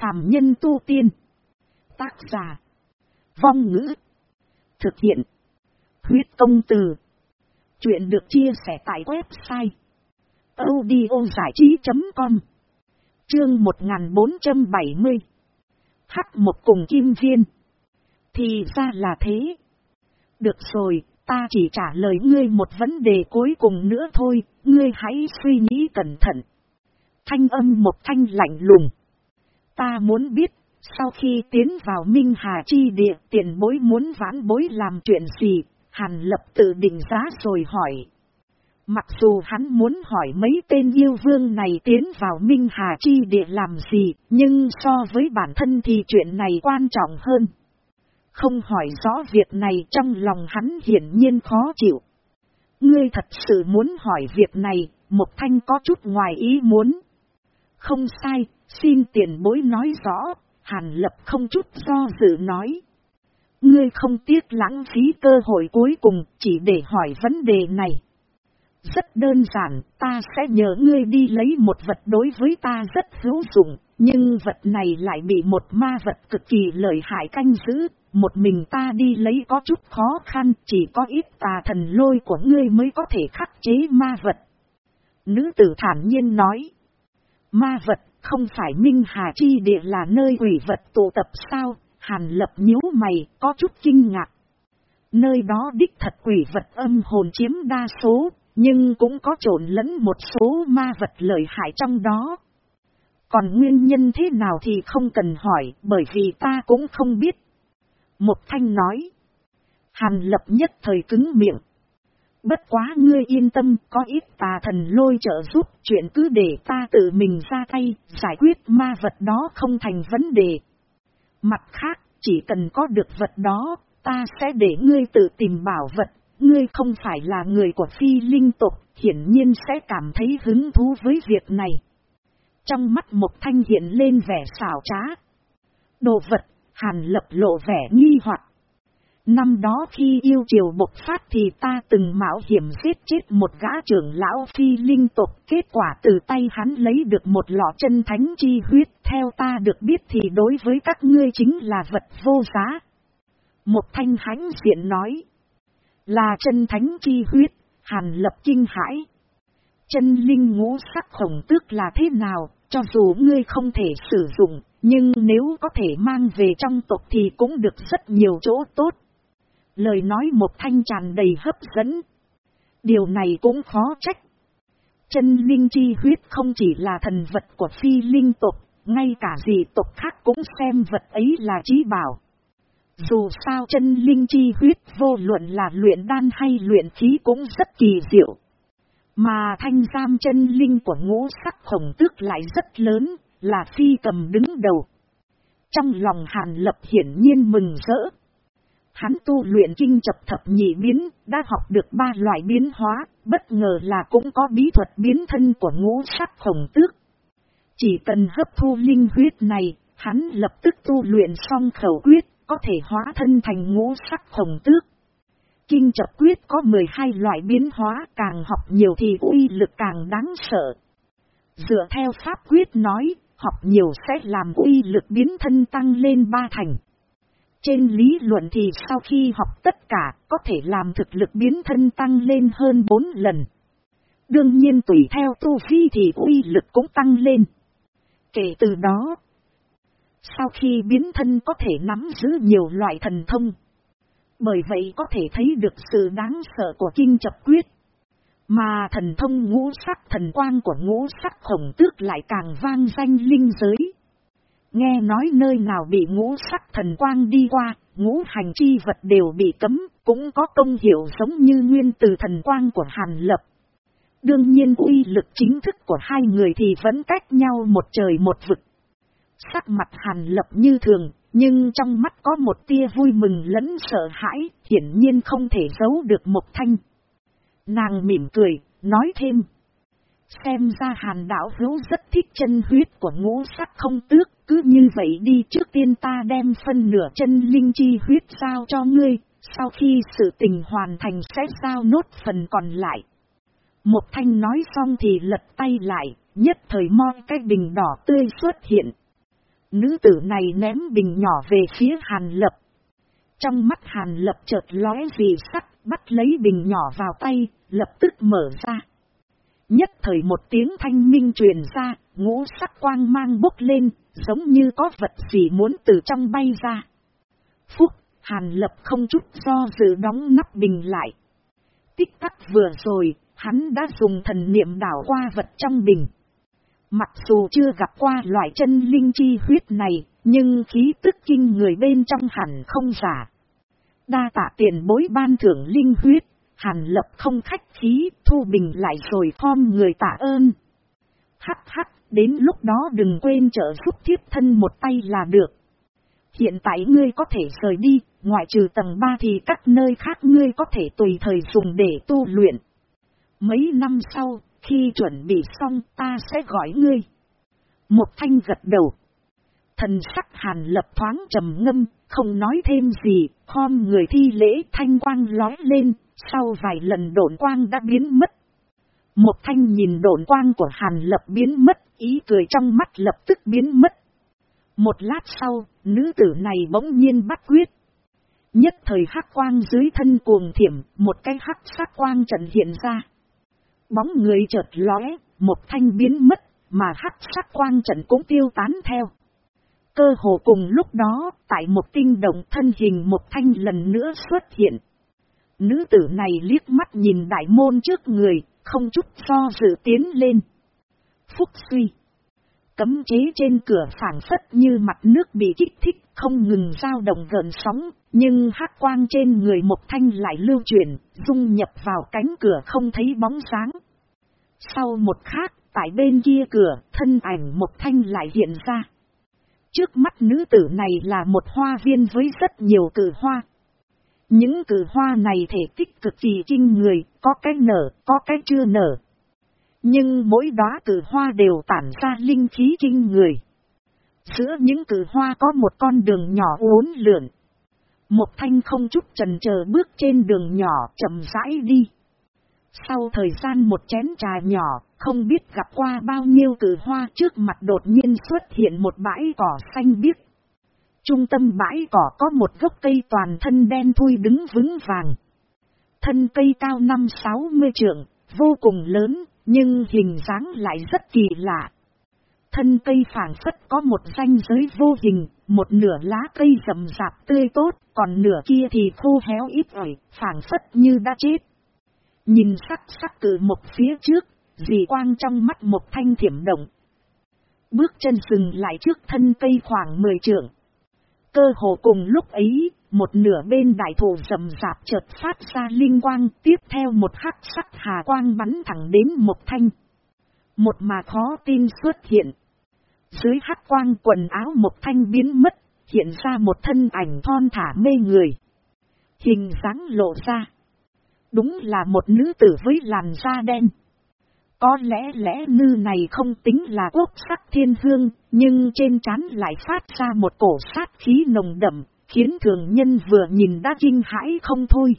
phàm nhân tu tiên. Tác giả. Vong ngữ. Thực hiện. Huyết công từ. Chuyện được chia sẻ tại website. audiozải Chương 1470 Hắc một cùng kim viên. Thì ra là thế. Được rồi, ta chỉ trả lời ngươi một vấn đề cuối cùng nữa thôi, ngươi hãy suy nghĩ cẩn thận. Thanh âm một thanh lạnh lùng. Ta muốn biết, sau khi tiến vào Minh Hà Chi địa tiền bối muốn vãn bối làm chuyện gì, Hàn lập tự định giá rồi hỏi. Mặc dù hắn muốn hỏi mấy tên yêu vương này tiến vào Minh Hà Chi địa làm gì, nhưng so với bản thân thì chuyện này quan trọng hơn. Không hỏi rõ việc này trong lòng hắn hiển nhiên khó chịu. Ngươi thật sự muốn hỏi việc này, một thanh có chút ngoài ý muốn. Không sai, xin tiền bối nói rõ, Hàn Lập không chút do dự nói. Ngươi không tiếc lãng phí cơ hội cuối cùng chỉ để hỏi vấn đề này. Rất đơn giản, ta sẽ nhờ ngươi đi lấy một vật đối với ta rất hữu dụng, nhưng vật này lại bị một ma vật cực kỳ lợi hại canh giữ, một mình ta đi lấy có chút khó khăn, chỉ có ít tà thần lôi của ngươi mới có thể khắc chế ma vật. Nữ tử thản nhiên nói, ma vật không phải Minh Hà Chi địa là nơi quỷ vật tụ tập sao, hàn lập nhíu mày, có chút kinh ngạc. Nơi đó đích thật quỷ vật âm hồn chiếm đa số, nhưng cũng có trộn lẫn một số ma vật lợi hại trong đó. Còn nguyên nhân thế nào thì không cần hỏi, bởi vì ta cũng không biết. Một thanh nói. Hàn lập nhất thời cứng miệng. Bất quá ngươi yên tâm, có ít tà thần lôi trợ giúp, chuyện cứ để ta tự mình ra tay, giải quyết ma vật đó không thành vấn đề. Mặt khác, chỉ cần có được vật đó, ta sẽ để ngươi tự tìm bảo vật, ngươi không phải là người của phi linh tục, hiển nhiên sẽ cảm thấy hứng thú với việc này. Trong mắt một thanh hiện lên vẻ xảo trá. Đồ vật, hàn lập lộ vẻ nghi hoặc Năm đó khi yêu triều bộc phát thì ta từng mạo hiểm giết chết một gã trưởng lão phi linh tục. Kết quả từ tay hắn lấy được một lọ chân thánh chi huyết. Theo ta được biết thì đối với các ngươi chính là vật vô giá. Một thanh hãnh diện nói. Là chân thánh chi huyết, hàn lập kinh hãi. Chân linh ngũ sắc khổng tước là thế nào, cho dù ngươi không thể sử dụng, nhưng nếu có thể mang về trong tộc thì cũng được rất nhiều chỗ tốt. Lời nói một thanh tràn đầy hấp dẫn. Điều này cũng khó trách. Chân linh chi huyết không chỉ là thần vật của phi linh tộc, ngay cả dị tộc khác cũng xem vật ấy là trí bảo. Dù sao chân linh chi huyết vô luận là luyện đan hay luyện khí cũng rất kỳ diệu. Mà thanh giam chân linh của ngũ sắc khổng tước lại rất lớn, là phi cầm đứng đầu. Trong lòng hàn lập hiển nhiên mừng rỡ. Hắn tu luyện kinh chập thập nhị biến, đã học được ba loại biến hóa, bất ngờ là cũng có bí thuật biến thân của ngũ sắc khổng tước. Chỉ cần hấp thu linh huyết này, hắn lập tức tu luyện xong khẩu quyết, có thể hóa thân thành ngũ sắc khổng tước. Kinh chập quyết có 12 loại biến hóa, càng học nhiều thì uy lực càng đáng sợ. Dựa theo pháp quyết nói, học nhiều sẽ làm uy lực biến thân tăng lên ba thành. Trên lý luận thì sau khi học tất cả có thể làm thực lực biến thân tăng lên hơn 4 lần. Đương nhiên tùy theo tu vi thì uy lực cũng tăng lên. Kể từ đó, sau khi biến thân có thể nắm giữ nhiều loại thần thông. Bởi vậy có thể thấy được sự đáng sợ của kinh chập quyết. Mà thần thông ngũ sắc thần quang của ngũ sắc khổng tước lại càng vang danh linh giới. Nghe nói nơi nào bị ngũ sắc thần quang đi qua, ngũ hành chi vật đều bị cấm, cũng có công hiệu giống như nguyên từ thần quang của Hàn Lập. Đương nhiên uy lực chính thức của hai người thì vẫn cách nhau một trời một vực. Sắc mặt Hàn Lập như thường, nhưng trong mắt có một tia vui mừng lẫn sợ hãi, hiển nhiên không thể giấu được một thanh. Nàng mỉm cười, nói thêm. Xem ra hàn đảo hữu rất thích chân huyết của ngũ sắc không tước, cứ như vậy đi trước tiên ta đem phân nửa chân linh chi huyết giao cho ngươi, sau khi sự tình hoàn thành sẽ giao nốt phần còn lại. Một thanh nói xong thì lật tay lại, nhất thời moi cái bình đỏ tươi xuất hiện. Nữ tử này ném bình nhỏ về phía Hàn Lập. Trong mắt Hàn Lập chợt lóe gì sắc, bắt lấy bình nhỏ vào tay, lập tức mở ra. Nhất thời một tiếng thanh minh truyền ra, ngũ sắc quang mang bốc lên, giống như có vật gì muốn từ trong bay ra. Phúc, Hàn Lập không chút do dự đóng nắp bình lại. Tích tắc vừa rồi, hắn đã dùng thần niệm đảo qua vật trong bình. Mặc dù chưa gặp qua loại chân linh chi huyết này, nhưng khí tức kinh người bên trong hẳn không giả. Đa tạ tiền bối ban thưởng linh huyết, hàn lập không khách khí, thu bình lại rồi phong người tạ ơn. Hắc hắc, đến lúc đó đừng quên trợ giúp thiếp thân một tay là được. Hiện tại ngươi có thể rời đi, ngoại trừ tầng 3 thì các nơi khác ngươi có thể tùy thời dùng để tu luyện. Mấy năm sau, khi chuẩn bị xong ta sẽ gọi ngươi. Một thanh gật đầu. Thần sắc hàn lập thoáng trầm ngâm, không nói thêm gì, khom người thi lễ thanh quang lói lên, sau vài lần độn quang đã biến mất. Một thanh nhìn độn quang của hàn lập biến mất, ý cười trong mắt lập tức biến mất. Một lát sau, nữ tử này bỗng nhiên bắt quyết. Nhất thời hắc quang dưới thân cuồng thiểm, một cái hắc sắc quang trận hiện ra. Bóng người chợt lóe, một thanh biến mất, mà hắc sắc quang trận cũng tiêu tán theo. Cơ hồ cùng lúc đó, tại một tinh động thân hình một thanh lần nữa xuất hiện. Nữ tử này liếc mắt nhìn đại môn trước người, không chút do dự tiến lên. Phúc suy. Cấm chế trên cửa phản phất như mặt nước bị kích thích, không ngừng dao động gợn sóng, nhưng hát quang trên người một thanh lại lưu chuyển, dung nhập vào cánh cửa không thấy bóng sáng. Sau một khắc, tại bên kia cửa, thân ảnh một thanh lại hiện ra. Trước mắt nữ tử này là một hoa viên với rất nhiều cử hoa. Những cử hoa này thể tích cực kỳ kinh người, có cái nở, có cái chưa nở. Nhưng mỗi đóa cử hoa đều tản ra linh khí kinh người. Giữa những cử hoa có một con đường nhỏ uốn lượn. Một thanh không chút trần chờ bước trên đường nhỏ chậm rãi đi. Sau thời gian một chén trà nhỏ, không biết gặp qua bao nhiêu cử hoa trước mặt đột nhiên xuất hiện một bãi cỏ xanh biếc. Trung tâm bãi cỏ có một gốc cây toàn thân đen thui đứng vững vàng. Thân cây cao năm sáu mươi trượng, vô cùng lớn, nhưng hình dáng lại rất kỳ lạ. Thân cây phản phất có một ranh giới vô hình, một nửa lá cây rậm rạp tươi tốt, còn nửa kia thì khô héo ít ỏi, phản phất như đã chết. Nhìn sắc sắc cử một phía trước, dì quang trong mắt một thanh thiểm động. Bước chân dừng lại trước thân cây khoảng 10 trượng. Cơ hồ cùng lúc ấy, một nửa bên đại thủ rầm rạp chợt phát ra linh quang, tiếp theo một hắc sắc hà quang bắn thẳng đến một thanh. Một mà khó tin xuất hiện. Dưới hắc quang quần áo một thanh biến mất, hiện ra một thân ảnh thon thả mê người. Hình dáng lộ ra. Đúng là một nữ tử với làn da đen. Có lẽ lẽ ngư này không tính là quốc sắc thiên hương, nhưng trên trán lại phát ra một cổ sát khí nồng đậm, khiến thường nhân vừa nhìn đã kinh hãi không thôi.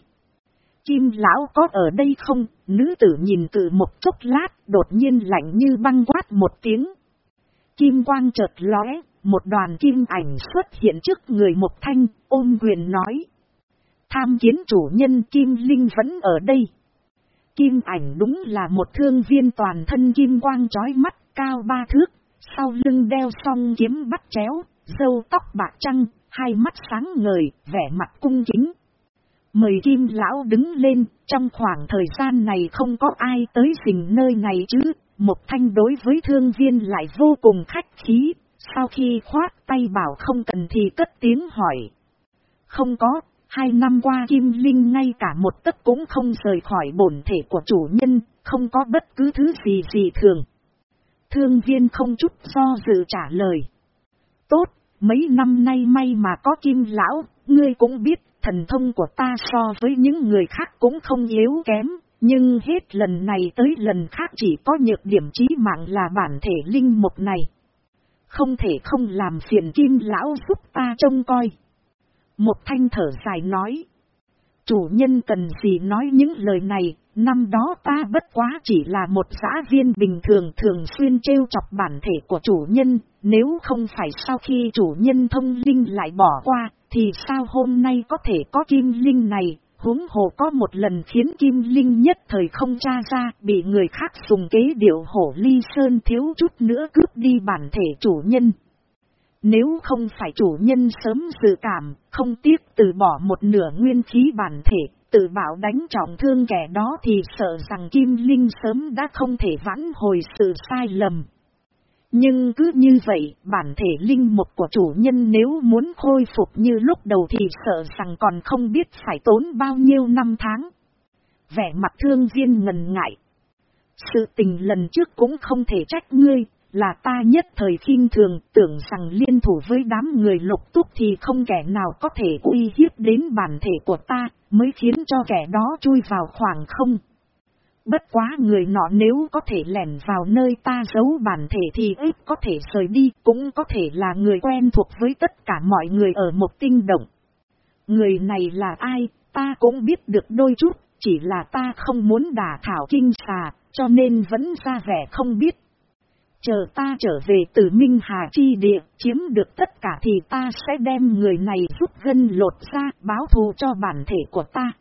Kim lão có ở đây không? Nữ tử nhìn từ một chốc lát, đột nhiên lạnh như băng quát một tiếng. Kim quang chợt lóe, một đoàn kim ảnh xuất hiện trước người một thanh, ôm quyền nói. Tham kiến chủ nhân Kim Linh vẫn ở đây. Kim ảnh đúng là một thương viên toàn thân kim quang trói mắt, cao ba thước, sau lưng đeo song kiếm bắt chéo, dâu tóc bạc trăng, hai mắt sáng ngời, vẻ mặt cung kính. Mời Kim Lão đứng lên, trong khoảng thời gian này không có ai tới dình nơi này chứ, một thanh đối với thương viên lại vô cùng khách khí, sau khi khoát tay bảo không cần thì cất tiếng hỏi. Không có, hai năm qua Kim Linh ngay cả một tấc cũng không rời khỏi bổn thể của chủ nhân, không có bất cứ thứ gì gì thường. Thương viên không chút do dự trả lời. Tốt, mấy năm nay may mà có Kim Lão, ngươi cũng biết thần thông của ta so với những người khác cũng không yếu kém, nhưng hết lần này tới lần khác chỉ có nhược điểm chí mạng là bản thể linh mục này. Không thể không làm phiền Kim Lão giúp ta trông coi. Một thanh thở dài nói. Chủ nhân cần gì nói những lời này, năm đó ta bất quá chỉ là một xã viên bình thường thường xuyên trêu chọc bản thể của chủ nhân, nếu không phải sau khi chủ nhân thông linh lại bỏ qua, thì sao hôm nay có thể có kim linh này, huống hồ có một lần khiến kim linh nhất thời không tra ra, bị người khác dùng kế điệu hổ ly sơn thiếu chút nữa cướp đi bản thể chủ nhân. Nếu không phải chủ nhân sớm dự cảm, không tiếc từ bỏ một nửa nguyên khí bản thể, tự bảo đánh trọng thương kẻ đó thì sợ rằng Kim Linh sớm đã không thể vãn hồi sự sai lầm. Nhưng cứ như vậy, bản thể linh mục của chủ nhân nếu muốn khôi phục như lúc đầu thì sợ rằng còn không biết phải tốn bao nhiêu năm tháng. Vẻ mặt thương viên ngần ngại. Sự tình lần trước cũng không thể trách ngươi, là ta nhất thời khinh thường tưởng rằng liên thủ với đám người lục túc thì không kẻ nào có thể uy hiếp đến bản thể của ta, mới khiến cho kẻ đó chui vào khoảng không. Bất quá người nọ nếu có thể lẻn vào nơi ta giấu bản thể thì ít có thể rời đi, cũng có thể là người quen thuộc với tất cả mọi người ở một tinh động. Người này là ai, ta cũng biết được đôi chút, chỉ là ta không muốn đả thảo kinh xà, cho nên vẫn ra vẻ không biết. Chờ ta trở về từ Minh Hà Chi Địa, chiếm được tất cả thì ta sẽ đem người này rút gân lột ra, báo thù cho bản thể của ta.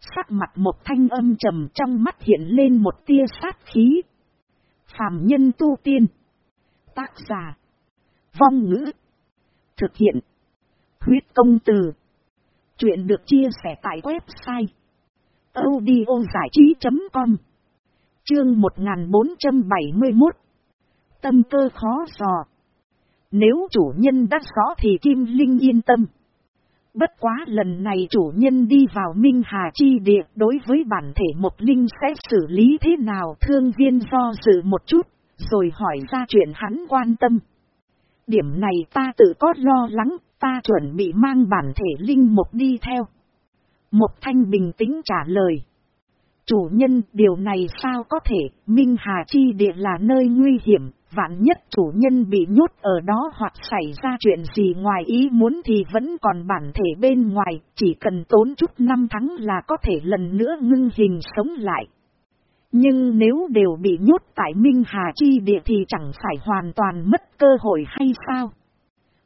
Sắc mặt một thanh âm trầm trong mắt hiện lên một tia sát khí. Phạm nhân tu tiên. Tác giả. Vong ngữ. Thực hiện. Huyết công từ. Chuyện được chia sẻ tại website. audiozảichí.com Chương 1471 Tâm cơ khó dò. Nếu chủ nhân đã rõ thì Kim Linh yên tâm. Bất quá lần này chủ nhân đi vào Minh Hà Chi Địa đối với bản thể một linh sẽ xử lý thế nào thương viên do dự một chút, rồi hỏi ra chuyện hắn quan tâm. Điểm này ta tự có lo lắng, ta chuẩn bị mang bản thể linh mục đi theo. Một thanh bình tĩnh trả lời. Chủ nhân, điều này sao có thể, Minh Hà Chi Địa là nơi nguy hiểm, Vạn nhất chủ nhân bị nhốt ở đó hoặc xảy ra chuyện gì ngoài ý muốn thì vẫn còn bản thể bên ngoài, chỉ cần tốn chút năm tháng là có thể lần nữa ngưng hình sống lại. Nhưng nếu đều bị nhốt tại Minh Hà Chi địa thì chẳng phải hoàn toàn mất cơ hội hay sao?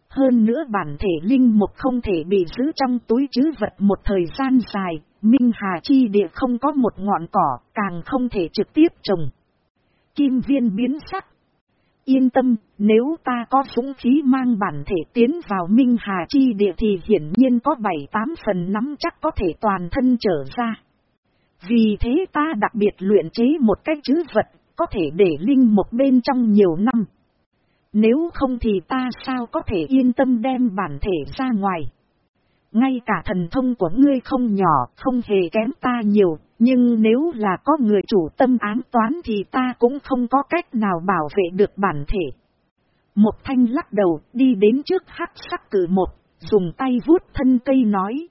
Hơn nữa bản thể linh mục không thể bị giữ trong túi chứ vật một thời gian dài, Minh Hà Chi địa không có một ngọn cỏ, càng không thể trực tiếp trồng. Kim viên biến sắc, Yên tâm, nếu ta có súng khí mang bản thể tiến vào Minh Hà Chi địa thì hiển nhiên có 7-8 phần nắm chắc có thể toàn thân trở ra. Vì thế ta đặc biệt luyện chế một cái chữ vật, có thể để linh một bên trong nhiều năm. Nếu không thì ta sao có thể yên tâm đem bản thể ra ngoài. Ngay cả thần thông của ngươi không nhỏ, không hề kém ta nhiều, nhưng nếu là có người chủ tâm ám toán thì ta cũng không có cách nào bảo vệ được bản thể. Một thanh lắc đầu đi đến trước hắc sắc cử một, dùng tay vuốt thân cây nói.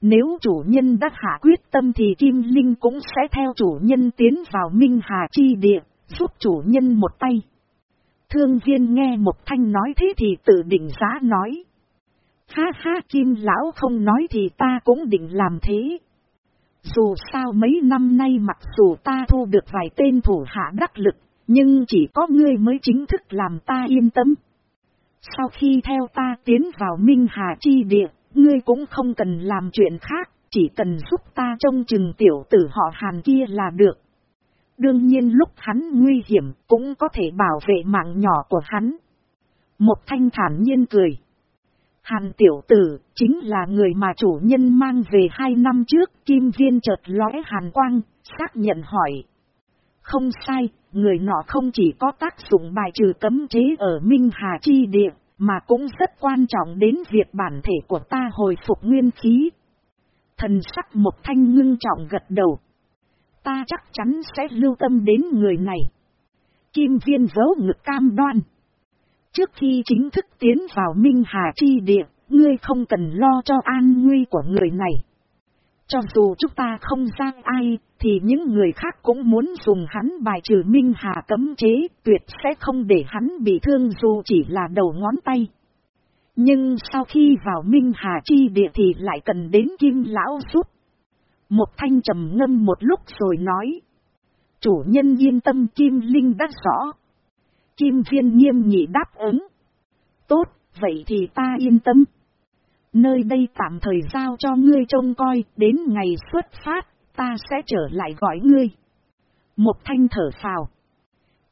Nếu chủ nhân đã hạ quyết tâm thì Kim Linh cũng sẽ theo chủ nhân tiến vào Minh Hà Chi Địa, giúp chủ nhân một tay. Thương viên nghe một thanh nói thế thì tự định giá nói. Ha ha Kim Lão không nói thì ta cũng định làm thế. Dù sao mấy năm nay mặc dù ta thu được vài tên thủ hạ đắc lực, nhưng chỉ có ngươi mới chính thức làm ta yên tâm. Sau khi theo ta tiến vào Minh Hà Chi Địa, ngươi cũng không cần làm chuyện khác, chỉ cần giúp ta trông chừng tiểu tử họ Hàn kia là được. Đương nhiên lúc hắn nguy hiểm cũng có thể bảo vệ mạng nhỏ của hắn. Một thanh thản nhiên cười. Hàn tiểu tử, chính là người mà chủ nhân mang về hai năm trước, kim viên chợt lóe hàn quang, xác nhận hỏi. Không sai, người nọ không chỉ có tác dụng bài trừ cấm chế ở Minh Hà Chi Địa, mà cũng rất quan trọng đến việc bản thể của ta hồi phục nguyên khí. Thần sắc một thanh ngưng trọng gật đầu. Ta chắc chắn sẽ lưu tâm đến người này. Kim viên giấu ngực cam đoan. Trước khi chính thức tiến vào Minh Hà Chi Địa, ngươi không cần lo cho an nguy của người này. Cho dù chúng ta không ra ai, thì những người khác cũng muốn dùng hắn bài trừ Minh Hà cấm chế, tuyệt sẽ không để hắn bị thương dù chỉ là đầu ngón tay. Nhưng sau khi vào Minh Hà Chi Địa thì lại cần đến Kim Lão giúp. Một thanh trầm ngâm một lúc rồi nói. Chủ nhân yên tâm Kim Linh đã rõ. Kim viên nghiêm nghị đáp ứng. Tốt, vậy thì ta yên tâm. Nơi đây tạm thời giao cho ngươi trông coi, đến ngày xuất phát, ta sẽ trở lại gọi ngươi. Một thanh thở phào.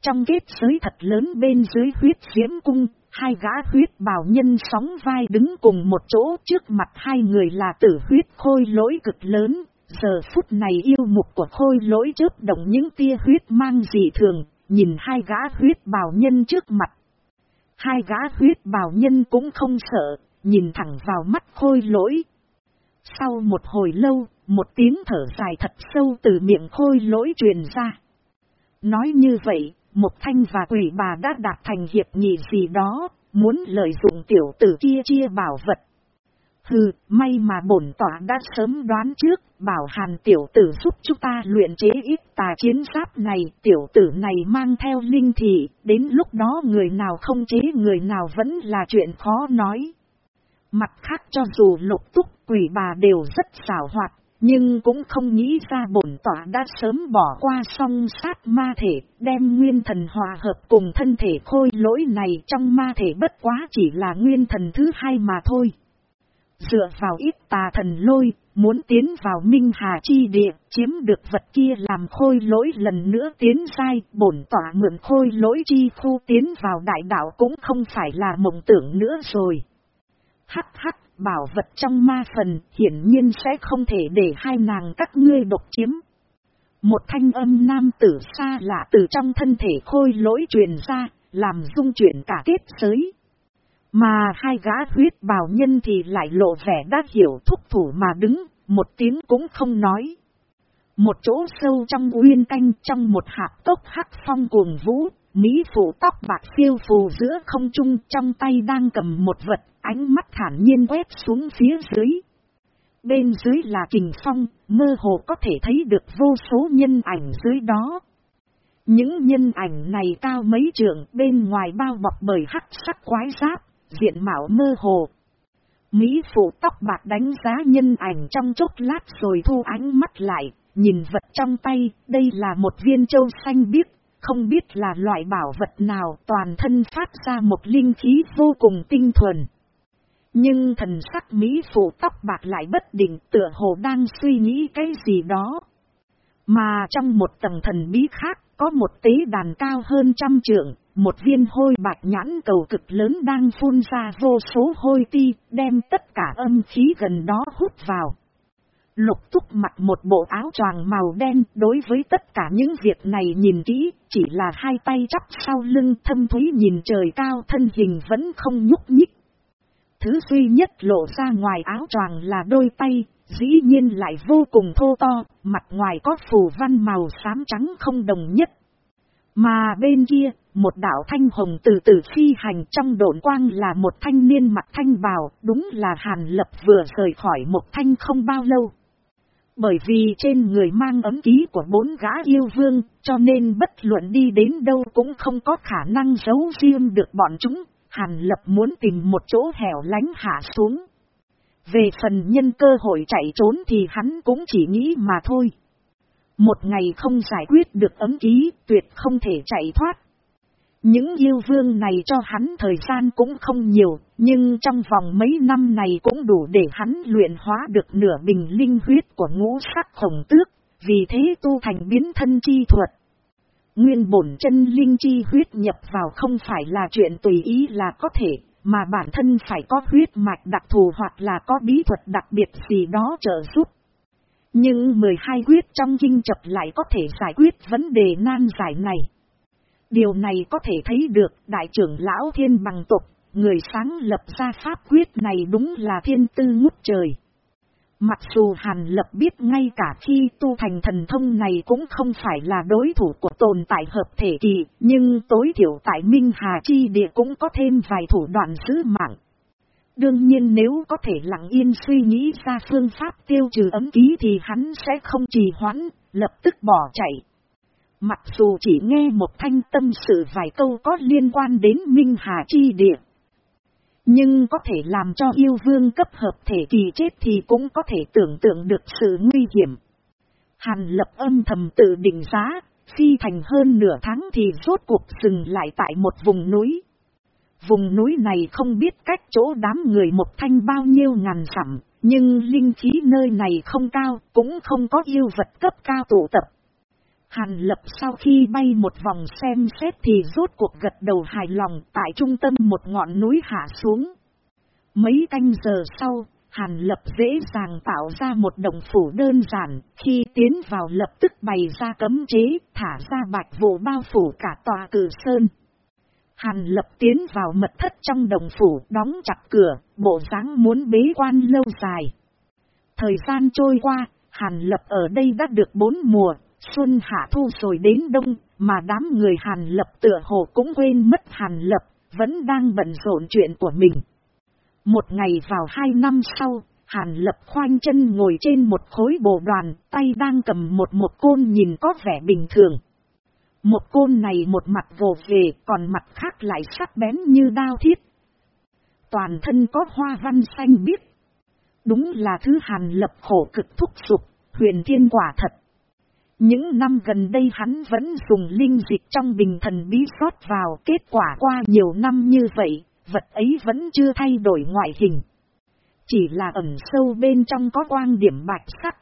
Trong kết giới thật lớn bên dưới huyết diễm cung, hai gã huyết bào nhân sóng vai đứng cùng một chỗ trước mặt hai người là tử huyết khôi lỗi cực lớn. Giờ phút này yêu mục của khôi lỗi chớp động những tia huyết mang dị thường, nhìn hai gã huyết bào nhân trước mặt. Hai gã huyết bào nhân cũng không sợ, nhìn thẳng vào mắt khôi lỗi. Sau một hồi lâu, một tiếng thở dài thật sâu từ miệng khôi lỗi truyền ra. Nói như vậy, một thanh và quỷ bà đã đạt thành hiệp nghị gì đó, muốn lợi dụng tiểu tử kia chia bảo vật. Hừ, may mà bổn tỏa đã sớm đoán trước, bảo hàn tiểu tử giúp chúng ta luyện chế ít tà chiến giáp này, tiểu tử này mang theo linh thị, đến lúc đó người nào không chế người nào vẫn là chuyện khó nói. Mặt khác cho dù lục túc quỷ bà đều rất xảo hoạt, nhưng cũng không nghĩ ra bổn tỏa đã sớm bỏ qua song sát ma thể, đem nguyên thần hòa hợp cùng thân thể khôi lỗi này trong ma thể bất quá chỉ là nguyên thần thứ hai mà thôi. Dựa vào ít tà thần lôi, muốn tiến vào minh hà chi địa, chiếm được vật kia làm khôi lỗi lần nữa tiến sai, bổn tỏa mượn khôi lỗi chi khu tiến vào đại đạo cũng không phải là mộng tưởng nữa rồi. Hắc hắc, bảo vật trong ma phần hiển nhiên sẽ không thể để hai nàng các ngươi độc chiếm. Một thanh âm nam tử xa lạ từ trong thân thể khôi lỗi truyền ra, làm dung chuyển cả kết giới. Mà hai gã huyết bào nhân thì lại lộ vẻ đã hiểu thúc thủ mà đứng, một tiếng cũng không nói. Một chỗ sâu trong uyên canh trong một hạt tốc hắc phong cuồng vũ, Mỹ phụ tóc bạc phiêu phù giữa không trung trong tay đang cầm một vật, ánh mắt thản nhiên quét xuống phía dưới. Bên dưới là kình phong, mơ hồ có thể thấy được vô số nhân ảnh dưới đó. Những nhân ảnh này cao mấy trượng bên ngoài bao bọc bởi hắc sắc quái giáp, diện mạo mơ hồ. Mỹ phụ tóc bạc đánh giá nhân ảnh trong chốc lát rồi thu ánh mắt lại, nhìn vật trong tay, đây là một viên châu xanh biếc không biết là loại bảo vật nào toàn thân phát ra một linh khí vô cùng tinh thuần. Nhưng thần sắc Mỹ phụ tóc bạc lại bất định tựa hồ đang suy nghĩ cái gì đó. Mà trong một tầng thần bí khác có một tế đàn cao hơn trăm trượng, một viên hôi bạch nhãn cầu cực lớn đang phun ra vô số hôi ti, đem tất cả âm khí gần đó hút vào. Lục túc mặc một bộ áo choàng màu đen đối với tất cả những việc này nhìn kỹ, chỉ là hai tay chắp sau lưng thâm thúy nhìn trời cao thân hình vẫn không nhúc nhích. Thứ duy nhất lộ ra ngoài áo choàng là đôi tay, dĩ nhiên lại vô cùng thô to, mặt ngoài có phù văn màu xám trắng không đồng nhất. Mà bên kia, một đảo thanh hồng từ từ phi hành trong độn quang là một thanh niên mặt thanh bào, đúng là Hàn Lập vừa rời khỏi một thanh không bao lâu. Bởi vì trên người mang ấm ký của bốn gã yêu vương, cho nên bất luận đi đến đâu cũng không có khả năng giấu riêng được bọn chúng. Hàn lập muốn tìm một chỗ hẻo lánh hạ xuống. Về phần nhân cơ hội chạy trốn thì hắn cũng chỉ nghĩ mà thôi. Một ngày không giải quyết được ấm ký, tuyệt không thể chạy thoát. Những yêu vương này cho hắn thời gian cũng không nhiều, nhưng trong vòng mấy năm này cũng đủ để hắn luyện hóa được nửa bình linh huyết của ngũ sắc hồng tước, vì thế tu thành biến thân chi thuật. Nguyên bổn chân linh chi huyết nhập vào không phải là chuyện tùy ý là có thể, mà bản thân phải có huyết mạch đặc thù hoặc là có bí thuật đặc biệt gì đó trợ giúp. Nhưng 12 huyết trong kinh chập lại có thể giải quyết vấn đề nan giải này. Điều này có thể thấy được đại trưởng lão thiên bằng tục, người sáng lập ra pháp quyết này đúng là thiên tư ngút trời. Mặc dù Hàn Lập biết ngay cả khi tu thành thần thông này cũng không phải là đối thủ của tồn tại hợp thể kỳ, nhưng tối thiểu tại Minh Hà Chi Địa cũng có thêm vài thủ đoạn giữ mạng. Đương nhiên nếu có thể lặng yên suy nghĩ ra phương pháp tiêu trừ ấm ký thì hắn sẽ không trì hoãn, lập tức bỏ chạy. Mặc dù chỉ nghe một thanh tâm sự vài câu có liên quan đến Minh Hà Chi Địa. Nhưng có thể làm cho yêu vương cấp hợp thể kỳ chết thì cũng có thể tưởng tượng được sự nguy hiểm. Hàn lập âm thầm tự định giá, phi thành hơn nửa tháng thì rốt cuộc dừng lại tại một vùng núi. Vùng núi này không biết cách chỗ đám người một thanh bao nhiêu ngàn sẵm, nhưng linh khí nơi này không cao, cũng không có yêu vật cấp cao tụ tập. Hàn lập sau khi bay một vòng xem xét thì rốt cuộc gật đầu hài lòng tại trung tâm một ngọn núi hạ xuống. Mấy canh giờ sau, Hàn lập dễ dàng tạo ra một đồng phủ đơn giản, khi tiến vào lập tức bày ra cấm chế, thả ra bạch vụ bao phủ cả tòa cử sơn. Hàn lập tiến vào mật thất trong đồng phủ, đóng chặt cửa, bộ dáng muốn bế quan lâu dài. Thời gian trôi qua, Hàn lập ở đây đã được bốn mùa, xuân hạ thu rồi đến đông, mà đám người Hàn lập tựa hồ cũng quên mất Hàn lập, vẫn đang bận rộn chuyện của mình. Một ngày vào hai năm sau, Hàn lập khoanh chân ngồi trên một khối bồ đoàn, tay đang cầm một một côn nhìn có vẻ bình thường. Một côn này một mặt vồ về, còn mặt khác lại sắc bén như đao thiết. Toàn thân có hoa văn xanh biếc. Đúng là thứ hàn lập khổ cực thúc sụp, huyền thiên quả thật. Những năm gần đây hắn vẫn dùng linh dịch trong bình thần bí sót vào kết quả qua nhiều năm như vậy, vật ấy vẫn chưa thay đổi ngoại hình. Chỉ là ẩn sâu bên trong có quang điểm bạch sắc,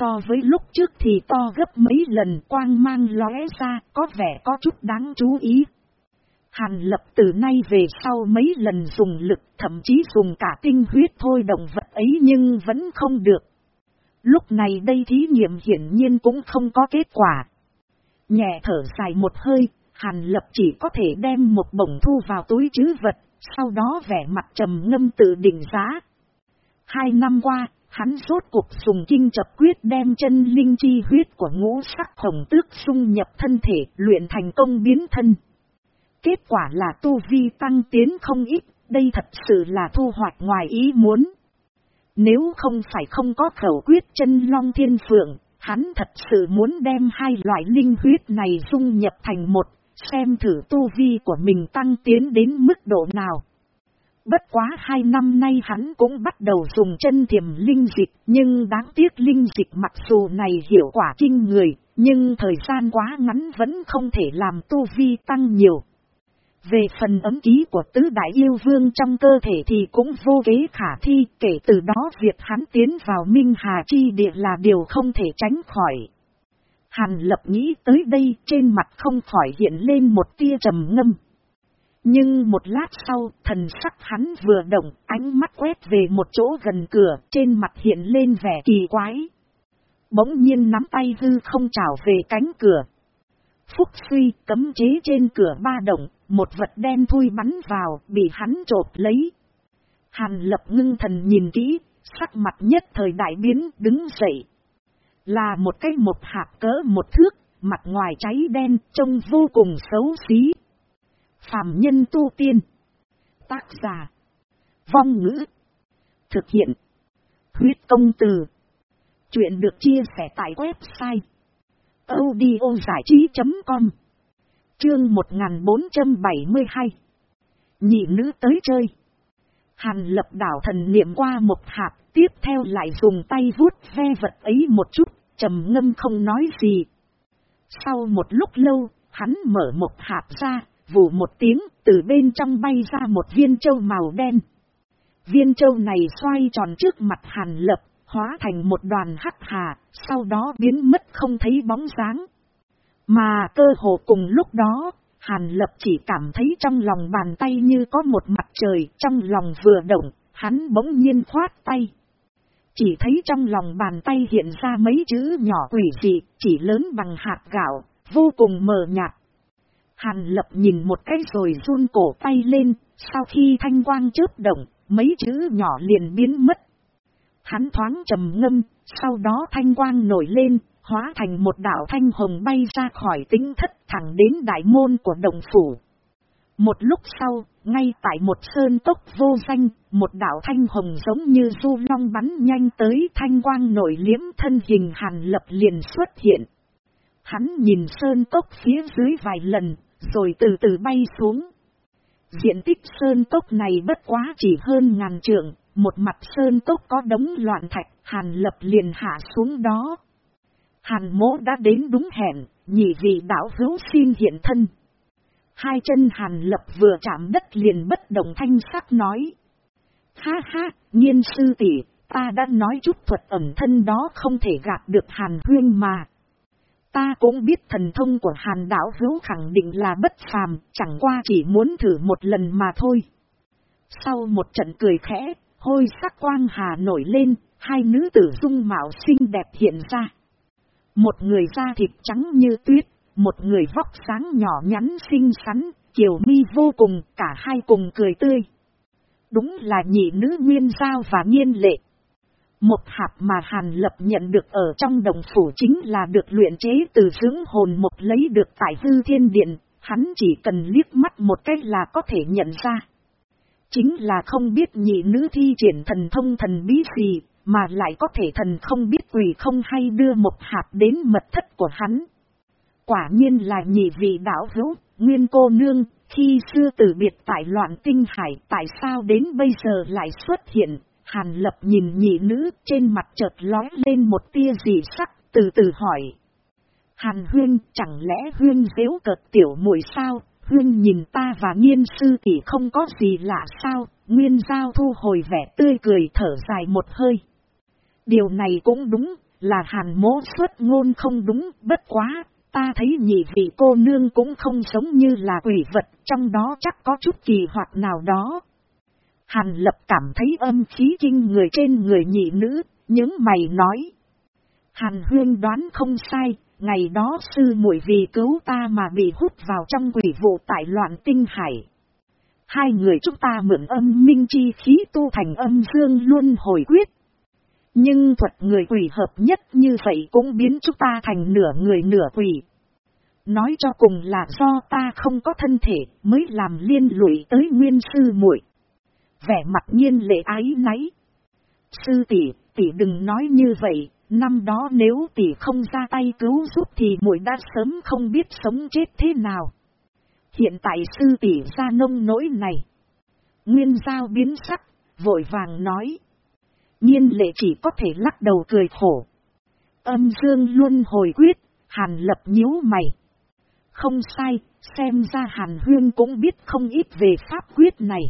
so với lúc trước thì to gấp mấy lần quang mang lóe ra, có vẻ có chút đáng chú ý. Hàn lập từ nay về sau mấy lần dùng lực, thậm chí dùng cả tinh huyết thôi động vật ấy nhưng vẫn không được. Lúc này đây thí nghiệm hiển nhiên cũng không có kết quả. Nhẹ thở dài một hơi, Hàn lập chỉ có thể đem một bổng thu vào túi chứ vật, sau đó vẻ mặt trầm ngâm tự định giá. Hai năm qua, hắn rốt cuộc dùng kinh chập quyết đem chân linh chi huyết của ngũ sắc hồng tước xung nhập thân thể, luyện thành công biến thân. Kết quả là tu vi tăng tiến không ít, đây thật sự là thu hoạch ngoài ý muốn. Nếu không phải không có khẩu quyết chân long thiên phượng, hắn thật sự muốn đem hai loại linh huyết này dung nhập thành một, xem thử tu vi của mình tăng tiến đến mức độ nào. Bất quá hai năm nay hắn cũng bắt đầu dùng chân thiềm linh dịch, nhưng đáng tiếc linh dịch mặc dù này hiệu quả kinh người, nhưng thời gian quá ngắn vẫn không thể làm tu vi tăng nhiều. Về phần ấm ký của tứ đại yêu vương trong cơ thể thì cũng vô kế khả thi, kể từ đó việc hắn tiến vào Minh Hà Chi địa là điều không thể tránh khỏi. Hàn lập nghĩ tới đây trên mặt không khỏi hiện lên một tia trầm ngâm. Nhưng một lát sau, thần sắc hắn vừa động, ánh mắt quét về một chỗ gần cửa, trên mặt hiện lên vẻ kỳ quái. Bỗng nhiên nắm tay hư không trảo về cánh cửa. Phúc suy cấm chế trên cửa ba động, một vật đen thui bắn vào, bị hắn trộp lấy. Hàn lập ngưng thần nhìn kỹ, sắc mặt nhất thời đại biến, đứng dậy. Là một cái một hạt cỡ một thước, mặt ngoài cháy đen, trông vô cùng xấu xí. Phạm nhân tu tiên. Tác giả. Vong ngữ. Thực hiện. Huyết công từ. Chuyện được chia sẻ tại website audiozảichí.com Chương 1472 Nhị nữ tới chơi. Hàn lập đảo thần niệm qua một hạt, tiếp theo lại dùng tay vuốt ve vật ấy một chút, trầm ngâm không nói gì. Sau một lúc lâu, hắn mở một hạt ra, vù một tiếng, từ bên trong bay ra một viên châu màu đen. Viên châu này xoay tròn trước mặt hàn lập, hóa thành một đoàn hắc hà, sau đó biến mất không thấy bóng dáng. Mà cơ hồ cùng lúc đó, hàn lập chỉ cảm thấy trong lòng bàn tay như có một mặt trời, trong lòng vừa động, hắn bỗng nhiên khoát tay. Chỉ thấy trong lòng bàn tay hiện ra mấy chữ nhỏ quỷ dị, chỉ lớn bằng hạt gạo, vô cùng mờ nhạt. Hàn lập nhìn một cái rồi run cổ tay lên, sau khi thanh quang chớp động, mấy chữ nhỏ liền biến mất. Hắn thoáng trầm ngâm, sau đó thanh quang nổi lên, hóa thành một đảo thanh hồng bay ra khỏi tính thất thẳng đến đại môn của đồng phủ. Một lúc sau, ngay tại một sơn tốc vô danh, một đảo thanh hồng giống như du long bắn nhanh tới thanh quang nổi liếm thân hình hàn lập liền xuất hiện. Hắn nhìn sơn tốc phía dưới vài lần, rồi từ từ bay xuống. Diện tích sơn tốc này bất quá chỉ hơn ngàn trượng, một mặt sơn cốc có đống loạn thạch, hàn lập liền hạ xuống đó. Hàn mỗ đã đến đúng hẹn, nhị vị đạo hữu xin hiện thân. Hai chân hàn lập vừa chạm đất liền bất động thanh sắc nói. Ha ha, nhiên sư tỷ, ta đã nói chút thuật ẩn thân đó không thể gạt được hàn huyên mà. Ta cũng biết thần thông của hàn đảo hữu khẳng định là bất phàm, chẳng qua chỉ muốn thử một lần mà thôi. Sau một trận cười khẽ, hôi sắc quang hà nổi lên, hai nữ tử dung mạo xinh đẹp hiện ra. Một người da thịt trắng như tuyết, một người vóc sáng nhỏ nhắn xinh xắn, kiều mi vô cùng, cả hai cùng cười tươi. Đúng là nhị nữ nguyên giao và nhiên lệ. Một hạt mà Hàn Lập nhận được ở trong đồng phủ chính là được luyện chế từ dưỡng hồn một lấy được tại hư thiên điện, hắn chỉ cần liếc mắt một cách là có thể nhận ra. Chính là không biết nhị nữ thi triển thần thông thần bí gì, mà lại có thể thần không biết quỷ không hay đưa một hạt đến mật thất của hắn. Quả nhiên là nhị vị đảo hữu, nguyên cô nương, khi xưa từ biệt tại loạn tinh hải tại sao đến bây giờ lại xuất hiện, hàn lập nhìn nhị nữ trên mặt chợt lói lên một tia dị sắc, từ từ hỏi. Hàn huyên chẳng lẽ huyên dễu cợt tiểu mùi sao, huyên nhìn ta và nghiên sư tỷ không có gì lạ sao, nguyên giao thu hồi vẻ tươi cười thở dài một hơi. Điều này cũng đúng, là hàn mố xuất ngôn không đúng, bất quá, ta thấy nhị vị cô nương cũng không giống như là quỷ vật, trong đó chắc có chút kỳ hoặc nào đó. Hàn lập cảm thấy âm khí kinh người trên người nhị nữ, những mày nói. Hàn huyên đoán không sai, ngày đó sư muội vì cứu ta mà bị hút vào trong quỷ vụ tại loạn tinh hải. Hai người chúng ta mượn âm minh chi khí tu thành âm dương luôn hồi quyết. Nhưng thuật người quỷ hợp nhất như vậy cũng biến chúng ta thành nửa người nửa quỷ. Nói cho cùng là do ta không có thân thể mới làm liên lụy tới nguyên sư muội. Vẻ mặt nhiên lệ ái náy. Sư tỷ, tỷ đừng nói như vậy, năm đó nếu tỷ không ra tay cứu giúp thì muội đã sớm không biết sống chết thế nào. Hiện tại sư tỷ ra nông nỗi này. Nguyên giao biến sắc, vội vàng nói. Nhiên lệ chỉ có thể lắc đầu cười khổ. Âm dương luôn hồi quyết, hàn lập nhíu mày. Không sai, xem ra hàn huyên cũng biết không ít về pháp quyết này.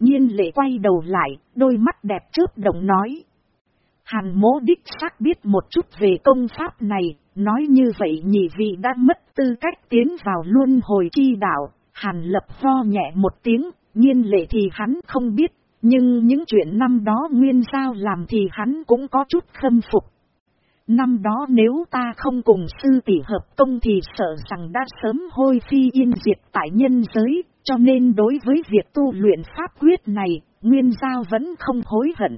Nhiên lệ quay đầu lại, đôi mắt đẹp trước động nói. Hàn mố đích xác biết một chút về công pháp này, nói như vậy nhị vị đã mất tư cách tiến vào luân hồi chi đạo, hàn lập ho nhẹ một tiếng, nhiên lệ thì hắn không biết, nhưng những chuyện năm đó nguyên sao làm thì hắn cũng có chút khâm phục. Năm đó nếu ta không cùng sư tỷ hợp công thì sợ rằng đã sớm hôi phi yên diệt tại nhân giới, cho nên đối với việc tu luyện pháp quyết này, Nguyên Giao vẫn không hối hận.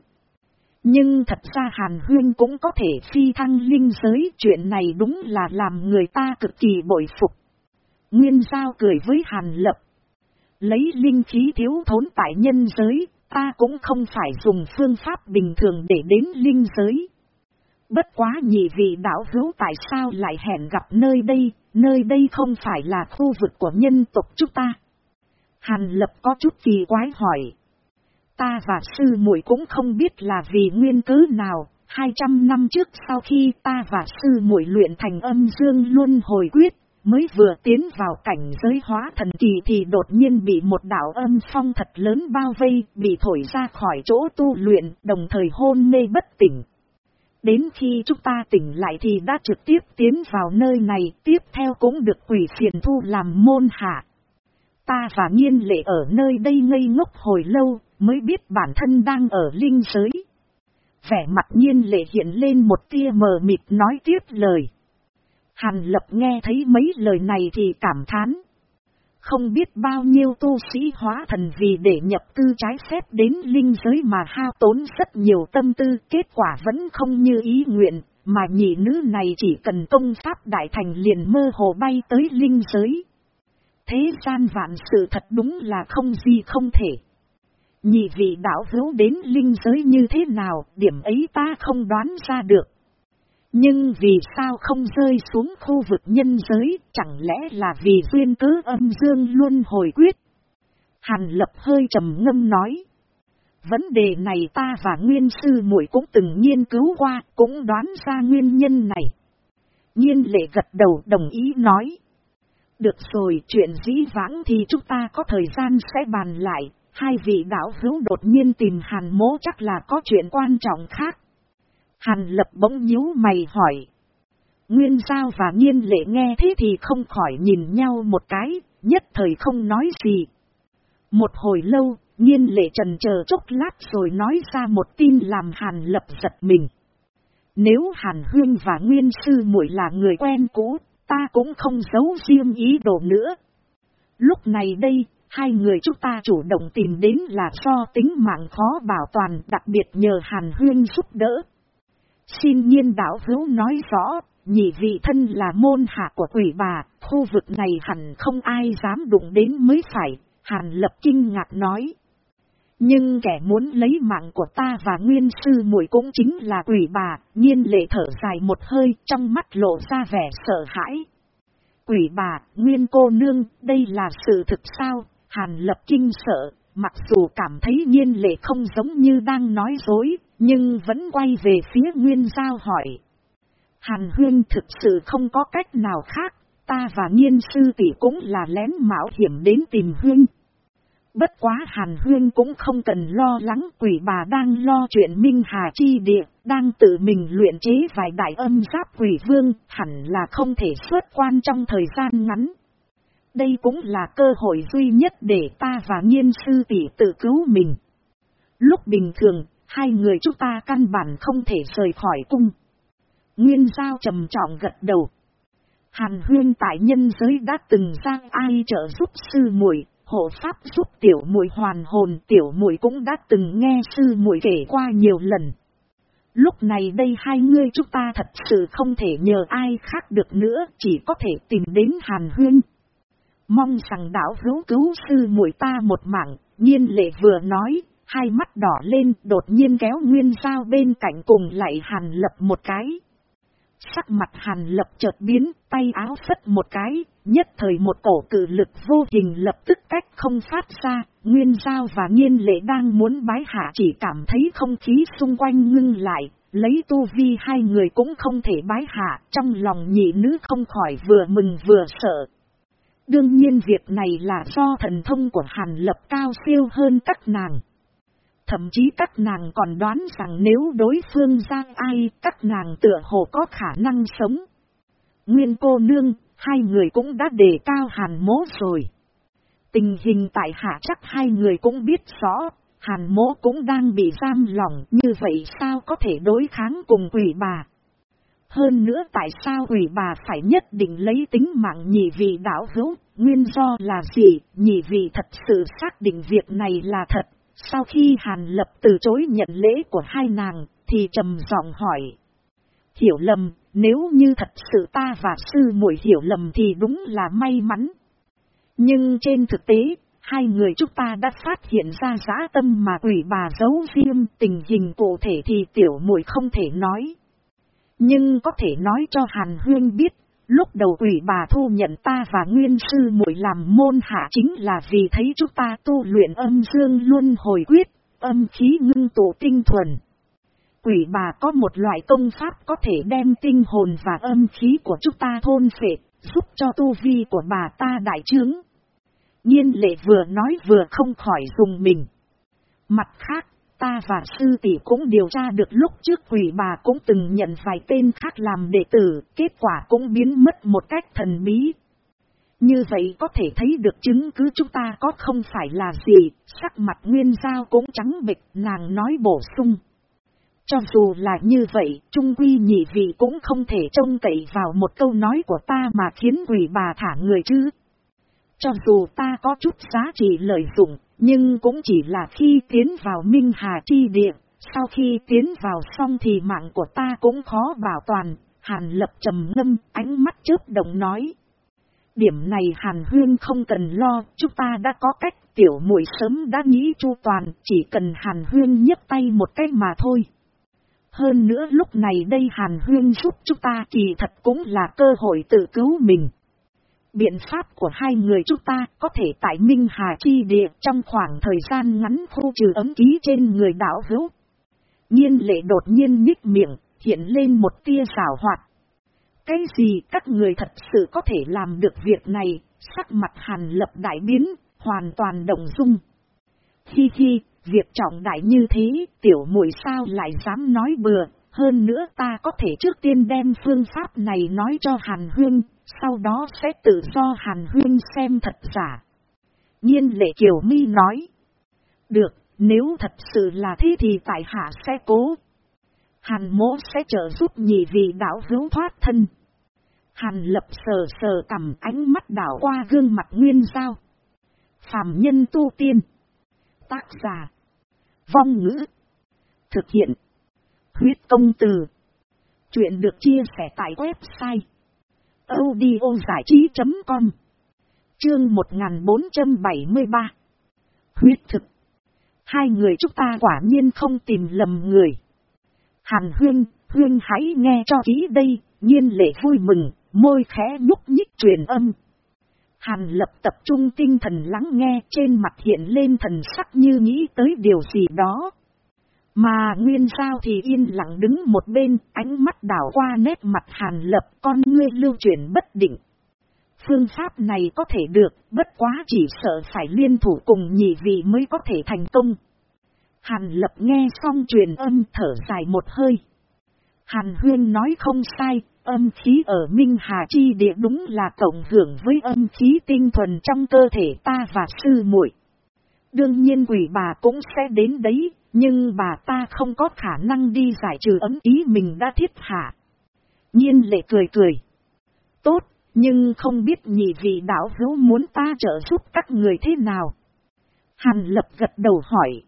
Nhưng thật ra Hàn Huyên cũng có thể phi thăng linh giới, chuyện này đúng là làm người ta cực kỳ bội phục. Nguyên Giao cười với Hàn Lập. Lấy linh khí thiếu thốn tại nhân giới, ta cũng không phải dùng phương pháp bình thường để đến linh giới. Bất quá nhị vị đảo hữu tại sao lại hẹn gặp nơi đây, nơi đây không phải là khu vực của nhân tộc chúng ta. Hàn lập có chút kỳ quái hỏi. Ta và sư muội cũng không biết là vì nguyên cớ nào, 200 năm trước sau khi ta và sư muội luyện thành âm dương luân hồi quyết, mới vừa tiến vào cảnh giới hóa thần kỳ thì đột nhiên bị một đạo âm phong thật lớn bao vây, bị thổi ra khỏi chỗ tu luyện, đồng thời hôn mê bất tỉnh. Đến khi chúng ta tỉnh lại thì đã trực tiếp tiến vào nơi này, tiếp theo cũng được quỷ phiền thu làm môn hạ. Ta và nhiên lệ ở nơi đây ngây ngốc hồi lâu, mới biết bản thân đang ở linh giới. Vẻ mặt nhiên lệ hiện lên một tia mờ mịt nói tiếp lời. Hàn lập nghe thấy mấy lời này thì cảm thán. Không biết bao nhiêu tu sĩ hóa thần vì để nhập tư trái phép đến linh giới mà hao tốn rất nhiều tâm tư, kết quả vẫn không như ý nguyện, mà nhị nữ này chỉ cần công pháp đại thành liền mơ hồ bay tới linh giới. Thế gian vạn sự thật đúng là không gì không thể. Nhị vị đạo hữu đến linh giới như thế nào, điểm ấy ta không đoán ra được. Nhưng vì sao không rơi xuống khu vực nhân giới, chẳng lẽ là vì duyên cớ âm dương luôn hồi quyết? Hàn lập hơi trầm ngâm nói. Vấn đề này ta và nguyên sư muội cũng từng nghiên cứu qua, cũng đoán ra nguyên nhân này. Nhiên lệ gật đầu đồng ý nói. Được rồi, chuyện dĩ vãng thì chúng ta có thời gian sẽ bàn lại. Hai vị đạo hữu đột nhiên tìm hàn mố chắc là có chuyện quan trọng khác. Hàn lập bỗng nhíu mày hỏi. Nguyên giao và nghiên lệ nghe thế thì không khỏi nhìn nhau một cái, nhất thời không nói gì. Một hồi lâu, nghiên lệ trần chờ chốc lát rồi nói ra một tin làm hàn lập giật mình. Nếu hàn huyên và nguyên sư muội là người quen cũ, ta cũng không giấu riêng ý đồ nữa. Lúc này đây, hai người chúng ta chủ động tìm đến là do tính mạng khó bảo toàn đặc biệt nhờ hàn huyên giúp đỡ. Xin nhiên đảo hữu nói rõ, nhị vị thân là môn hạ của quỷ bà, khu vực này hẳn không ai dám đụng đến mới phải, hàn lập kinh ngạc nói. Nhưng kẻ muốn lấy mạng của ta và nguyên sư muội cũng chính là quỷ bà, nhiên lệ thở dài một hơi trong mắt lộ ra vẻ sợ hãi. Quỷ bà, nguyên cô nương, đây là sự thực sao? Hàn lập kinh sợ, mặc dù cảm thấy nhiên lệ không giống như đang nói dối, nhưng vẫn quay về phía nguyên giao hỏi. Hàn huyên thực sự không có cách nào khác, ta và nhiên sư tỷ cũng là lén mạo hiểm đến tìm huyên. Bất quá Hàn Huyên cũng không cần lo lắng quỷ bà đang lo chuyện Minh Hà Chi Địa, đang tự mình luyện chế vài đại âm giáp quỷ vương, hẳn là không thể xuất quan trong thời gian ngắn. Đây cũng là cơ hội duy nhất để ta và nhiên sư tỷ tự cứu mình. Lúc bình thường, hai người chúng ta căn bản không thể rời khỏi cung. Nguyên giao trầm trọng gật đầu. Hàn huyên tại nhân giới đã từng sang ai trợ giúp sư muội hộ pháp giúp tiểu muội hoàn hồn tiểu muội cũng đã từng nghe sư muội kể qua nhiều lần. Lúc này đây hai người chúng ta thật sự không thể nhờ ai khác được nữa, chỉ có thể tìm đến Hàn Huyên. Mong rằng đảo hữu cứu sư muội ta một mạng, nhiên lệ vừa nói, hai mắt đỏ lên đột nhiên kéo nguyên sao bên cạnh cùng lại Hàn lập một cái. Sắc mặt hàn lập chợt biến, tay áo phất một cái, nhất thời một cổ cử lực vô hình lập tức cách không phát ra, nguyên giao và nhiên lệ đang muốn bái hạ chỉ cảm thấy không khí xung quanh ngưng lại, lấy tu vi hai người cũng không thể bái hạ, trong lòng nhị nữ không khỏi vừa mừng vừa sợ. Đương nhiên việc này là do thần thông của hàn lập cao siêu hơn các nàng. Thậm chí các nàng còn đoán rằng nếu đối phương ra ai, các nàng tựa hồ có khả năng sống. Nguyên cô nương, hai người cũng đã đề cao hàn mố rồi. Tình hình tại hạ chắc hai người cũng biết rõ, hàn mố cũng đang bị giam lỏng như vậy sao có thể đối kháng cùng quỷ bà. Hơn nữa tại sao quỷ bà phải nhất định lấy tính mạng nhị vị đảo hữu, nguyên do là gì, nhị vị thật sự xác định việc này là thật, sau khi Hàn Lập từ chối nhận lễ của hai nàng, thì trầm giọng hỏi. Hiểu lầm, nếu như thật sự ta và sư muội hiểu lầm thì đúng là may mắn. Nhưng trên thực tế, hai người chúng ta đã phát hiện ra giá tâm mà quỷ bà giấu riêng tình hình cụ thể thì tiểu muội không thể nói. Nhưng có thể nói cho Hàn Huyên biết Lúc đầu quỷ bà thu nhận ta và nguyên sư muội làm môn hạ chính là vì thấy chúng ta tu luyện âm dương luôn hồi quyết, âm khí ngưng tụ tinh thuần. Quỷ bà có một loại công pháp có thể đem tinh hồn và âm khí của chúng ta thôn phệ, giúp cho tu vi của bà ta đại trướng. Nhiên lệ vừa nói vừa không khỏi dùng mình. Mặt khác, Ta và sư tỷ cũng điều tra được lúc trước quỷ bà cũng từng nhận vài tên khác làm đệ tử, kết quả cũng biến mất một cách thần bí. Như vậy có thể thấy được chứng cứ chúng ta có không phải là gì, sắc mặt nguyên giao cũng trắng bịch, nàng nói bổ sung. Cho dù là như vậy, trung quy nhị vị cũng không thể trông cậy vào một câu nói của ta mà khiến quỷ bà thả người chứ. Cho dù ta có chút giá trị lợi dụng, nhưng cũng chỉ là khi tiến vào Minh Hà Chi Địa, sau khi tiến vào xong thì mạng của ta cũng khó bảo toàn, Hàn Lập trầm ngâm, ánh mắt chớp động nói. Điểm này Hàn Huyên không cần lo, chúng ta đã có cách tiểu muội sớm đã nghĩ chu toàn, chỉ cần Hàn Huyên nhấp tay một cách mà thôi. Hơn nữa lúc này đây Hàn Huyên giúp chúng ta kỳ thật cũng là cơ hội tự cứu mình. Biện pháp của hai người chúng ta có thể tại Minh Hà Chi Địa trong khoảng thời gian ngắn khu trừ ấm ký trên người đảo hữu. Nhiên lệ đột nhiên nhích miệng, hiện lên một tia xảo hoạt. Cái gì các người thật sự có thể làm được việc này, sắc mặt hàn lập đại biến, hoàn toàn động dung. Hi hi, việc trọng đại như thế, tiểu muội sao lại dám nói bừa, hơn nữa ta có thể trước tiên đem phương pháp này nói cho Hàn Huyên, sau đó sẽ tự do Hàn Huyên xem thật giả. Nhiên lệ Kiều Mi nói. Được, nếu thật sự là thế thì tại hạ sẽ cố. Hàn mỗ sẽ trợ giúp nhị vị đạo hữu thoát thân. Hàn lập sờ sờ cầm ánh mắt đảo qua gương mặt nguyên giao. Phạm nhân tu tiên. Tác giả. Vong ngữ. Thực hiện. Huyết công từ. Chuyện được chia sẻ tại website audiozải trí.com Chương 1473 Huyết thực Hai người chúng ta quả nhiên không tìm lầm người. Hàn huyên, huyên hãy nghe cho kỹ đây, nhiên lệ vui mừng, môi khẽ nhúc nhích truyền âm. Hàn lập tập trung tinh thần lắng nghe trên mặt hiện lên thần sắc như nghĩ tới điều gì đó. Mà Nguyên sao thì yên lặng đứng một bên, ánh mắt đảo qua nét mặt Hàn lập con ngươi lưu chuyển bất định. Phương pháp này có thể được, bất quá chỉ sợ phải liên thủ cùng nhị vị mới có thể thành công. Hàn lập nghe xong truyền âm thở dài một hơi. Hàn huyên nói không sai, âm khí ở Minh Hà Chi địa đúng là cộng hưởng với âm khí tinh thuần trong cơ thể ta và sư muội. Đương nhiên quỷ bà cũng sẽ đến đấy, nhưng bà ta không có khả năng đi giải trừ ấm ý mình đã thiết hạ. Nhiên lệ cười cười. Tốt, nhưng không biết nhị vị đạo hữu muốn ta trợ giúp các người thế nào. Hàn lập gật đầu hỏi.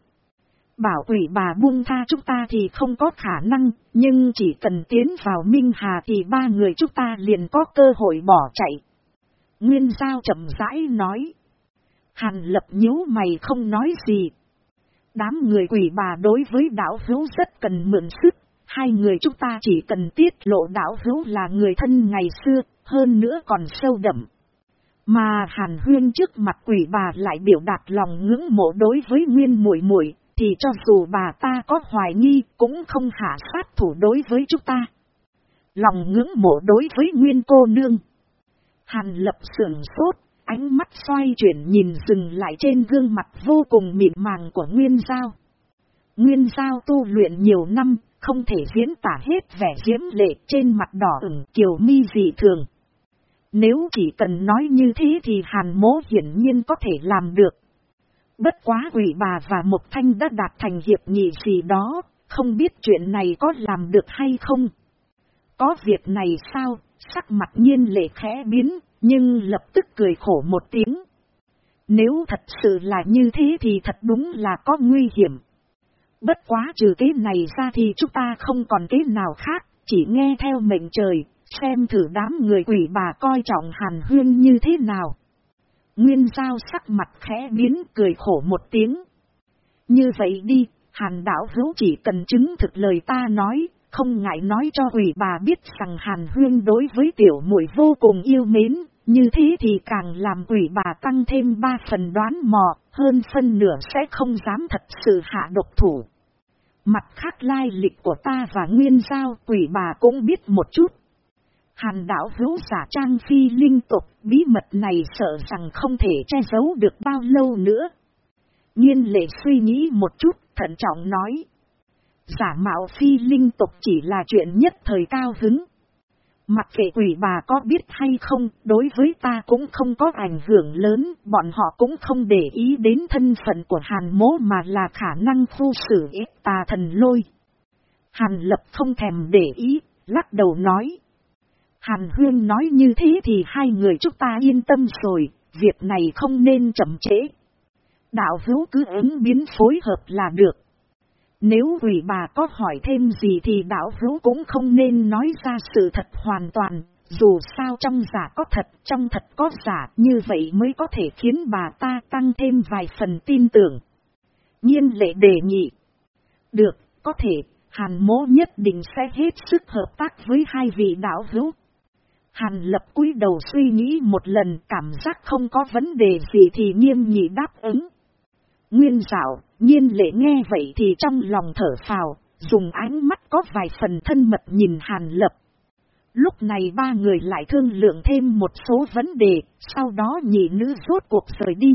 Bảo quỷ bà buông tha chúng ta thì không có khả năng, nhưng chỉ cần tiến vào Minh Hà thì ba người chúng ta liền có cơ hội bỏ chạy. Nguyên Giao chậm rãi nói. Hàn lập nhíu mày không nói gì. Đám người quỷ bà đối với đảo hữu rất cần mượn sức, hai người chúng ta chỉ cần tiết lộ đảo hữu là người thân ngày xưa, hơn nữa còn sâu đậm. Mà Hàn Huyên trước mặt quỷ bà lại biểu đạt lòng ngưỡng mộ đối với Nguyên muội muội, thì cho dù bà ta có hoài nghi cũng không hạ sát thủ đối với chúng ta. Lòng ngưỡng mộ đối với Nguyên cô nương. Hàn lập sưởng sốt, ánh mắt xoay chuyển nhìn dừng lại trên gương mặt vô cùng mịn màng của Nguyên Giao. Nguyên Giao tu luyện nhiều năm, không thể diễn tả hết vẻ diễm lệ trên mặt đỏ ửng kiều mi dị thường. Nếu chỉ cần nói như thế thì hàn mố hiển nhiên có thể làm được. Bất quá quỷ bà và Mộc Thanh đã đạt thành hiệp nghị gì đó, không biết chuyện này có làm được hay không. Có việc này sao, sắc mặt nhiên lệ khẽ biến, nhưng lập tức cười khổ một tiếng. Nếu thật sự là như thế thì thật đúng là có nguy hiểm. Bất quá trừ cái này ra thì chúng ta không còn cái nào khác, chỉ nghe theo mệnh trời, xem thử đám người quỷ bà coi trọng hàn huyên như thế nào. Nguyên giao sắc mặt khẽ biến cười khổ một tiếng. Như vậy đi, hàn đảo hữu chỉ cần chứng thực lời ta nói, không ngại nói cho quỷ bà biết rằng hàn huyên đối với tiểu muội vô cùng yêu mến, như thế thì càng làm quỷ bà tăng thêm ba phần đoán mò, hơn phân nửa sẽ không dám thật sự hạ độc thủ. Mặt khác lai lịch của ta và nguyên giao quỷ bà cũng biết một chút. Hàn đảo hữu giả trang phi linh tục, bí mật này sợ rằng không thể che giấu được bao lâu nữa. Nhiên lệ suy nghĩ một chút, thận trọng nói. Giả mạo phi linh tục chỉ là chuyện nhất thời cao hứng. Mặc kệ quỷ bà có biết hay không, đối với ta cũng không có ảnh hưởng lớn, bọn họ cũng không để ý đến thân phận của hàn mố mà là khả năng khu xử ít tà thần lôi. Hàn lập không thèm để ý, lắc đầu nói. Hàn huyên nói như thế thì hai người chúng ta yên tâm rồi, việc này không nên chậm trễ. Đạo hữu cứ ứng biến phối hợp là được. Nếu quỷ bà có hỏi thêm gì thì đạo hữu cũng không nên nói ra sự thật hoàn toàn, dù sao trong giả có thật, trong thật có giả, như vậy mới có thể khiến bà ta tăng thêm vài phần tin tưởng. Nhiên lệ đề nghị. Được, có thể, hàn mố nhất định sẽ hết sức hợp tác với hai vị đạo hữu. Hàn lập cúi đầu suy nghĩ một lần cảm giác không có vấn đề gì thì nghiêm nhị đáp ứng. Nguyên dạo, nhiên lệ nghe vậy thì trong lòng thở phào, dùng ánh mắt có vài phần thân mật nhìn hàn lập. Lúc này ba người lại thương lượng thêm một số vấn đề, sau đó nhị nữ rốt cuộc rời đi.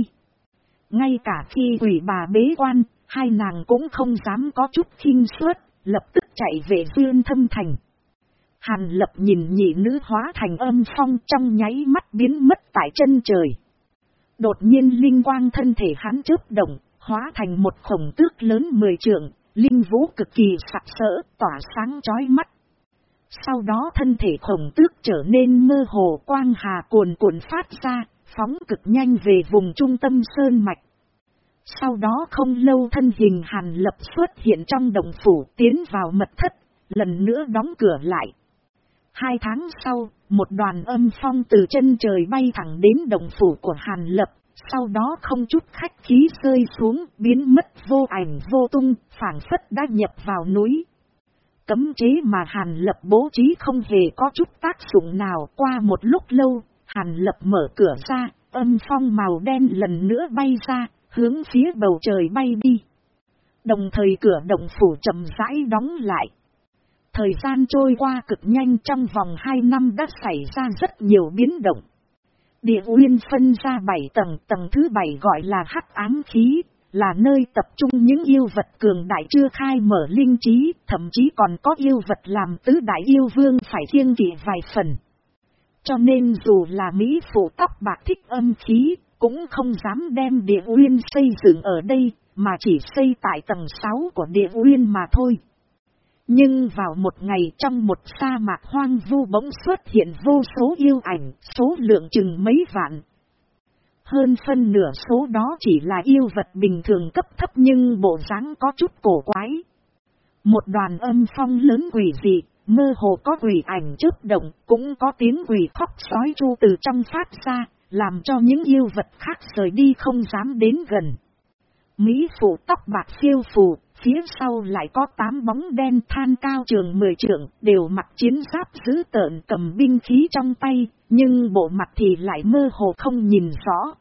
Ngay cả khi quỷ bà bế quan, hai nàng cũng không dám có chút khinh suất, lập tức chạy về duyên thâm thành. Hàn lập nhìn nhị nữ hóa thành âm phong trong nháy mắt biến mất tại chân trời. Đột nhiên linh quang thân thể hắn chớp động, hóa thành một khổng tước lớn mười trượng, linh vũ cực kỳ sặc sỡ, tỏa sáng chói mắt. Sau đó thân thể khổng tước trở nên mơ hồ quang hà cuồn cuộn phát ra, phóng cực nhanh về vùng trung tâm sơn mạch. Sau đó không lâu thân hình hàn lập xuất hiện trong đồng phủ tiến vào mật thất, lần nữa đóng cửa lại. Hai tháng sau, một đoàn âm phong từ chân trời bay thẳng đến đồng phủ của hàn lập, sau đó không chút khách khí rơi xuống, biến mất vô ảnh vô tung, phản phất đã nhập vào núi. Cấm chế mà Hàn Lập bố trí không hề có chút tác dụng nào qua một lúc lâu, Hàn Lập mở cửa ra, âm phong màu đen lần nữa bay ra, hướng phía bầu trời bay đi. Đồng thời cửa động phủ chậm rãi đóng lại. Thời gian trôi qua cực nhanh trong vòng 2 năm đã xảy ra rất nhiều biến động. Địa nguyên phân ra 7 tầng, tầng thứ 7 gọi là hắc ám khí, là nơi tập trung những yêu vật cường đại chưa khai mở linh trí, thậm chí còn có yêu vật làm tứ đại yêu vương phải thiên vị vài phần. Cho nên dù là Mỹ phụ tóc bạc thích âm khí, cũng không dám đem địa uyên xây dựng ở đây, mà chỉ xây tại tầng 6 của địa uyên mà thôi. Nhưng vào một ngày trong một sa mạc hoang vu bỗng xuất hiện vô số yêu ảnh, số lượng chừng mấy vạn, hơn phân nửa số đó chỉ là yêu vật bình thường cấp thấp nhưng bộ dáng có chút cổ quái. Một đoàn âm phong lớn quỷ dị, mơ hồ có quỷ ảnh chớp động, cũng có tiếng quỷ khóc sói chu từ trong phát ra, làm cho những yêu vật khác rời đi không dám đến gần. Mỹ phụ tóc bạc phiêu phù, phía sau lại có tám bóng đen than cao trường mười trưởng đều mặc chiến giáp giữ tợn cầm binh khí trong tay, nhưng bộ mặt thì lại mơ hồ không nhìn rõ.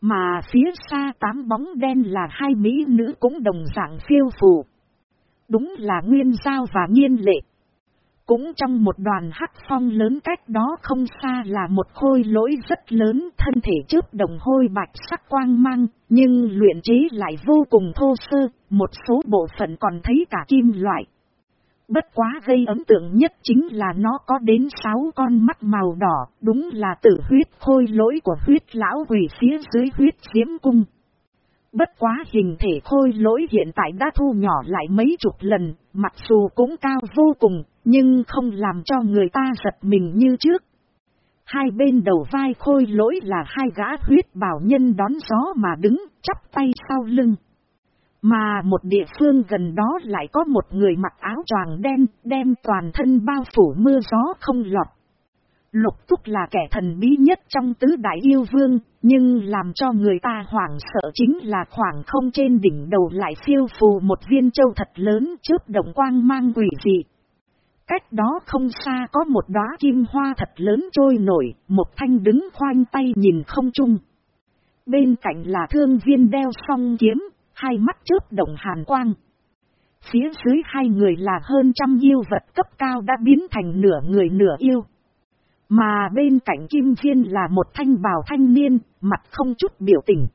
Mà phía xa tám bóng đen là hai mỹ nữ cũng đồng dạng phiêu phù. Đúng là nguyên giao và nghiên lệ. Cũng trong một đoàn hắc phong lớn cách đó không xa là một khôi lỗi rất lớn thân thể trước đồng hôi bạch sắc quang mang, nhưng luyện chế lại vô cùng thô sơ, một số bộ phận còn thấy cả kim loại. Bất quá gây ấn tượng nhất chính là nó có đến sáu con mắt màu đỏ, đúng là tử huyết khôi lỗi của huyết lão quỷ phía dưới huyết diễm cung. Bất quá hình thể khôi lỗi hiện tại đã thu nhỏ lại mấy chục lần, mặc dù cũng cao vô cùng, nhưng không làm cho người ta giật mình như trước. Hai bên đầu vai khôi lỗi là hai gã huyết bảo nhân đón gió mà đứng, chắp tay sau lưng. Mà một địa phương gần đó lại có một người mặc áo choàng đen, đem toàn thân bao phủ mưa gió không lọt. Lục túc là kẻ thần bí nhất trong tứ đại yêu vương, nhưng làm cho người ta hoảng sợ chính là khoảng không trên đỉnh đầu lại phiêu phù một viên châu thật lớn trước động quang mang quỷ dị. Cách đó không xa có một đóa kim hoa thật lớn trôi nổi, một thanh đứng khoanh tay nhìn không chung. Bên cạnh là thương viên đeo song kiếm, hai mắt chớp động hàn quang. Phía dưới hai người là hơn trăm yêu vật cấp cao đã biến thành nửa người nửa yêu. Mà bên cạnh kim viên là một thanh bào thanh niên, mặt không chút biểu tình.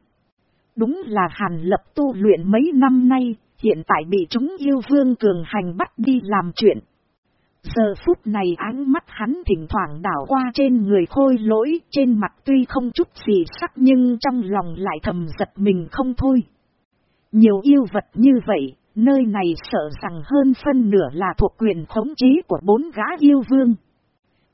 Đúng là hàn lập tu luyện mấy năm nay, hiện tại bị chúng yêu vương cường hành bắt đi làm chuyện. Giờ phút này ánh mắt hắn thỉnh thoảng đảo qua trên người khôi lỗi, trên mặt tuy không chút gì sắc nhưng trong lòng lại thầm giật mình không thôi. Nhiều yêu vật như vậy, nơi này sợ rằng hơn phân nửa là thuộc quyền khống chế của bốn gã yêu vương.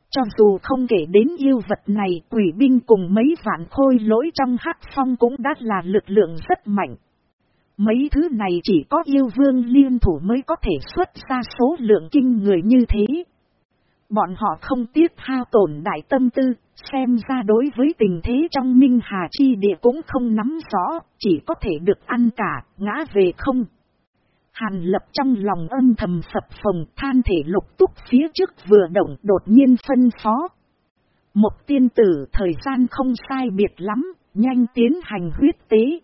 Cho dù không kể đến yêu vật này, quỷ binh cùng mấy vạn khôi lỗi trong hắc phong cũng đã là lực lượng rất mạnh. Mấy thứ này chỉ có yêu vương liên thủ mới có thể xuất ra số lượng kinh người như thế. Bọn họ không tiếc hao tổn đại tâm tư, xem ra đối với tình thế trong Minh Hà Chi địa cũng không nắm rõ, chỉ có thể được ăn cả, ngã về không. Hàn lập trong lòng âm thầm sập phồng than thể lục túc phía trước vừa động đột nhiên phân phó. Một tiên tử thời gian không sai biệt lắm, nhanh tiến hành huyết tế.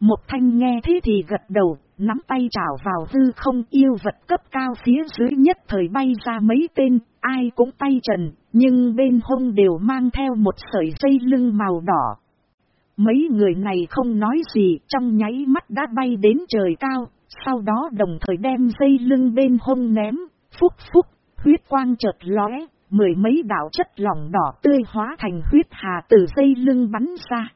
Một thanh nghe thế thì gật đầu, nắm tay trảo vào hư không yêu vật cấp cao phía dưới nhất thời bay ra mấy tên, ai cũng tay trần, nhưng bên hông đều mang theo một sợi dây lưng màu đỏ. Mấy người này không nói gì, trong nháy mắt đã bay đến trời cao, sau đó đồng thời đem dây lưng bên hông ném, phúc phúc, huyết quang chợt lóe, mười mấy đạo chất lỏng đỏ tươi hóa thành huyết hà từ dây lưng bắn ra.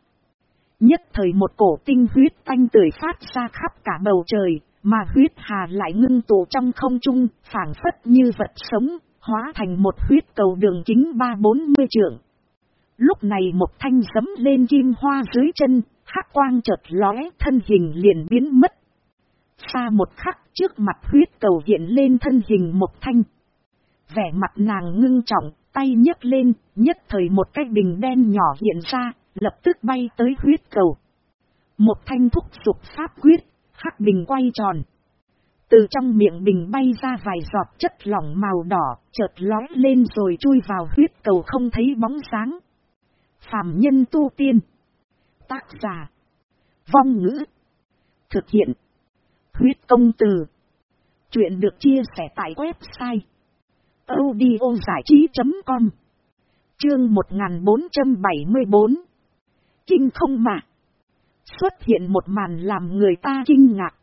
Nhất thời một cổ tinh huyết tanh tươi phát ra khắp cả bầu trời, mà huyết hà lại ngưng tụ trong không trung, phản phất như vật sống, hóa thành một huyết cầu đường kính ba bốn mươi trượng. Lúc này một thanh giấm lên kim hoa dưới chân, hắc quang chợt lóe thân hình liền biến mất. Xa một khắc trước mặt huyết cầu hiện lên thân hình một thanh. Vẻ mặt nàng ngưng trọng, tay nhấc lên, nhất thời một cái bình đen nhỏ hiện ra, lập tức bay tới huyết cầu. Một thanh thúc sụp pháp quyết, hắc bình quay tròn. Từ trong miệng bình bay ra vài giọt chất lỏng màu đỏ, chợt lói lên rồi chui vào huyết cầu không thấy bóng sáng. Phạm nhân tu tiên. Tác giả. Vong ngữ. Thực hiện. Huyết công từ. Chuyện được chia sẻ tại website. audiozảichí.com Chương 1474 tinh không mà. Xuất hiện một màn làm người ta kinh ngạc.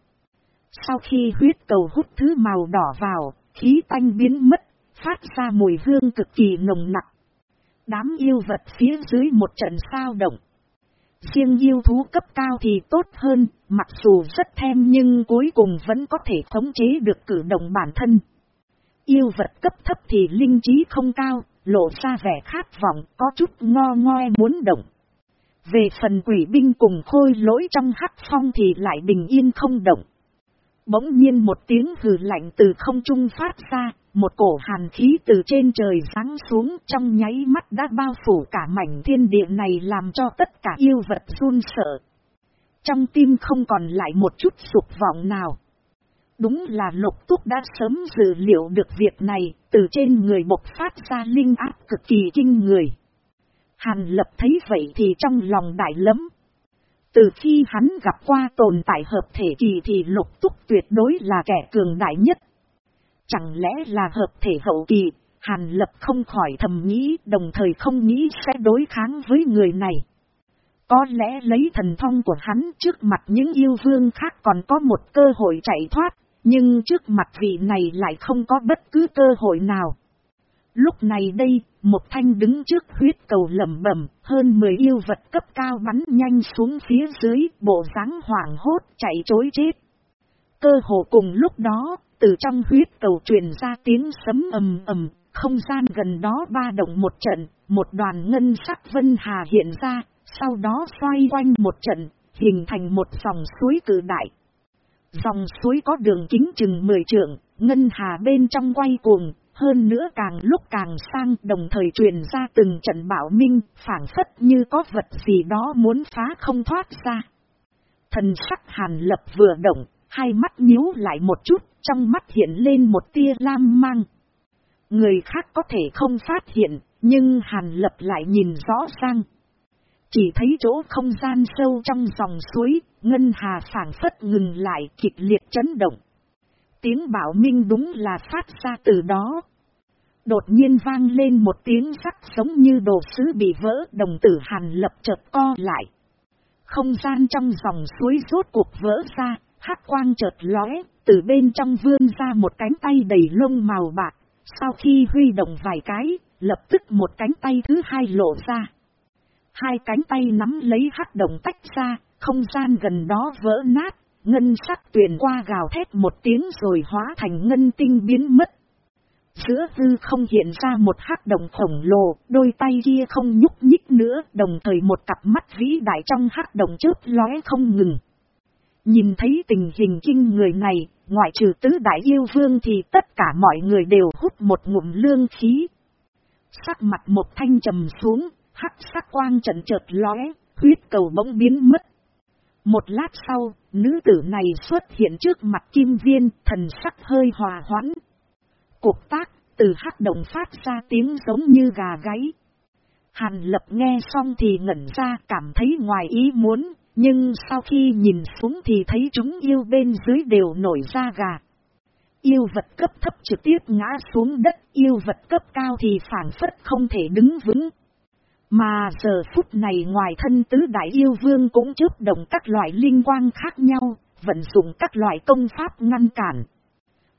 Sau khi huyết cầu hút thứ màu đỏ vào, khí tanh biến mất, phát ra mùi hương cực kỳ nồng nặc. Đám yêu vật phía dưới một trận sao động. Riêng yêu thú cấp cao thì tốt hơn, mặc dù rất thêm nhưng cuối cùng vẫn có thể khống chế được cử động bản thân. Yêu vật cấp thấp thì linh trí không cao, lộ ra vẻ khát vọng, có chút ngo ngoe muốn động. Về phần quỷ binh cùng khôi lỗi trong hắc phong thì lại bình yên không động. Bỗng nhiên một tiếng hừ lạnh từ không trung phát ra, một cổ hàn khí từ trên trời sáng xuống trong nháy mắt đã bao phủ cả mảnh thiên địa này làm cho tất cả yêu vật run sợ. Trong tim không còn lại một chút sụp vọng nào. Đúng là lục túc đã sớm dự liệu được việc này, từ trên người bộc phát ra linh áp cực kỳ kinh người. Hàn lập thấy vậy thì trong lòng đại lắm. Từ khi hắn gặp qua tồn tại hợp thể kỳ thì lục túc tuyệt đối là kẻ cường đại nhất. Chẳng lẽ là hợp thể hậu kỳ, Hàn Lập không khỏi thầm nghĩ đồng thời không nghĩ sẽ đối kháng với người này. Có lẽ lấy thần thông của hắn trước mặt những yêu vương khác còn có một cơ hội chạy thoát, nhưng trước mặt vị này lại không có bất cứ cơ hội nào. Lúc này đây, một thanh đứng trước huyết cầu lầm bẩm hơn 10 yêu vật cấp cao bắn nhanh xuống phía dưới, bộ dáng hoảng hốt chạy chối chết. Cơ hồ cùng lúc đó, từ trong huyết cầu truyền ra tiếng sấm ầm ầm, không gian gần đó ba động một trận, một đoàn ngân sắc vân hà hiện ra, sau đó xoay quanh một trận, hình thành một dòng suối cử đại. Dòng suối có đường kính chừng 10 trượng, ngân hà bên trong quay cuồng, hơn nữa càng lúc càng sang đồng thời truyền ra từng trận bảo minh, phản phất như có vật gì đó muốn phá không thoát ra. Thần sắc hàn lập vừa động, hai mắt nhíu lại một chút, trong mắt hiện lên một tia lam mang. Người khác có thể không phát hiện, nhưng hàn lập lại nhìn rõ ràng. Chỉ thấy chỗ không gian sâu trong dòng suối, ngân hà phản phất ngừng lại kịch liệt chấn động. Tiếng bảo minh đúng là phát ra từ đó. Đột nhiên vang lên một tiếng sắc giống như đồ sứ bị vỡ đồng tử hàn lập chợt co lại. Không gian trong dòng suối rốt cuộc vỡ ra, hắc quang chợt lóe, từ bên trong vươn ra một cánh tay đầy lông màu bạc. Sau khi huy động vài cái, lập tức một cánh tay thứ hai lộ ra. Hai cánh tay nắm lấy hắc động tách ra, không gian gần đó vỡ nát, ngân sắc tuyển qua gào thét một tiếng rồi hóa thành ngân tinh biến mất. Giữa hư không hiện ra một hắc động khổng lồ, đôi tay kia không nhúc nhích nữa, đồng thời một cặp mắt vĩ đại trong hắc động chớp lóe không ngừng. Nhìn thấy tình hình kinh người này, ngoại trừ tứ đại yêu vương thì tất cả mọi người đều hút một ngụm lương khí. Sắc mặt một thanh trầm xuống, hắc sắc quang trận chợt lóe, huyết cầu bỗng biến mất. Một lát sau, nữ tử này xuất hiện trước mặt kim viên, thần sắc hơi hòa hoãn. Cuộc tác, từ hắc động phát ra tiếng giống như gà gáy. Hàn lập nghe xong thì ngẩn ra cảm thấy ngoài ý muốn, Nhưng sau khi nhìn xuống thì thấy chúng yêu bên dưới đều nổi ra gà. Yêu vật cấp thấp trực tiếp ngã xuống đất, yêu vật cấp cao thì phản phất không thể đứng vững. Mà giờ phút này ngoài thân tứ đại yêu vương cũng chớp động các loại linh quang khác nhau, vận dụng các loại công pháp ngăn cản.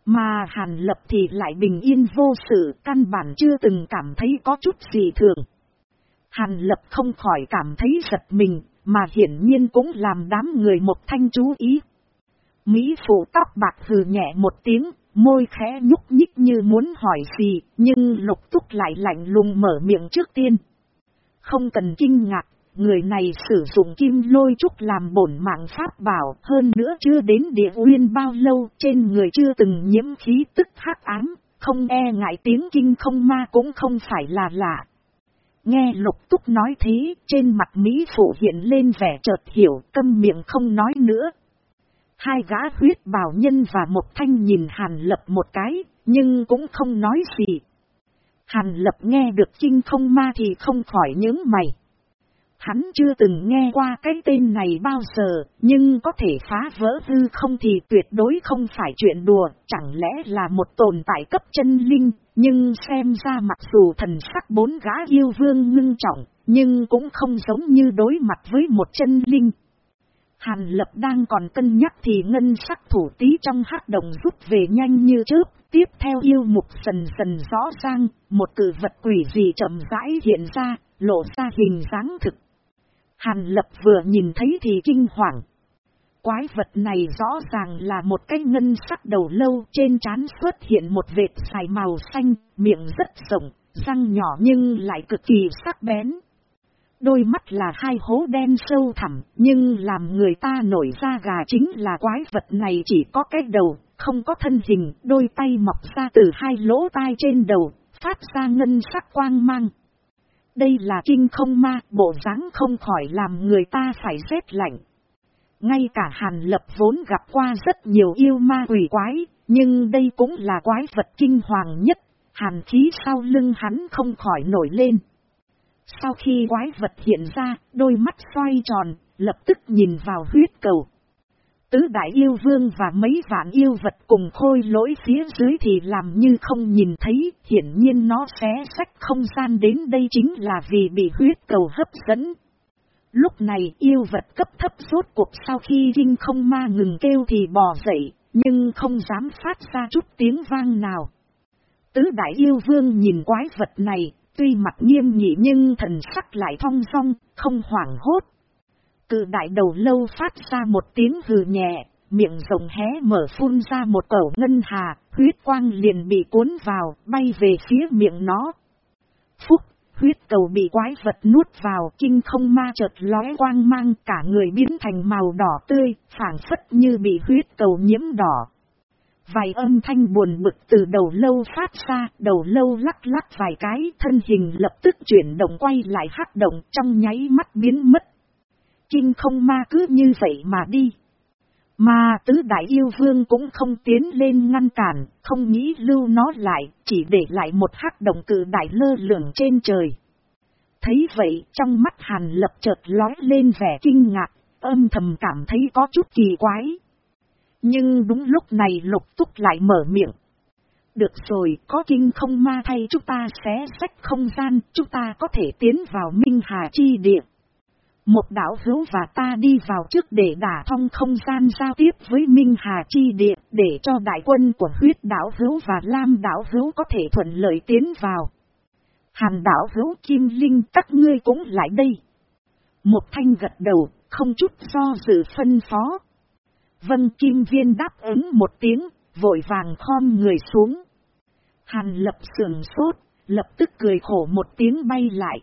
Mà Hàn Lập thì lại bình yên vô sự, căn bản chưa từng cảm thấy có chút gì thường. Hàn Lập không khỏi cảm thấy giật mình, mà hiển nhiên cũng làm đám người một thanh chú ý. Mỹ phụ tóc bạc hừ nhẹ một tiếng, môi khẽ nhúc nhích như muốn hỏi gì, nhưng lục túc lại lạnh lùng mở miệng trước tiên. Không cần kinh ngạc, người này sử dụng kim lôi trúc làm bổn mạng pháp bảo, hơn nữa chưa đến địa uyên bao lâu, trên người chưa từng nhiễm khí tức hắc ám, không e ngại tiếng kinh không ma cũng không phải là lạ. Nghe lục túc nói thế, trên mặt Mỹ phụ hiện lên vẻ chợt hiểu, câm miệng không nói nữa. Hai gã huyết bảo nhân và một thanh nhìn hàn lập một cái, nhưng cũng không nói gì. Hàn lập nghe được kinh không ma thì không khỏi những mày. Hắn chưa từng nghe qua cái tên này bao giờ, nhưng có thể phá vỡ hư không thì tuyệt đối không phải chuyện đùa, chẳng lẽ là một tồn tại cấp chân linh, nhưng xem ra mặc dù thần sắc bốn gã yêu vương ngưng trọng, nhưng cũng không giống như đối mặt với một chân linh. Hàn lập đang còn cân nhắc thì ngân sắc thủ tí trong hát đồng rút về nhanh như trước tiếp theo yêu mục sần sần rõ ràng, một cử vật quỷ gì chậm rãi hiện ra, lộ ra hình dáng thực. Hàn lập vừa nhìn thấy thì kinh hoàng. Quái vật này rõ ràng là một cái ngân sắc đầu lâu trên trán xuất hiện một vệt xài màu xanh, miệng rất rộng, răng nhỏ nhưng lại cực kỳ sắc bén. Đôi mắt là hai hố đen sâu thẳm, nhưng làm người ta nổi ra gà chính là quái vật này chỉ có cái đầu, không có thân hình, đôi tay mọc ra từ hai lỗ tai trên đầu, phát ra ngân sắc quang mang. Đây là kinh không ma, bộ dáng không khỏi làm người ta phải rét lạnh. Ngay cả hàn lập vốn gặp qua rất nhiều yêu ma quỷ quái, nhưng đây cũng là quái vật kinh hoàng nhất, hàn khí sau lưng hắn không khỏi nổi lên. Sau khi quái vật hiện ra, đôi mắt xoay tròn, lập tức nhìn vào huyết cầu. Tứ đại yêu vương và mấy vạn yêu vật cùng khôi lỗi phía dưới thì làm như không nhìn thấy, hiển nhiên nó xé sách không gian đến đây chính là vì bị huyết cầu hấp dẫn. Lúc này yêu vật cấp thấp suốt cuộc sau khi kinh không ma ngừng kêu thì bò dậy, nhưng không dám phát ra chút tiếng vang nào. Tứ đại yêu vương nhìn quái vật này, tuy mặt nghiêm nghị nhưng thần sắc lại thong song, không hoảng hốt. Cự đại đầu lâu phát ra một tiếng hừ nhẹ, miệng rồng hé mở phun ra một cẩu ngân hà, huyết quang liền bị cuốn vào, bay về phía miệng nó. Phúc, huyết cầu bị quái vật nuốt vào, kinh không ma chợt lóe quang mang, cả người biến thành màu đỏ tươi, phảng phất như bị huyết cầu nhiễm đỏ. Vài âm thanh buồn bực từ đầu lâu phát ra, đầu lâu lắc lắc vài cái, thân hình lập tức chuyển động quay lại hát động trong nháy mắt biến mất kinh không ma cứ như vậy mà đi. Mà tứ đại yêu vương cũng không tiến lên ngăn cản, không nghĩ lưu nó lại, chỉ để lại một hắc động cử đại lơ lửng trên trời. Thấy vậy, trong mắt hàn lập chợt lói lên vẻ kinh ngạc, âm thầm cảm thấy có chút kỳ quái. Nhưng đúng lúc này lục túc lại mở miệng. Được rồi, có kinh không ma thay chúng ta xé sách không gian, chúng ta có thể tiến vào minh hà chi địa. Một đảo hữu và ta đi vào trước để đả thông không gian giao tiếp với Minh Hà Chi Địa để cho đại quân của huyết đảo hữu và lam đảo hữu có thể thuận lợi tiến vào. Hàn đảo hữu Kim Linh các ngươi cũng lại đây. Một thanh gật đầu, không chút do dự phân phó. Vân Kim Viên đáp ứng một tiếng, vội vàng khom người xuống. Hàn lập sườn sốt, lập tức cười khổ một tiếng bay lại.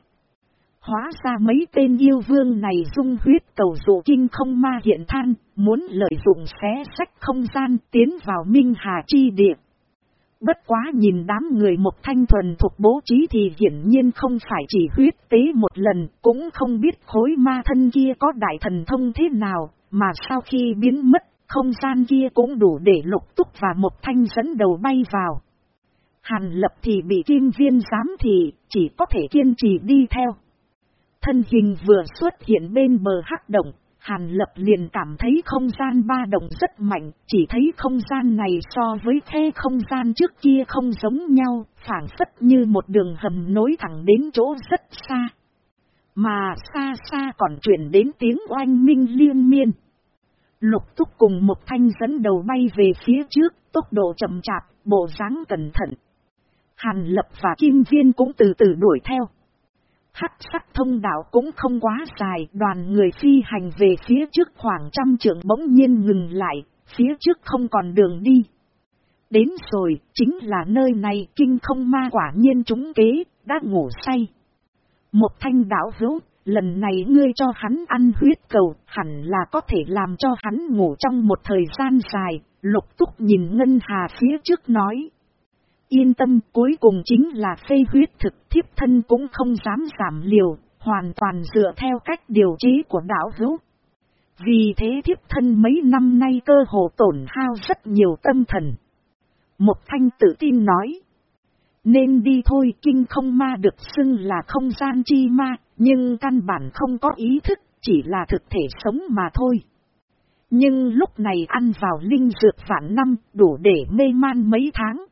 Hóa ra mấy tên yêu vương này dung huyết cầu dụ kinh không ma hiện than, muốn lợi dụng xé sách không gian tiến vào minh hà chi địa. Bất quá nhìn đám người một thanh thuần thuộc bố trí thì hiển nhiên không phải chỉ huyết tế một lần, cũng không biết khối ma thân kia có đại thần thông thế nào, mà sau khi biến mất, không gian kia cũng đủ để lục túc và một thanh dẫn đầu bay vào. Hàn lập thì bị kim viên giám thị, chỉ có thể kiên trì đi theo. Thân hình vừa xuất hiện bên bờ hắc động, Hàn lập liền cảm thấy không gian ba động rất mạnh, chỉ thấy không gian này so với khe không gian trước kia không giống nhau, phản phất như một đường hầm nối thẳng đến chỗ rất xa. Mà xa xa còn chuyển đến tiếng oanh minh liên miên. Lục túc cùng một thanh dẫn đầu bay về phía trước, tốc độ chậm chạp, bộ dáng cẩn thận. Hàn lập và kim viên cũng từ từ đuổi theo. Hắc sắc thông đạo cũng không quá dài, đoàn người phi hành về phía trước khoảng trăm trượng bỗng nhiên ngừng lại, phía trước không còn đường đi. Đến rồi, chính là nơi này kinh không ma quả nhiên chúng kế, đã ngủ say. Một thanh đảo hữu, lần này ngươi cho hắn ăn huyết cầu, hẳn là có thể làm cho hắn ngủ trong một thời gian dài, lục túc nhìn Ngân Hà phía trước nói. Yên tâm cuối cùng chính là phê huyết thực thiếp thân cũng không dám giảm liều, hoàn toàn dựa theo cách điều chế của đạo hữu. Vì thế thiếp thân mấy năm nay cơ hồ tổn hao rất nhiều tâm thần. Một thanh tự tin nói. Nên đi thôi kinh không ma được xưng là không gian chi ma, nhưng căn bản không có ý thức, chỉ là thực thể sống mà thôi. Nhưng lúc này ăn vào linh dược vạn năm đủ để mê man mấy tháng.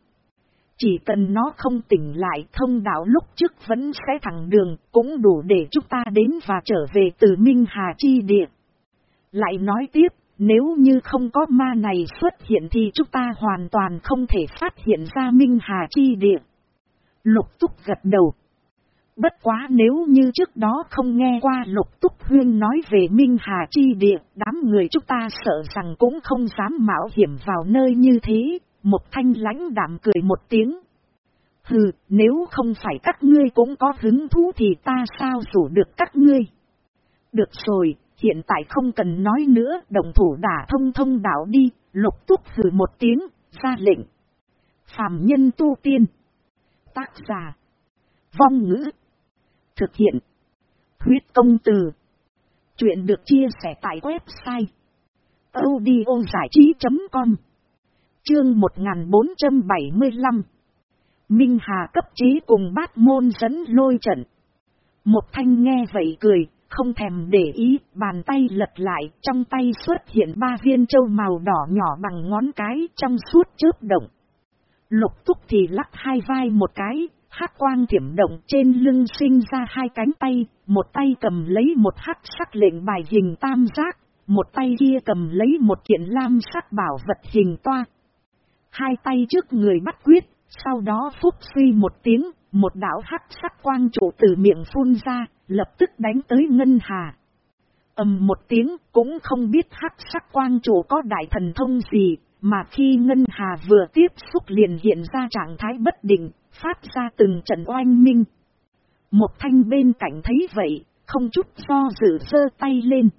Chỉ cần nó không tỉnh lại thông đạo lúc trước vẫn sẽ thẳng đường cũng đủ để chúng ta đến và trở về từ Minh Hà Chi Địa. Lại nói tiếp, nếu như không có ma này xuất hiện thì chúng ta hoàn toàn không thể phát hiện ra Minh Hà Chi Địa. Lục túc gật đầu. Bất quá nếu như trước đó không nghe qua lục túc huyên nói về Minh Hà Chi Địa, đám người chúng ta sợ rằng cũng không dám mạo hiểm vào nơi như thế, một thanh lãnh đạm cười một tiếng. Hừ, nếu không phải các ngươi cũng có hứng thú thì ta sao rủ được các ngươi. Được rồi, hiện tại không cần nói nữa, đồng thủ đã thông thông đạo đi, lục túc hừ một tiếng, ra lệnh. Phạm nhân tu tiên. Tác giả. Vong ngữ. Thực hiện. Huyết công từ. Chuyện được chia sẻ tại website. audiozảichí.com Chương 1475 Minh Hà cấp trí cùng bát môn dẫn lôi trận. Một thanh nghe vậy cười, không thèm để ý, bàn tay lật lại, trong tay xuất hiện ba viên châu màu đỏ nhỏ bằng ngón cái trong suốt chớp động. Lục túc thì lắc hai vai một cái, hắc quang thiểm động trên lưng sinh ra hai cánh tay, một tay cầm lấy một hắc sắc lệnh bài hình tam giác, một tay kia cầm lấy một kiện lam sắc bảo vật hình toa. Hai tay trước người bắt quyết, sau đó phúc suy một tiếng, một đạo hắc sắc quang trụ từ miệng phun ra, lập tức đánh tới Ngân Hà. ầm một tiếng, cũng không biết hắc sắc quang trụ có đại thần thông gì, mà khi Ngân Hà vừa tiếp xúc liền hiện ra trạng thái bất định, phát ra từng trận oanh minh. Một thanh bên cạnh thấy vậy, không chút do dự sơ tay lên.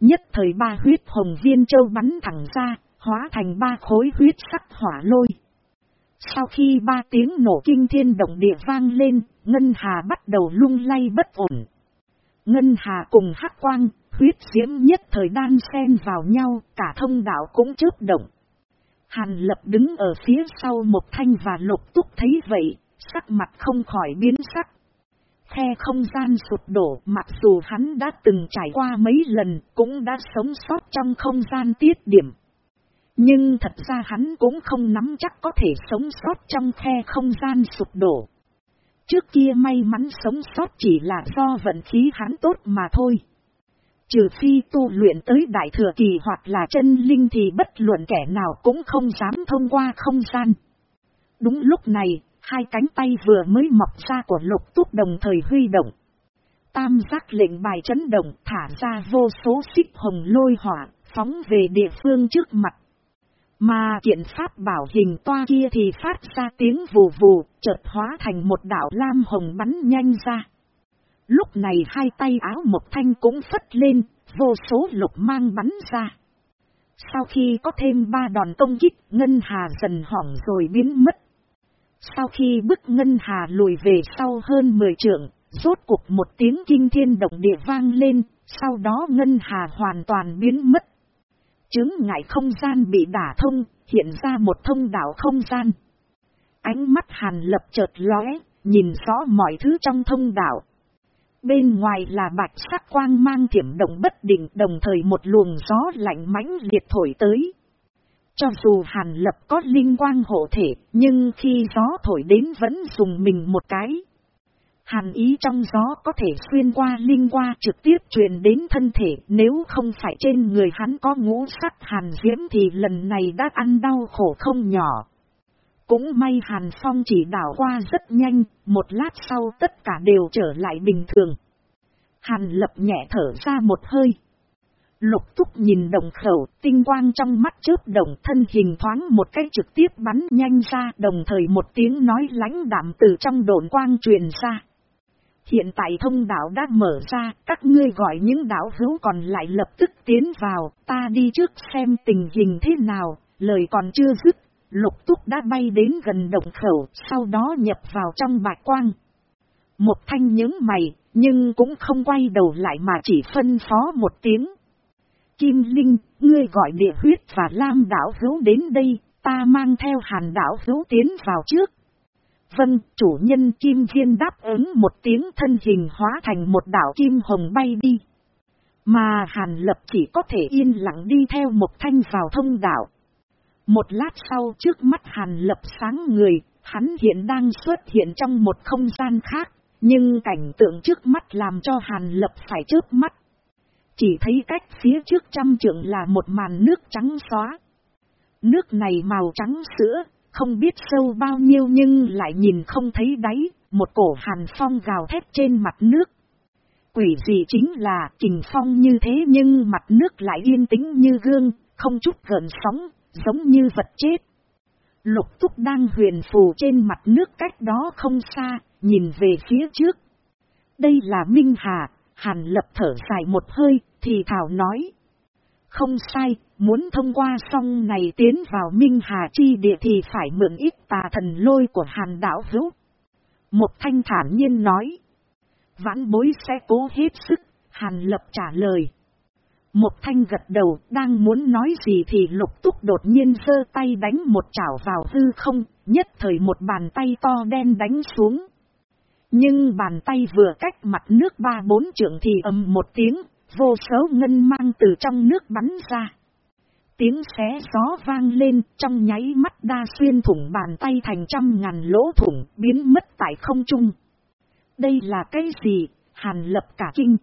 Nhất thời ba huyết hồng viên châu bắn thẳng ra, hóa thành ba khối huyết sắc hỏa lôi. Sau khi ba tiếng nổ kinh thiên động địa vang lên, Ngân Hà bắt đầu lung lay bất ổn. Ngân Hà cùng hắc quang, huyết diễm nhất thời đan xen vào nhau, cả thông đạo cũng chớp động. Hàn lập đứng ở phía sau một thanh và lục túc thấy vậy, sắc mặt không khỏi biến sắc. Khe không gian sụp đổ mặc dù hắn đã từng trải qua mấy lần cũng đã sống sót trong không gian tiết điểm. Nhưng thật ra hắn cũng không nắm chắc có thể sống sót trong khe không gian sụp đổ. Trước kia may mắn sống sót chỉ là do vận khí hắn tốt mà thôi. Trừ phi tu luyện tới đại thừa kỳ hoặc là chân linh thì bất luận kẻ nào cũng không dám thông qua không gian. Đúng lúc này, hai cánh tay vừa mới mọc ra của lục túc đồng thời huy động. Tam giác lệnh bài chấn động thả ra vô số xích hồng lôi hỏa, phóng về địa phương trước mặt. Mà kiện pháp bảo hình toa kia thì phát ra tiếng vù vù, chợt hóa thành một đạo lam hồng bắn nhanh ra. Lúc này hai tay áo một thanh cũng phất lên, vô số lục mang bắn ra. Sau khi có thêm ba đòn công kích, Ngân Hà dần hỏng rồi biến mất. Sau khi bức Ngân Hà lùi về sau hơn 10 trượng, rốt cuộc một tiếng kinh thiên động địa vang lên, sau đó Ngân Hà hoàn toàn biến mất. Chứng ngại không gian bị đả thông, hiện ra một thông đạo không gian. Ánh mắt hàn lập chợt lóe, nhìn rõ mọi thứ trong thông đạo. Bên ngoài là bạch sắc quang mang thiểm động bất định đồng thời một luồng gió lạnh mãnh liệt thổi tới. Cho dù hàn lập có linh quang hộ thể, nhưng khi gió thổi đến vẫn dùng mình một cái. Hàn ý trong gió có thể xuyên qua linh qua trực tiếp truyền đến thân thể, nếu không phải trên người hắn có ngũ sắc hàn diễm thì lần này đã ăn đau khổ không nhỏ. Cũng may hàn phong chỉ đảo qua rất nhanh, một lát sau tất cả đều trở lại bình thường. Hàn lập nhẹ thở ra một hơi. Lục túc nhìn đồng khẩu, tinh quang trong mắt chớp đồng thân hình thoáng một cách trực tiếp bắn nhanh ra đồng thời một tiếng nói lãnh đạm từ trong đồn quang truyền ra. Hiện tại thông đạo đã mở ra, các ngươi gọi những đảo hữu còn lại lập tức tiến vào, ta đi trước xem tình hình thế nào, lời còn chưa dứt, lục túc đã bay đến gần động khẩu, sau đó nhập vào trong bạch quang. Một thanh nhớ mày, nhưng cũng không quay đầu lại mà chỉ phân phó một tiếng. Kim Linh, ngươi gọi địa huyết và lam đảo hữu đến đây, ta mang theo hàn đảo hữu tiến vào trước vân chủ nhân Kim Viên đáp ứng một tiếng thân hình hóa thành một đảo Kim Hồng bay đi. Mà Hàn Lập chỉ có thể yên lặng đi theo một thanh vào thông đảo. Một lát sau trước mắt Hàn Lập sáng người, hắn hiện đang xuất hiện trong một không gian khác, nhưng cảnh tượng trước mắt làm cho Hàn Lập phải chớp mắt. Chỉ thấy cách phía trước trăm trượng là một màn nước trắng xóa. Nước này màu trắng sữa, không biết sâu bao nhiêu nhưng lại nhìn không thấy đáy, một cổ hàn phong gào thét trên mặt nước. Quỷ gì chính là kình phong như thế nhưng mặt nước lại yên tĩnh như gương, không chút gợn sóng, giống như vật chết. Lục túc đang huyền phù trên mặt nước cách đó không xa, nhìn về phía trước. Đây là Minh Hà, Hàn lập thở dài một hơi, thì Thảo nói. Không sai, muốn thông qua song này tiến vào Minh Hà Chi địa thì phải mượn ít tà thần lôi của Hàn đảo hữu. Một thanh thản nhiên nói. Vãn bối sẽ cố hết sức, Hàn lập trả lời. Một thanh gật đầu, đang muốn nói gì thì lục túc đột nhiên giơ tay đánh một chảo vào hư không, nhất thời một bàn tay to đen đánh xuống. Nhưng bàn tay vừa cách mặt nước ba bốn trượng thì ầm một tiếng, vô số ngân mang từ trong nước bắn ra. Tiếng xé gió vang lên, trong nháy mắt đa xuyên thủng bàn tay thành trăm ngàn lỗ thủng, biến mất tại không trung. Đây là cái gì? Hàn lập cả kinh.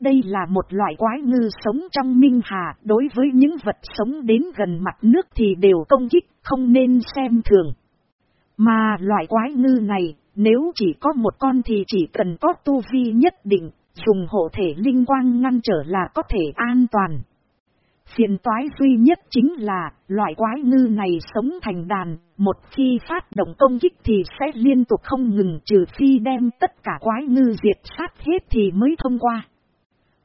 Đây là một loại quái ngư sống trong minh hà, đối với những vật sống đến gần mặt nước thì đều công kích, không nên xem thường. Mà loại quái ngư này, nếu chỉ có một con thì chỉ cần có tu vi nhất định, dùng hộ thể linh quang ngăn trở là có thể an toàn. Phiền toái duy nhất chính là, loại quái ngư này sống thành đàn, một khi phát động công kích thì sẽ liên tục không ngừng trừ phi đem tất cả quái ngư diệt sát hết thì mới thông qua.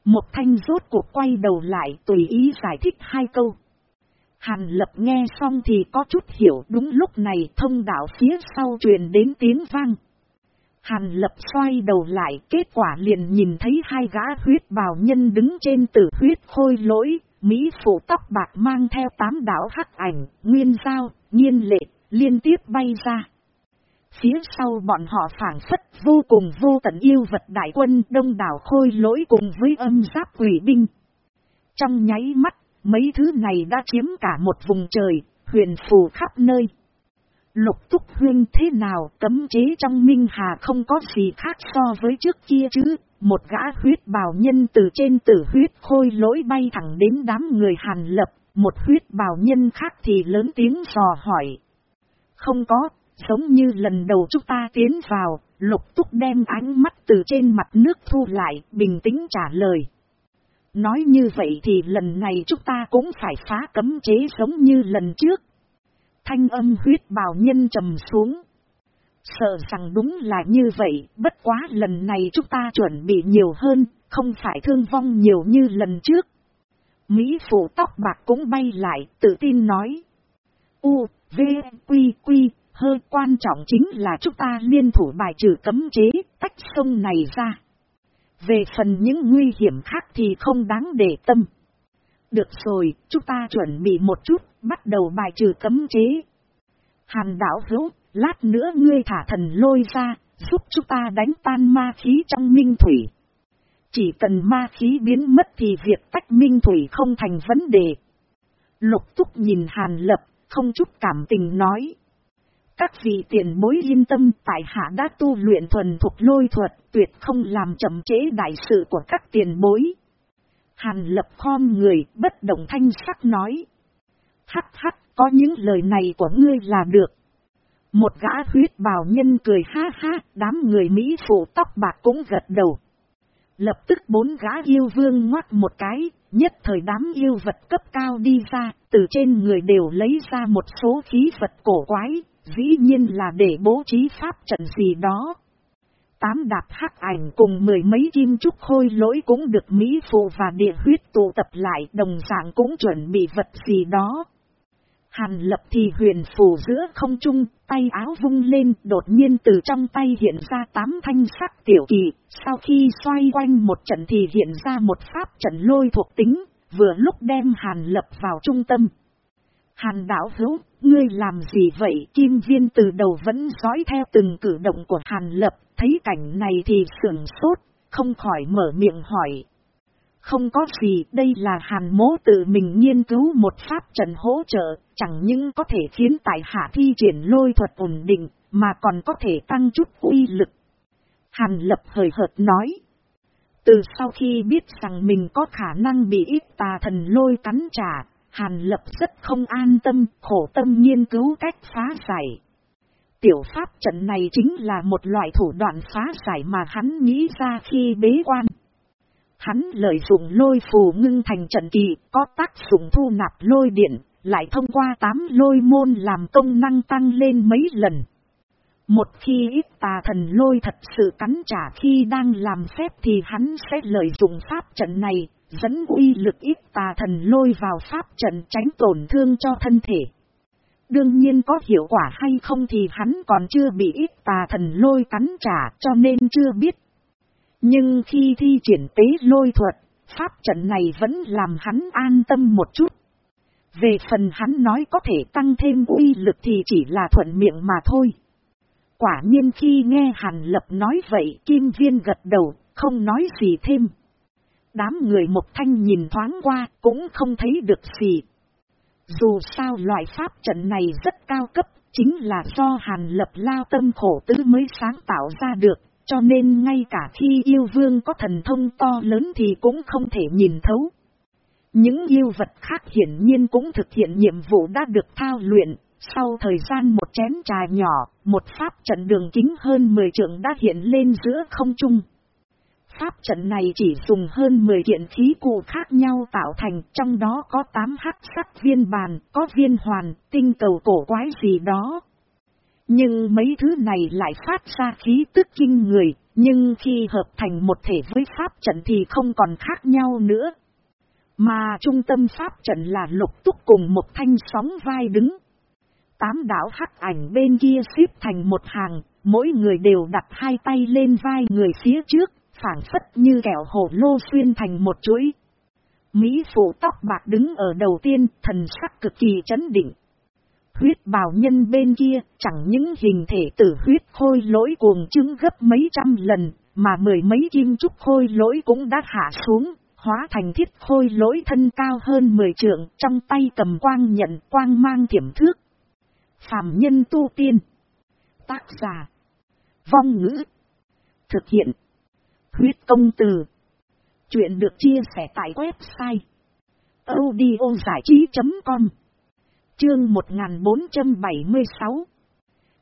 Một thanh rốt cuộc quay đầu lại tùy ý giải thích hai câu. Hàn lập nghe xong thì có chút hiểu đúng lúc này thông đạo phía sau truyền đến tiếng vang. Hàn lập xoay đầu lại kết quả liền nhìn thấy hai gã huyết bào nhân đứng trên tử huyết khôi lỗi, Mỹ phụ tóc bạc mang theo tám đảo hắc ảnh, nguyên giao, nhiên lệ, liên tiếp bay ra. Phía sau bọn họ phản phất vô cùng vô tận yêu vật đại quân đông đảo khôi lỗi cùng với âm giáp quỷ binh. Trong nháy mắt, mấy thứ này đã chiếm cả một vùng trời, huyền phù khắp nơi. Lục túc huyên thế nào cấm chế trong Minh Hà không có gì khác so với trước kia chứ. Một gã huyết bào nhân từ trên tử huyết khôi lỗi bay thẳng đến đám người hàn lập. Một huyết bào nhân khác thì lớn tiếng dò hỏi. Không có, giống như lần đầu chúng ta tiến vào, lục túc đem ánh mắt từ trên mặt nước thu lại, bình tĩnh trả lời. Nói như vậy thì lần này chúng ta cũng phải phá cấm chế giống như lần trước. Thanh âm huyết bào nhân trầm xuống. Sợ rằng đúng là như vậy, bất quá lần này chúng ta chuẩn bị nhiều hơn, không phải thương vong nhiều như lần trước. Mỹ phụ tóc bạc cũng bay lại, tự tin nói. U, V, Quy, Quy, hơi quan trọng chính là chúng ta liên thủ bài trừ cấm chế, tách sông này ra. Về phần những nguy hiểm khác thì không đáng để tâm. Được rồi, chúng ta chuẩn bị một chút, bắt đầu bài trừ cấm chế. Hàn đảo hữu, lát nữa ngươi thả thần lôi ra, giúp chúng ta đánh tan ma khí trong minh thủy. Chỉ cần ma khí biến mất thì việc tách minh thủy không thành vấn đề. Lục túc nhìn Hàn Lập, không chút cảm tình nói. Các vị tiền bối yên tâm tại hạ đã tu luyện thuần thuộc lôi thuật, tuyệt không làm chậm chế đại sự của các tiền bối. Hàn lập khom người, bất động thanh sắc nói. Hắc hắc, có những lời này của ngươi là được. Một gã huyết bào nhân cười ha ha, đám người Mỹ phụ tóc bạc cũng gật đầu. Lập tức bốn gã yêu vương ngoắt một cái, nhất thời đám yêu vật cấp cao đi ra, từ trên người đều lấy ra một số khí vật cổ quái, dĩ nhiên là để bố trí pháp trận gì đó. Tám đạp hắc ảnh cùng mười mấy kim trúc khôi lỗi cũng được Mỹ phụ và địa huyết tụ tập lại đồng dạng cũng chuẩn bị vật gì đó. Hàn lập thì huyền phù giữa không trung, tay áo vung lên, đột nhiên từ trong tay hiện ra tám thanh sắc tiểu kỳ, sau khi xoay quanh một trận thì hiện ra một pháp trận lôi thuộc tính, vừa lúc đem hàn lập vào trung tâm. Hàn đảo hữu, ngươi làm gì vậy? Kim viên từ đầu vẫn dõi theo từng cử động của hàn lập, thấy cảnh này thì sưởng sốt, không khỏi mở miệng hỏi. Không có gì, đây là hàn mố tự mình nghiên cứu một pháp trận hỗ trợ, chẳng những có thể khiến tại hạ thi triển lôi thuật ổn định, mà còn có thể tăng chút uy lực. Hàn lập hời hợt nói. Từ sau khi biết rằng mình có khả năng bị ít tà thần lôi cắn trả, Hàn lập rất không an tâm, khổ tâm nghiên cứu cách phá giải. Tiểu pháp trận này chính là một loại thủ đoạn phá giải mà hắn nghĩ ra khi bế quan. Hắn lợi dụng lôi phù ngưng thành trận kỳ, có tác dụng thu nạp lôi điện, lại thông qua tám lôi môn làm công năng tăng lên mấy lần. Một khi ít tà thần lôi thật sự cắn trả khi đang làm phép thì hắn sẽ lợi dụng pháp trận này, dẫn uy lực ít tà thần lôi vào pháp trận tránh tổn thương cho thân thể. Đương nhiên có hiệu quả hay không thì hắn còn chưa bị ít tà thần lôi cắn trả cho nên chưa biết. Nhưng khi thi triển tế lôi thuật, pháp trận này vẫn làm hắn an tâm một chút. Về phần hắn nói có thể tăng thêm uy lực thì chỉ là thuận miệng mà thôi. Quả nhiên khi nghe Hàn Lập nói vậy Kim Viên gật đầu, không nói gì thêm. Đám người một thanh nhìn thoáng qua cũng không thấy được gì. Dù sao loại pháp trận này rất cao cấp, chính là do Hàn Lập lao tâm khổ tứ mới sáng tạo ra được, cho nên ngay cả khi yêu vương có thần thông to lớn thì cũng không thể nhìn thấu. Những yêu vật khác hiển nhiên cũng thực hiện nhiệm vụ đã được thao luyện, sau thời gian một chén trà nhỏ, một pháp trận đường kính hơn 10 trượng đã hiện lên giữa không trung. Pháp trận này chỉ dùng hơn 10 kiện khí cụ khác nhau tạo thành, trong đó có 8 hắc sắc viên bàn, có viên hoàn, tinh cầu cổ quái gì đó. Nhưng mấy thứ này lại phát ra khí tức kinh người, nhưng khi hợp thành một thể với pháp trận thì không còn khác nhau nữa. Mà trung tâm pháp trận là lục túc cùng một thanh sóng vai đứng. Tám đảo hắc ảnh bên kia xếp thành một hàng, mỗi người đều đặt hai tay lên vai người phía trước, phản phất như kẹo hổ lô xuyên thành một chuỗi. Mỹ phụ tóc bạc đứng ở đầu tiên, thần sắc cực kỳ chấn định. Huyết bào nhân bên kia, chẳng những hình thể tử huyết khôi lỗi cuồng chứng gấp mấy trăm lần, mà mười mấy kim trúc khôi lỗi cũng đã hạ xuống, hóa thành thiết khôi lỗi thân cao hơn 10 trượng, trong tay cầm quang nhận quang mang thiểm thước. Phạm nhân tu tiên. Tác giả. Vong ngữ. Thực hiện. Huyết công từ. Chuyện được chia sẻ tại website. audiozảichí.com Chương 1476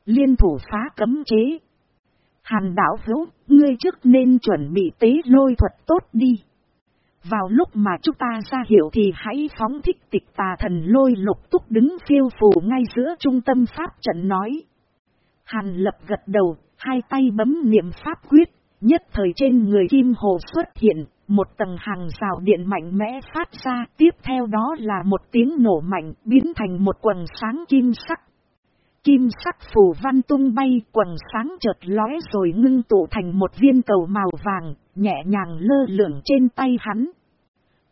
Liên thủ phá cấm chế. Hàn đảo hữu, ngươi trước nên chuẩn bị tế lôi thuật tốt đi. Vào lúc mà chúng ta ra hiểu thì hãy phóng thích tịch tà thần lôi lục túc đứng phiêu phù ngay giữa trung tâm pháp trận nói. Hàn lập gật đầu, hai tay bấm niệm pháp quyết, nhất thời trên người kim hồ xuất hiện, một tầng hàng rào điện mạnh mẽ phát ra, tiếp theo đó là một tiếng nổ mạnh biến thành một quần sáng kim sắc. Kim sắc phù văn tung bay quần sáng chợt lóe rồi ngưng tụ thành một viên cầu màu vàng, nhẹ nhàng lơ lửng trên tay hắn.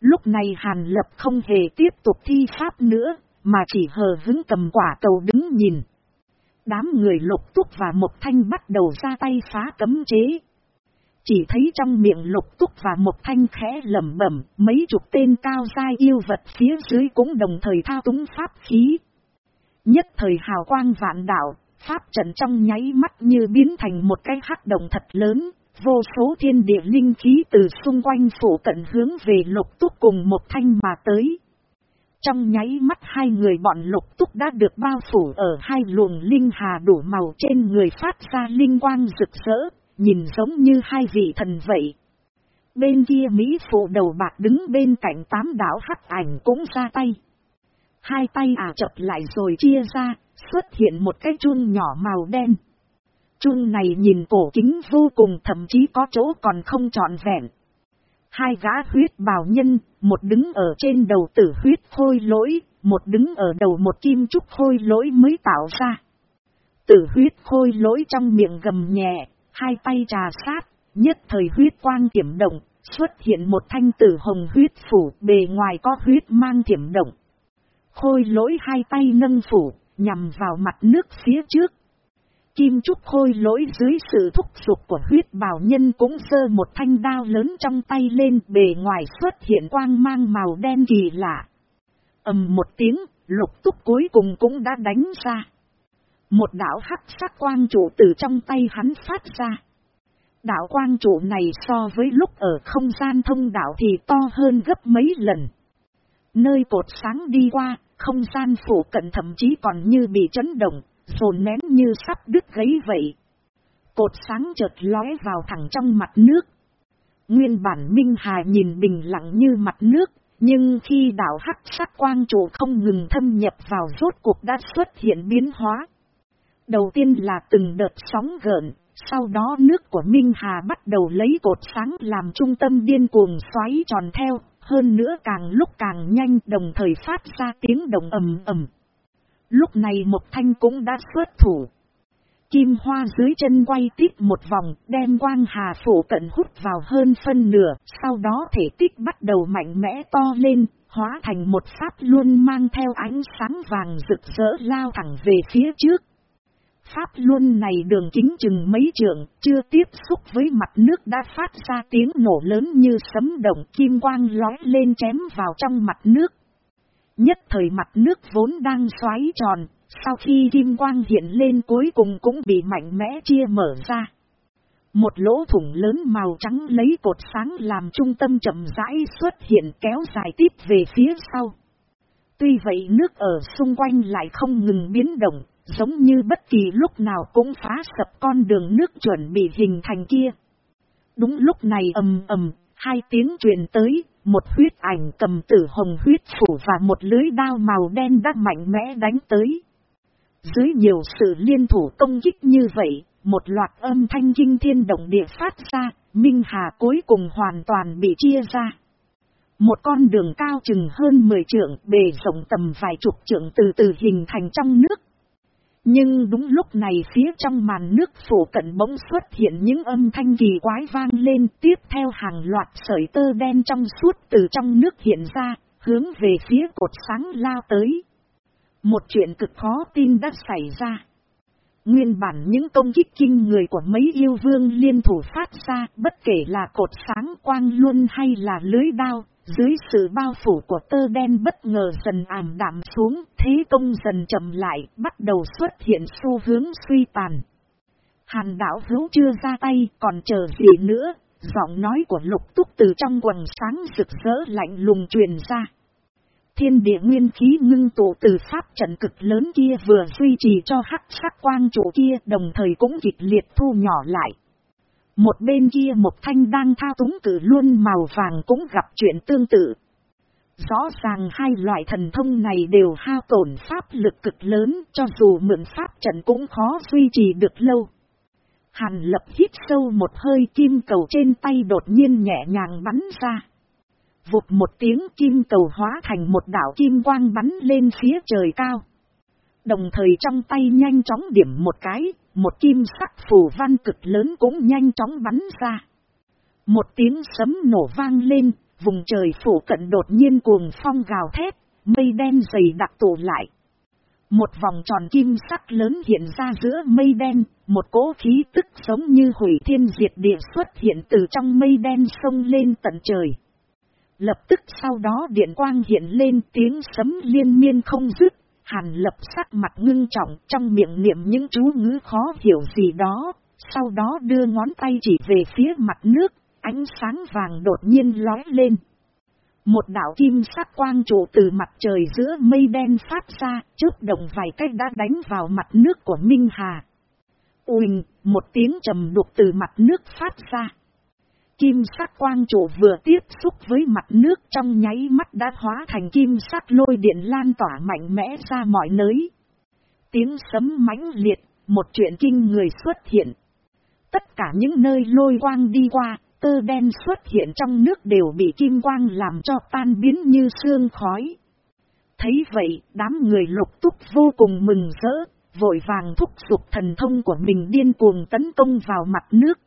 Lúc này Hàn Lập không hề tiếp tục thi pháp nữa, mà chỉ hờ hứng cầm quả cầu đứng nhìn. Đám người lục túc và một thanh bắt đầu ra tay phá cấm chế. Chỉ thấy trong miệng lục túc và một thanh khẽ lẩm bẩm, mấy chục tên cao dai yêu vật phía dưới cũng đồng thời thao túng pháp khí. Nhất thời hào quang vạn đạo, pháp trận trong nháy mắt như biến thành một cái hắc động thật lớn, vô số thiên địa linh khí từ xung quanh phủ cận hướng về lục túc cùng một thanh mà tới. Trong nháy mắt hai người bọn lục túc đã được bao phủ ở hai luồng linh hà đủ màu trên người phát ra linh quang rực rỡ, nhìn giống như hai vị thần vậy. Bên kia Mỹ phụ đầu bạc đứng bên cạnh tám đảo hắc ảnh cũng ra tay. Hai tay ả chập lại rồi chia ra, xuất hiện một cái chun nhỏ màu đen. Chun này nhìn cổ kính vô cùng thậm chí có chỗ còn không trọn vẹn. Hai gã huyết bào nhân, một đứng ở trên đầu tử huyết khôi lỗi, một đứng ở đầu một kim trúc khôi lỗi mới tạo ra. Tử huyết khôi lỗi trong miệng gầm nhẹ, hai tay trà sát, nhất thời huyết quang tiểm động, xuất hiện một thanh tử hồng huyết phủ bề ngoài có huyết mang tiểm động. Khôi lỗi hai tay nâng phủ, nhằm vào mặt nước phía trước. Kim Trúc khôi lỗi dưới sự thúc giục của huyết bảo nhân cũng sơ một thanh đao lớn trong tay lên bề ngoài xuất hiện quang mang màu đen kỳ lạ. ầm một tiếng, lục túc cuối cùng cũng đã đánh ra. Một đạo hắc sắc quang trụ từ trong tay hắn phát ra. Đạo quang trụ này so với lúc ở không gian thông đạo thì to hơn gấp mấy lần. Nơi cột sáng đi qua, không gian phủ cận thậm chí còn như bị chấn động, sồn nén như sắp đứt gấy vậy. Cột sáng chợt lóe vào thẳng trong mặt nước. Nguyên bản Minh Hà nhìn bình lặng như mặt nước, nhưng khi đảo hắc sắc quang trụ không ngừng thâm nhập vào rốt cuộc đã xuất hiện biến hóa. Đầu tiên là từng đợt sóng gợn, sau đó nước của Minh Hà bắt đầu lấy cột sáng làm trung tâm điên cuồng xoáy tròn theo, hơn nữa càng lúc càng nhanh đồng thời phát ra tiếng đồng ầm ầm. Lúc này một thanh cũng đã xuất thủ. Kim hoa dưới chân quay tiếp một vòng, đem quang hà phủ cận hút vào hơn phân nửa, sau đó thể tích bắt đầu mạnh mẽ to lên, hóa thành một pháp luôn mang theo ánh sáng vàng rực rỡ lao thẳng về phía trước. Pháp luân này đường kính chừng mấy trường chưa tiếp xúc với mặt nước đã phát ra tiếng nổ lớn như sấm động kim quang lói lên chém vào trong mặt nước. Nhất thời mặt nước vốn đang xoáy tròn, sau khi kim quang hiện lên cuối cùng cũng bị mạnh mẽ chia mở ra. Một lỗ thủng lớn màu trắng lấy cột sáng làm trung tâm chậm rãi xuất hiện kéo dài tiếp về phía sau. Tuy vậy nước ở xung quanh lại không ngừng biến động, giống như bất kỳ lúc nào cũng phá sập con đường nước chuẩn bị hình thành kia. Đúng lúc này ầm ầm, hai tiếng truyền tới, một huyết ảnh cầm tử hồng huyết phủ và một lưới đao màu đen đã mạnh mẽ đánh tới. Dưới nhiều sự liên thủ công kích như vậy, một loạt âm thanh kinh thiên động địa phát ra, Minh Hà cuối cùng hoàn toàn bị chia ra. Một con đường cao chừng hơn 10 trượng bề rộng tầm vài chục trượng từ từ hình thành trong nước. Nhưng đúng lúc này phía trong màn nước phủ cận bỗng xuất hiện những âm thanh kỳ quái vang lên tiếp theo hàng loạt sợi tơ đen trong suốt từ trong nước hiện ra, hướng về phía cột sáng lao tới. Một chuyện cực khó tin đã xảy ra. Nguyên bản những công kích kinh người của mấy yêu vương liên thủ phát ra bất kể là cột sáng quang luân hay là lưới đao, dưới sự bao phủ của tơ đen bất ngờ dần ảm đạm xuống, thế công dần chậm lại, bắt đầu xuất hiện xu hướng suy tàn. Hàn đảo hữu chưa ra tay, còn chờ gì nữa, giọng nói của lục túc từ trong quần sáng rực rỡ lạnh lùng truyền ra. Thiên địa nguyên khí ngưng tụ từ pháp trận cực lớn kia vừa duy trì cho hắc sắc quang chủ kia đồng thời cũng kịch liệt thu nhỏ lại. Một bên kia một thanh đang thao túng cử luôn màu vàng cũng gặp chuyện tương tự. Rõ ràng hai loại thần thông này đều hao tổn pháp lực cực lớn cho dù mượn pháp trận cũng khó duy trì được lâu. Hàn lập hít sâu một hơi kim cầu trên tay đột nhiên nhẹ nhàng bắn ra. Vụt một tiếng kim cầu hóa thành một đảo kim quang bắn lên phía trời cao. Đồng thời trong tay nhanh chóng điểm một cái, một kim sắc phù văn cực lớn cũng nhanh chóng bắn ra. Một tiếng sấm nổ vang lên, vùng trời phủ cận đột nhiên cuồng phong gào thét, mây đen dày đặc tụ lại. Một vòng tròn kim sắc lớn hiện ra giữa mây đen, một cỗ khí tức giống như hủy thiên diệt địa xuất hiện từ trong mây đen sông lên tận trời. Lập tức sau đó điện quang hiện lên tiếng sấm liên miên không dứt, hàn lập sắc mặt ngưng trọng trong miệng niệm những chú ngữ khó hiểu gì đó, sau đó đưa ngón tay chỉ về phía mặt nước, ánh sáng vàng đột nhiên lói lên. Một đảo kim sắc quang trụ từ mặt trời giữa mây đen phát ra, trước đồng vài cách đã đánh vào mặt nước của Minh Hà. Uỳnh, một tiếng trầm đục từ mặt nước phát ra. Kim sắc quang trụ vừa tiếp xúc với mặt nước trong nháy mắt đã hóa thành kim sắc lôi điện lan tỏa mạnh mẽ ra mọi nơi. Tiếng sấm mãnh liệt, một chuyện kinh người xuất hiện. Tất cả những nơi lôi quang đi qua, tơ đen xuất hiện trong nước đều bị kim quang làm cho tan biến như sương khói. Thấy vậy, đám người lục túc vô cùng mừng rỡ, vội vàng thúc giục thần thông của mình điên cuồng tấn công vào mặt nước.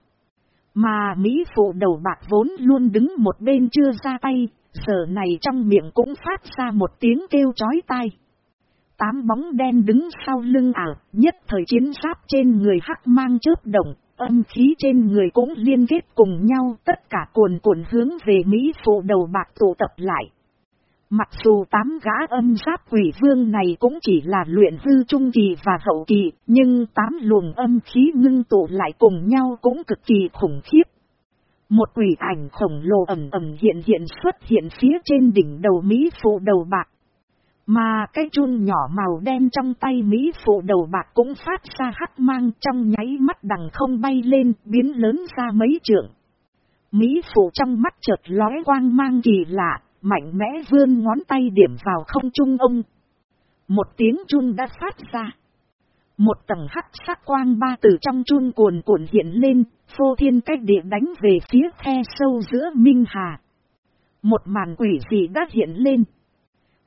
Mà Mỹ phụ đầu bạc vốn luôn đứng một bên chưa ra tay, giờ này trong miệng cũng phát ra một tiếng kêu chói tai. Tám bóng đen đứng sau lưng ảo, nhất thời chiến giáp trên người hắc mang chớp động, âm khí trên người cũng liên kết cùng nhau, tất cả cuồn cuộn hướng về Mỹ phụ đầu bạc tụ tập lại. Mặc dù tám gã âm giáp quỷ vương này cũng chỉ là luyện hư trung kỳ và hậu kỳ, nhưng tám luồng âm khí ngưng tụ lại cùng nhau cũng cực kỳ khủng khiếp. Một quỷ ảnh khổng lồ ẩm ẩm hiện hiện xuất hiện phía trên đỉnh đầu Mỹ phụ đầu bạc. Mà cái chun nhỏ màu đen trong tay Mỹ phụ đầu bạc cũng phát ra hắc mang trong nháy mắt đằng không bay lên biến lớn ra mấy trượng. Mỹ phụ trong mắt chợt lóe quang mang kỳ lạ, mạnh mẽ vươn ngón tay điểm vào không trung ông. Một tiếng chun đã phát ra. Một tầng hắc sắc quang ba từ trong chun cuồn cuộn hiện lên, phô thiên cách địa đánh về phía khe sâu giữa Minh Hà. Một màn quỷ dị đã hiện lên.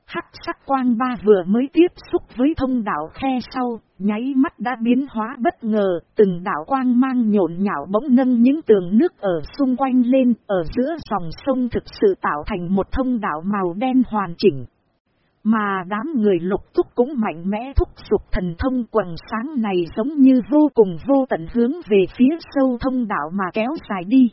Hắc sắc quang ba vừa mới tiếp xúc với thông đạo khe sau, nháy mắt đã biến hóa bất ngờ, từng đạo quang mang nhộn nhạo bỗng nâng những tường nước ở xung quanh lên, ở giữa dòng sông thực sự tạo thành một thông đạo màu đen hoàn chỉnh. Mà đám người lục túc cũng mạnh mẽ thúc giục thần thông quần sáng này giống như vô cùng vô tận hướng về phía sâu thông đạo mà kéo dài đi.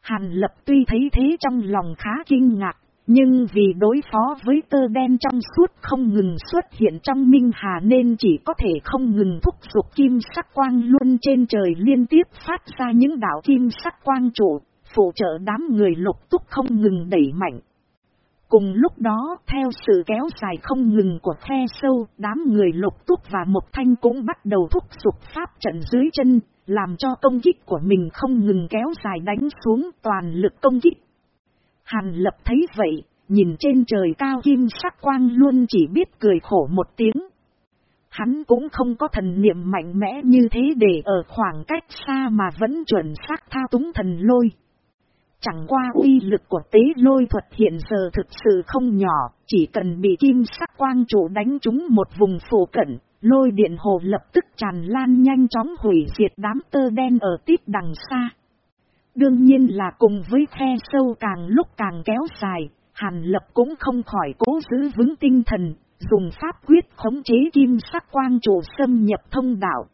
Hàn lập tuy thấy thế trong lòng khá kinh ngạc, nhưng vì đối phó với tơ đen trong suốt không ngừng xuất hiện trong Minh Hà nên chỉ có thể không ngừng thúc giục kim sắc quang luôn trên trời liên tiếp phát ra những đảo kim sắc quang trụ, phụ trợ đám người lục túc không ngừng đẩy mạnh. Cùng lúc đó, theo sự kéo dài không ngừng của khe sâu, đám người lục túc và một thanh cũng bắt đầu thúc giục pháp trận dưới chân, làm cho công kích của mình không ngừng kéo dài đánh xuống toàn lực công kích. Hàn lập thấy vậy, nhìn trên trời cao kim sắc quang luôn chỉ biết cười khổ một tiếng. Hắn cũng không có thần niệm mạnh mẽ như thế để ở khoảng cách xa mà vẫn chuẩn xác thao túng thần lôi. Chẳng qua uy lực của tế lôi thuật hiện giờ thực sự không nhỏ, chỉ cần bị kim sắc quang trụ đánh trúng một vùng phổ cận, lôi điện hồ lập tức tràn lan nhanh chóng hủy diệt đám tơ đen ở tiếp đằng xa. Đương nhiên là cùng với khe sâu càng lúc càng kéo dài, Hàn Lập cũng không khỏi cố giữ vững tinh thần, dùng pháp quyết khống chế kim sắc quang trụ xâm nhập thông đạo.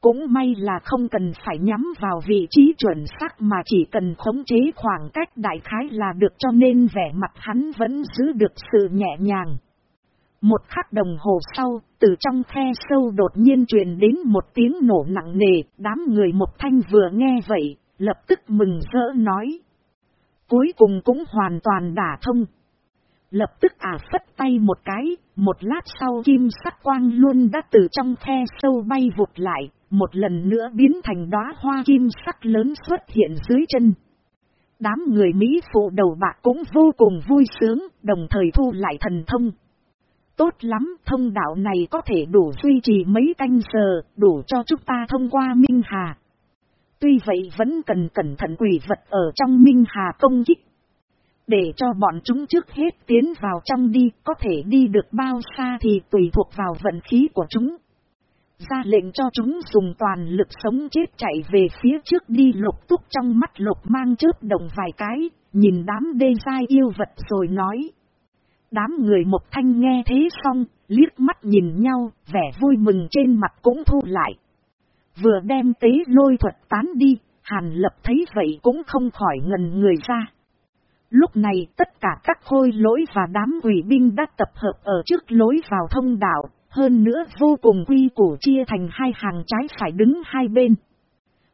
Cũng may là không cần phải nhắm vào vị trí chuẩn xác mà chỉ cần khống chế khoảng cách đại khái là được cho nên vẻ mặt hắn vẫn giữ được sự nhẹ nhàng. Một khắc đồng hồ sau, từ trong khe sâu đột nhiên truyền đến một tiếng nổ nặng nề, đám người một thanh vừa nghe vậy, lập tức mừng rỡ nói. Cuối cùng cũng hoàn toàn đả thông. Lập tức ả phất tay một cái, một lát sau kim sắc quang luôn đã từ trong khe sâu bay vụt lại, một lần nữa biến thành đóa hoa kim sắc lớn xuất hiện dưới chân. Đám người Mỹ phụ đầu bạc cũng vô cùng vui sướng, đồng thời thu lại thần thông. Tốt lắm, thông đạo này có thể đủ duy trì mấy canh giờ, đủ cho chúng ta thông qua Minh Hà. Tuy vậy vẫn cần cẩn thận quỷ vật ở trong Minh Hà công kích. Để cho bọn chúng trước hết tiến vào trong đi, có thể đi được bao xa thì tùy thuộc vào vận khí của chúng. Ra lệnh cho chúng dùng toàn lực sống chết chạy về phía trước đi lục túc trong mắt lục mang chớp đồng vài cái, nhìn đám đê dai yêu vật rồi nói. Đám người một thanh nghe thế xong, liếc mắt nhìn nhau, vẻ vui mừng trên mặt cũng thu lại. Vừa đem tế lôi thuật tán đi, Hàn Lập thấy vậy cũng không khỏi ngần người ra. Lúc này tất cả các khôi lỗi và đám quỷ binh đã tập hợp ở trước lối vào thông đạo, hơn nữa vô cùng quy củ chia thành hai hàng trái phải đứng hai bên.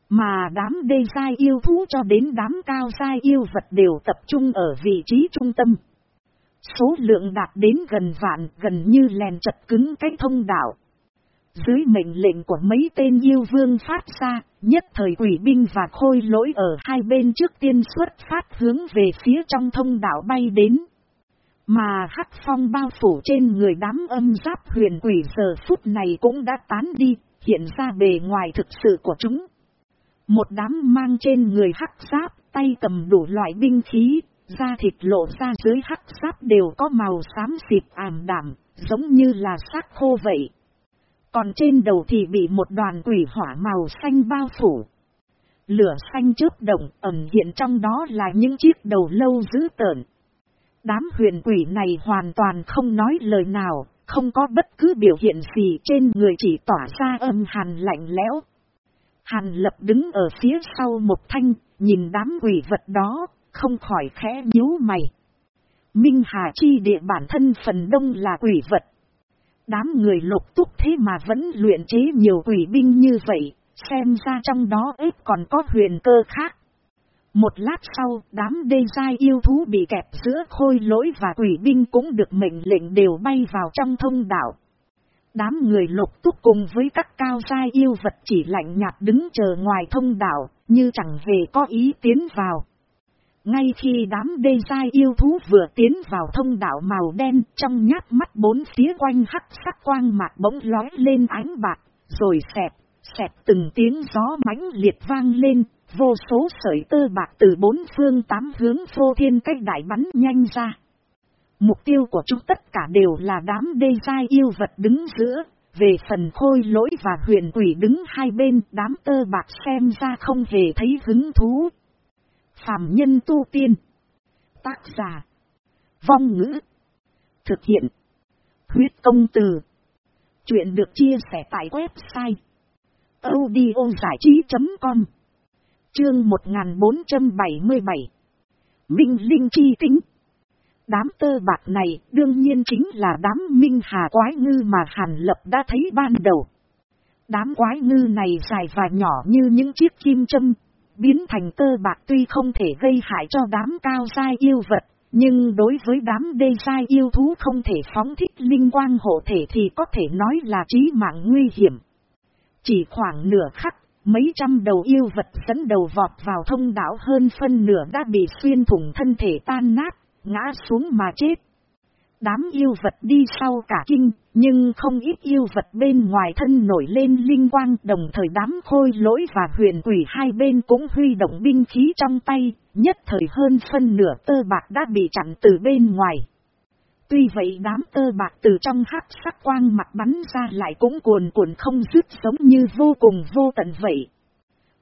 Mà đám đê dai yêu thú cho đến đám cao dai yêu vật đều tập trung ở vị trí trung tâm. Số lượng đạt đến gần vạn gần như lèn chật cứng cái thông đạo. Dưới mệnh lệnh của mấy tên yêu vương phát ra, nhất thời quỷ binh và khôi lỗi ở hai bên trước tiên xuất phát hướng về phía trong thông đạo bay đến. Mà hắc phong bao phủ trên người đám âm giáp huyền quỷ giờ phút này cũng đã tán đi, hiện ra bề ngoài thực sự của chúng. Một đám mang trên người hắc giáp, tay cầm đủ loại binh khí, da thịt lộ ra dưới hắc giáp đều có màu xám xịt ảm đảm, giống như là xác khô vậy. Còn trên đầu thì bị một đoàn quỷ hỏa màu xanh bao phủ. Lửa xanh chớp động ẩn hiện trong đó là những chiếc đầu lâu dữ tợn. Đám huyền quỷ này hoàn toàn không nói lời nào, không có bất cứ biểu hiện gì trên người chỉ tỏa ra âm hàn lạnh lẽo. Hàn lập đứng ở phía sau một thanh, nhìn đám quỷ vật đó, không khỏi khẽ nhíu mày. Minh Hà Chi địa bản thân phần đông là quỷ vật. Đám người lục túc thế mà vẫn luyện chế nhiều quỷ binh như vậy, xem ra trong đó ít còn có huyền cơ khác. Một lát sau, đám đê giai yêu thú bị kẹp giữa khôi lỗi và quỷ binh cũng được mệnh lệnh đều bay vào trong thông đảo. Đám người lục túc cùng với các cao giai yêu vật chỉ lạnh nhạt đứng chờ ngoài thông đảo, như chẳng hề có ý tiến vào. Ngay khi đám đê dai yêu thú vừa tiến vào thông đạo màu đen trong nhát mắt bốn phía quanh hắc sắc quang mạc bỗng lói lên ánh bạc, rồi xẹp, xẹp từng tiếng gió mãnh liệt vang lên, vô số sợi tơ bạc từ bốn phương tám hướng vô thiên cách đại bắn nhanh ra. Mục tiêu của chúng tất cả đều là đám đê dai yêu vật đứng giữa, về phần khôi lỗi và huyền quỷ đứng hai bên đám tơ bạc xem ra không hề thấy hứng thú. Phạm nhân tu tiên. Tác giả. Vong ngữ. Thực hiện. Huyết công từ. Chuyện được chia sẻ tại website. audiozải trí.com Chương 1477 Minh Linh Chi Tính Đám tơ bạc này đương nhiên chính là đám minh hà quái ngư mà Hàn Lập đã thấy ban đầu. Đám quái ngư này dài và nhỏ như những chiếc kim châm, biến thành tơ bạc tuy không thể gây hại cho đám cao sai yêu vật, nhưng đối với đám đê sai yêu thú không thể phóng thích linh quang hộ thể thì có thể nói là trí mạng nguy hiểm. Chỉ khoảng nửa khắc, mấy trăm đầu yêu vật dẫn đầu vọt vào thông đảo hơn phân nửa đã bị xuyên thủng thân thể tan nát, ngã xuống mà chết. Đám yêu vật đi sau cả kinh, nhưng không ít yêu vật bên ngoài thân nổi lên linh quang đồng thời đám khôi lỗi và huyền quỷ hai bên cũng huy động binh khí trong tay, nhất thời hơn phân nửa tơ bạc đã bị chặn từ bên ngoài. Tuy vậy đám tơ bạc từ trong hắc sắc quang mặt bắn ra lại cũng cuồn cuộn không dứt giống như vô cùng vô tận vậy.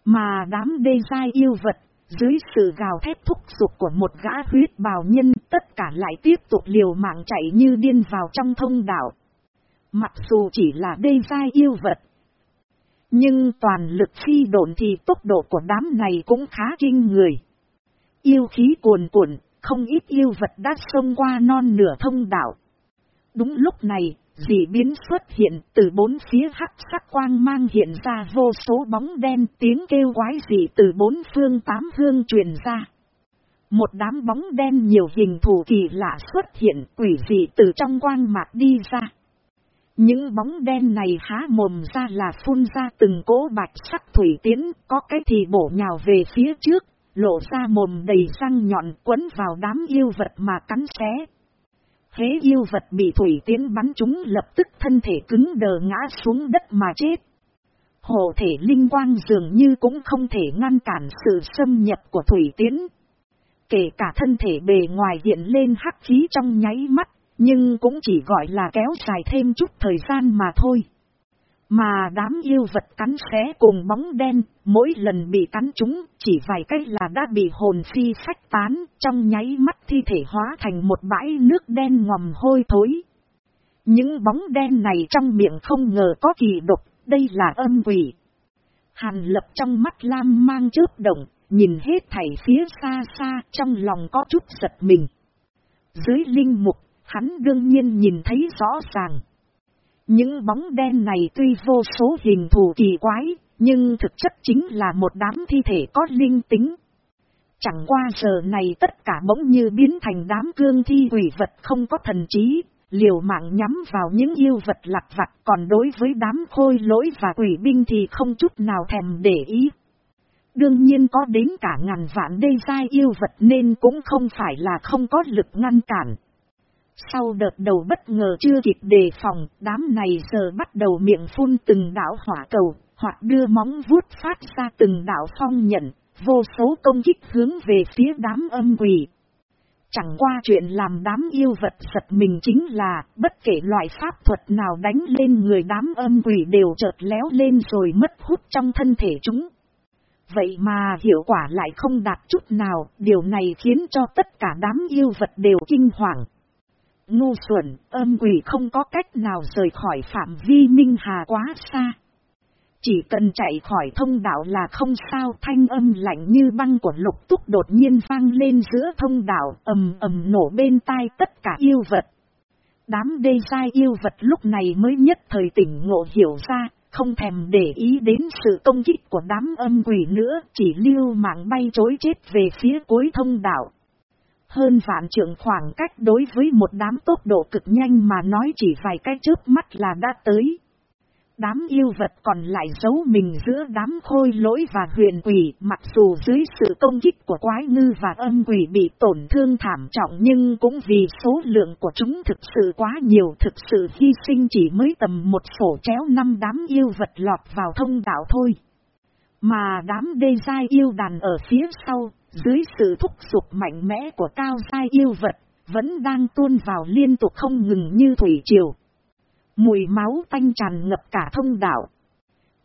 Mà đám đê dai yêu vật dưới sự gào thét thúc giục của một gã huyết bào nhân tất cả lại tiếp tục liều mạng chạy như điên vào trong thông đạo. Mặc dù chỉ là đê vai yêu vật. Nhưng toàn lực phi độn thì tốc độ của đám này cũng khá kinh người. Yêu khí cuồn cuộn, không ít yêu vật đã xông qua non nửa thông đạo. Đúng lúc này, dị biến xuất hiện từ bốn phía hắc sắc quang mang hiện ra vô số bóng đen tiếng kêu quái dị từ bốn phương tám hương truyền ra. Một đám bóng đen nhiều hình thù kỳ lạ xuất hiện quỷ dị từ trong quang mạc đi ra. Những bóng đen này há mồm ra là phun ra từng cỗ bạch sắc thủy tiến, có cái thì bổ nhào về phía trước, lộ ra mồm đầy răng nhọn quấn vào đám yêu vật mà cắn xé. Hế yêu vật bị thủy tiến bắn chúng lập tức thân thể cứng đờ ngã xuống đất mà chết. Hồ thể linh quang dường như cũng không thể ngăn cản sự xâm nhập của thủy tiến. Kể cả thân thể bề ngoài hiện lên hắc khí trong nháy mắt, nhưng cũng chỉ gọi là kéo dài thêm chút thời gian mà thôi. Mà đám yêu vật cắn xé cùng bóng đen, mỗi lần bị cắn chúng, chỉ vài cách là đã bị hồn phi phách tán, trong nháy mắt thi thể hóa thành một bãi nước đen ngòm hôi thối. Những bóng đen này trong miệng không ngờ có kỳ độc, đây là âm quỷ. Hàn lập trong mắt lam mang chớp động, nhìn hết thảy phía xa xa trong lòng có chút giật mình. Dưới linh mục, hắn đương nhiên nhìn thấy rõ ràng. Những bóng đen này tuy vô số hình thù kỳ quái, nhưng thực chất chính là một đám thi thể có linh tính. Chẳng qua giờ này tất cả bỗng như biến thành đám cương thi quỷ vật không có thần trí, liều mạng nhắm vào những yêu vật lạc vặt còn đối với đám khôi lỗi và quỷ binh thì không chút nào thèm để ý. Đương nhiên có đến cả ngàn vạn đê dai yêu vật nên cũng không phải là không có lực ngăn cản. Sau đợt đầu bất ngờ chưa kịp đề phòng, đám này giờ bắt đầu miệng phun từng đảo hỏa cầu, hoặc đưa móng vuốt phát ra từng đảo phong nhận, vô số công kích hướng về phía đám âm quỷ. Chẳng qua chuyện làm đám yêu vật giật mình chính là, bất kể loại pháp thuật nào đánh lên người đám âm quỷ đều chợt léo lên rồi mất hút trong thân thể chúng. Vậy mà hiệu quả lại không đạt chút nào, điều này khiến cho tất cả đám yêu vật đều kinh hoàng. Ngu xuẩn, âm quỷ không có cách nào rời khỏi phạm vi minh hà quá xa. Chỉ cần chạy khỏi thông đạo là không sao thanh âm lạnh như băng của lục túc đột nhiên vang lên giữa thông đạo ầm ầm nổ bên tai tất cả yêu vật. Đám đê sai yêu vật lúc này mới nhất thời tỉnh ngộ hiểu ra, không thèm để ý đến sự công kích của đám âm quỷ nữa, chỉ lưu mạng bay chối chết về phía cuối thông đạo. Hơn vạn trượng khoảng cách đối với một đám tốc độ cực nhanh mà nói chỉ vài cái chớp mắt là đã tới. Đám yêu vật còn lại giấu mình giữa đám khôi lỗi và huyền quỷ, mặc dù dưới sự công kích của quái ngư và âm quỷ bị tổn thương thảm trọng nhưng cũng vì số lượng của chúng thực sự quá nhiều, thực sự hy sinh chỉ mới tầm một sổ chéo năm đám yêu vật lọt vào thông đạo thôi. Mà đám đê dai yêu đàn ở phía sau, dưới sự thúc giục mạnh mẽ của cao sai yêu vật, vẫn đang tuôn vào liên tục không ngừng như thủy triều. Mùi máu tanh tràn ngập cả thông đảo.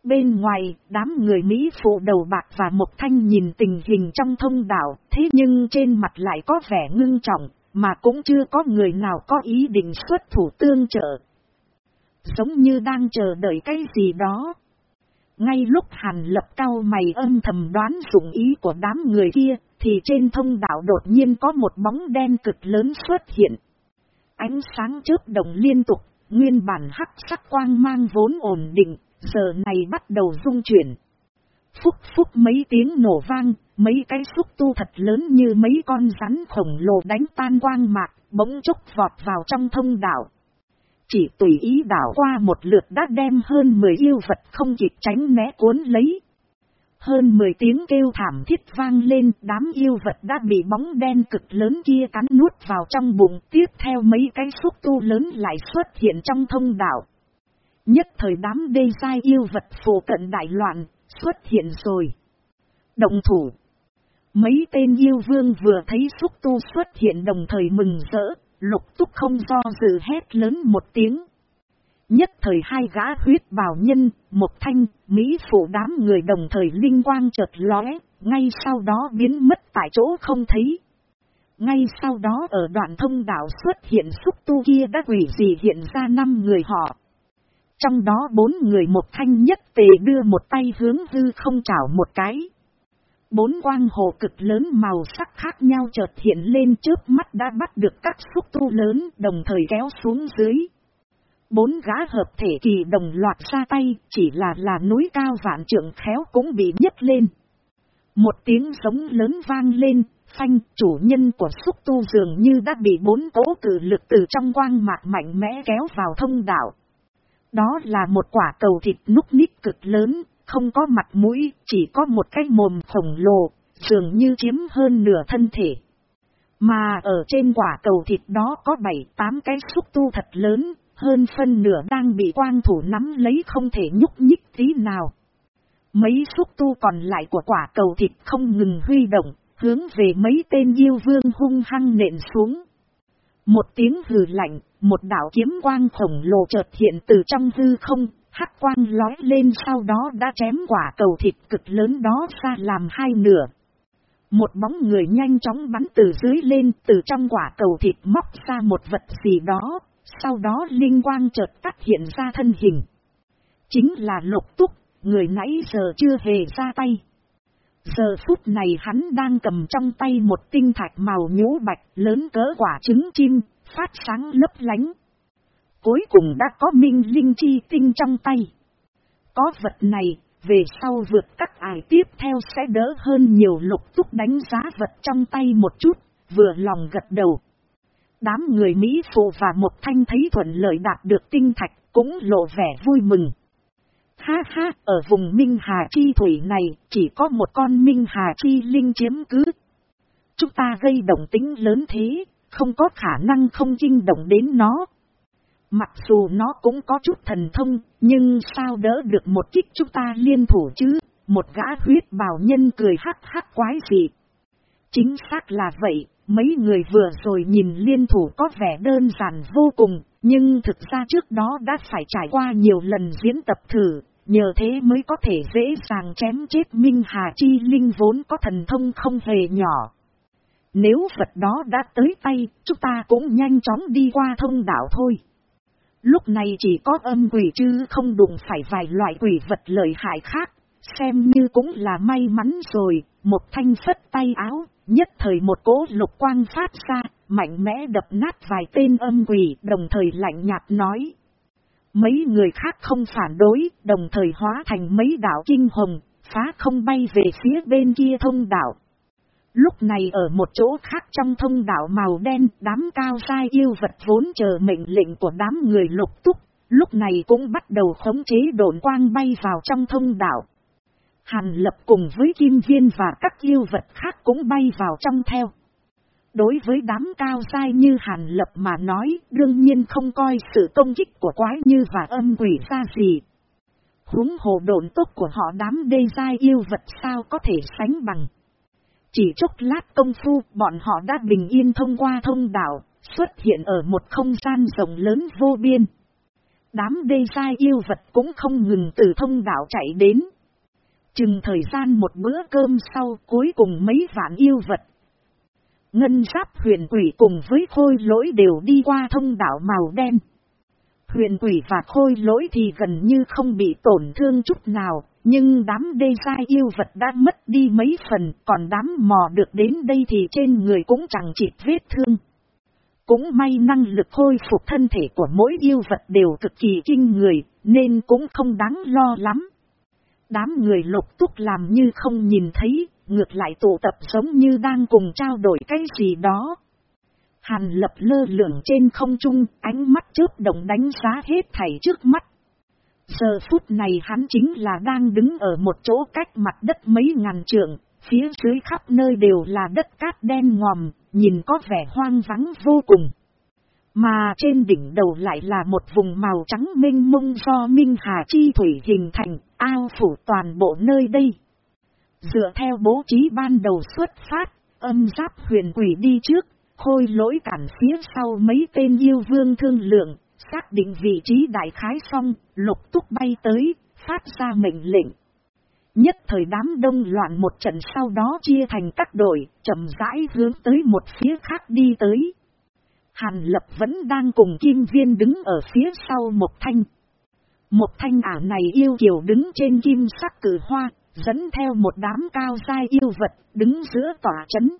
Bên ngoài, đám người Mỹ phụ đầu bạc và một thanh nhìn tình hình trong thông đảo, thế nhưng trên mặt lại có vẻ ngưng trọng, mà cũng chưa có người nào có ý định xuất thủ tương trợ. Giống như đang chờ đợi cái gì đó. Ngay lúc Hàn lập cao mày âm thầm đoán dụng ý của đám người kia, thì trên thông đảo đột nhiên có một bóng đen cực lớn xuất hiện. Ánh sáng chớp đồng liên tục Nguyên bản hắc sắc quang mang vốn ổn định, giờ này bắt đầu rung chuyển. Phúc phúc mấy tiếng nổ vang, mấy cái xúc tu thật lớn như mấy con rắn khổng lồ đánh tan quang mạc, bỗng chốc vọt vào trong thông đảo. Chỉ tùy ý đảo qua một lượt đã đem hơn 10 yêu vật không kịp tránh né cuốn lấy. Hơn 10 tiếng kêu thảm thiết vang lên, đám yêu vật đã bị bóng đen cực lớn kia cắn nuốt vào trong bụng, tiếp theo mấy cái xúc tu lớn lại xuất hiện trong thông đạo. Nhất thời đám đê sai yêu vật phổ cận đại loạn, xuất hiện rồi. Động thủ. Mấy tên yêu vương vừa thấy xúc tu xuất hiện đồng thời mừng rỡ, lục túc không do dự hét lớn một tiếng. Nhất thời hai gã huyết bào nhân, một thanh, Mỹ phụ đám người đồng thời linh quang chợt lóe, ngay sau đó biến mất tại chỗ không thấy. Ngay sau đó ở đoạn thông đảo xuất hiện xúc tu kia đã quỷ gì hiện ra năm người họ. Trong đó bốn người một thanh nhất tề đưa một tay hướng hư không chảo một cái. Bốn quang hồ cực lớn màu sắc khác nhau chợt hiện lên trước mắt đã bắt được các xúc tu lớn đồng thời kéo xuống dưới. Bốn gã hợp thể kỳ đồng loạt ra tay, chỉ là là núi cao vạn trượng khéo cũng bị nhấc lên. Một tiếng giống lớn vang lên, phanh chủ nhân của xúc tu dường như đã bị bốn cố cử lực từ trong quang mạc mạnh mẽ kéo vào thông đạo. Đó là một quả cầu thịt núc ních cực lớn, không có mặt mũi, chỉ có một cái mồm khổng lồ, dường như chiếm hơn nửa thân thể. Mà ở trên quả cầu thịt đó có bảy tám cái xúc tu thật lớn, hơn phân nửa đang bị quang thủ nắm lấy không thể nhúc nhích tí nào. Mấy xúc tu còn lại của quả cầu thịt không ngừng huy động, hướng về mấy tên yêu vương hung hăng nện xuống. Một tiếng hừ lạnh, một đạo kiếm quang khổng lồ chợt hiện từ trong hư không, hắc quang lói lên sau đó đã chém quả cầu thịt cực lớn đó ra làm hai nửa. Một bóng người nhanh chóng bắn từ dưới lên từ trong quả cầu thịt móc ra một vật gì đó, sau đó linh quang chợt tắt hiện ra thân hình. Chính là lục túc, người nãy giờ chưa hề ra tay. Giờ phút này hắn đang cầm trong tay một tinh thạch màu nhũ bạch lớn cỡ quả trứng chim, phát sáng lấp lánh. Cuối cùng đã có minh linh chi tinh trong tay. Có vật này, về sau vượt các ải tiếp theo sẽ đỡ hơn nhiều lục túc đánh giá vật trong tay một chút, vừa lòng gật đầu. Đám người Mỹ phụ và một thanh thấy thuận lợi đạt được tinh thạch cũng lộ vẻ vui mừng. Ha ha, ở vùng Minh Hà Chi Thủy này chỉ có một con Minh Hà Chi Linh chiếm cứ. Chúng ta gây động tính lớn thế, không có khả năng không kinh động đến nó. Mặc dù nó cũng có chút thần thông, nhưng sao đỡ được một kích chúng ta liên thủ chứ, một gã huyết bào nhân cười hắc hắc quái gì. Chính xác là vậy, mấy người vừa rồi nhìn liên thủ có vẻ đơn giản vô cùng, nhưng thực ra trước đó đã phải trải qua nhiều lần diễn tập thử, nhờ thế mới có thể dễ dàng chém chết Minh Hà Chi Linh vốn có thần thông không hề nhỏ. Nếu vật đó đã tới tay, chúng ta cũng nhanh chóng đi qua thông đạo thôi. Lúc này chỉ có âm quỷ chứ không đụng phải vài loại quỷ vật lợi hại khác, xem như cũng là may mắn rồi, một thanh phất tay áo, nhất thời một cỗ lục quang phát ra, mạnh mẽ đập nát vài tên âm quỷ, đồng thời lạnh nhạt nói. Mấy người khác không phản đối, đồng thời hóa thành mấy đảo kinh hồng, phá không bay về phía bên kia thông đảo. Lúc này ở một chỗ khác trong thông đảo màu đen, đám cao sai yêu vật vốn chờ mệnh lệnh của đám người lục túc, lúc này cũng bắt đầu khống chế đồn quang bay vào trong thông đảo. Hàn lập cùng với kim viên và các yêu vật khác cũng bay vào trong theo. Đối với đám cao sai như hàn lập mà nói, đương nhiên không coi sự công kích của quái như và âm quỷ ra gì. Húng hồ độn tốt của họ đám đê sai yêu vật sao có thể sánh bằng. Chỉ chốc lát công phu, bọn họ đã bình yên thông qua thông đảo, xuất hiện ở một không gian rộng lớn vô biên. Đám đê sai yêu vật cũng không ngừng từ thông đảo chạy đến. Chừng thời gian một bữa cơm sau cuối cùng mấy vạn yêu vật. Ngân giáp huyền quỷ cùng với khôi lỗi đều đi qua thông đảo màu đen. Huyền quỷ và khôi lỗi thì gần như không bị tổn thương chút nào, nhưng đám đê giai yêu vật đã mất đi mấy phần, còn đám mò được đến đây thì trên người cũng chẳng chịt vết thương. Cũng may năng lực hồi phục thân thể của mỗi yêu vật đều cực kỳ kinh người, nên cũng không đáng lo lắm. Đám người lục túc làm như không nhìn thấy, ngược lại tụ tập giống như đang cùng trao đổi cái gì đó. Hàn lập lơ lửng trên không trung, ánh mắt chớp động đánh giá hết thảy trước mắt. Giờ phút này hắn chính là đang đứng ở một chỗ cách mặt đất mấy ngàn trượng, phía dưới khắp nơi đều là đất cát đen ngòm, nhìn có vẻ hoang vắng vô cùng. Mà trên đỉnh đầu lại là một vùng màu trắng minh mông do Minh Hà Chi Thủy hình thành, ao phủ toàn bộ nơi đây. Dựa theo bố trí ban đầu xuất phát, âm giáp huyền quỷ đi trước, khôi lỗi cản phía sau mấy tên yêu vương thương lượng, xác định vị trí đại khái xong, lục túc bay tới, phát ra mệnh lệnh. Nhất thời đám đông loạn một trận sau đó chia thành các đội, chậm rãi hướng tới một phía khác đi tới. Hàn lập vẫn đang cùng kim viên đứng ở phía sau một thanh. Một thanh ả này yêu kiều đứng trên kim sắc cử hoa, dẫn theo một đám cao dai yêu vật, đứng giữa tòa chấn.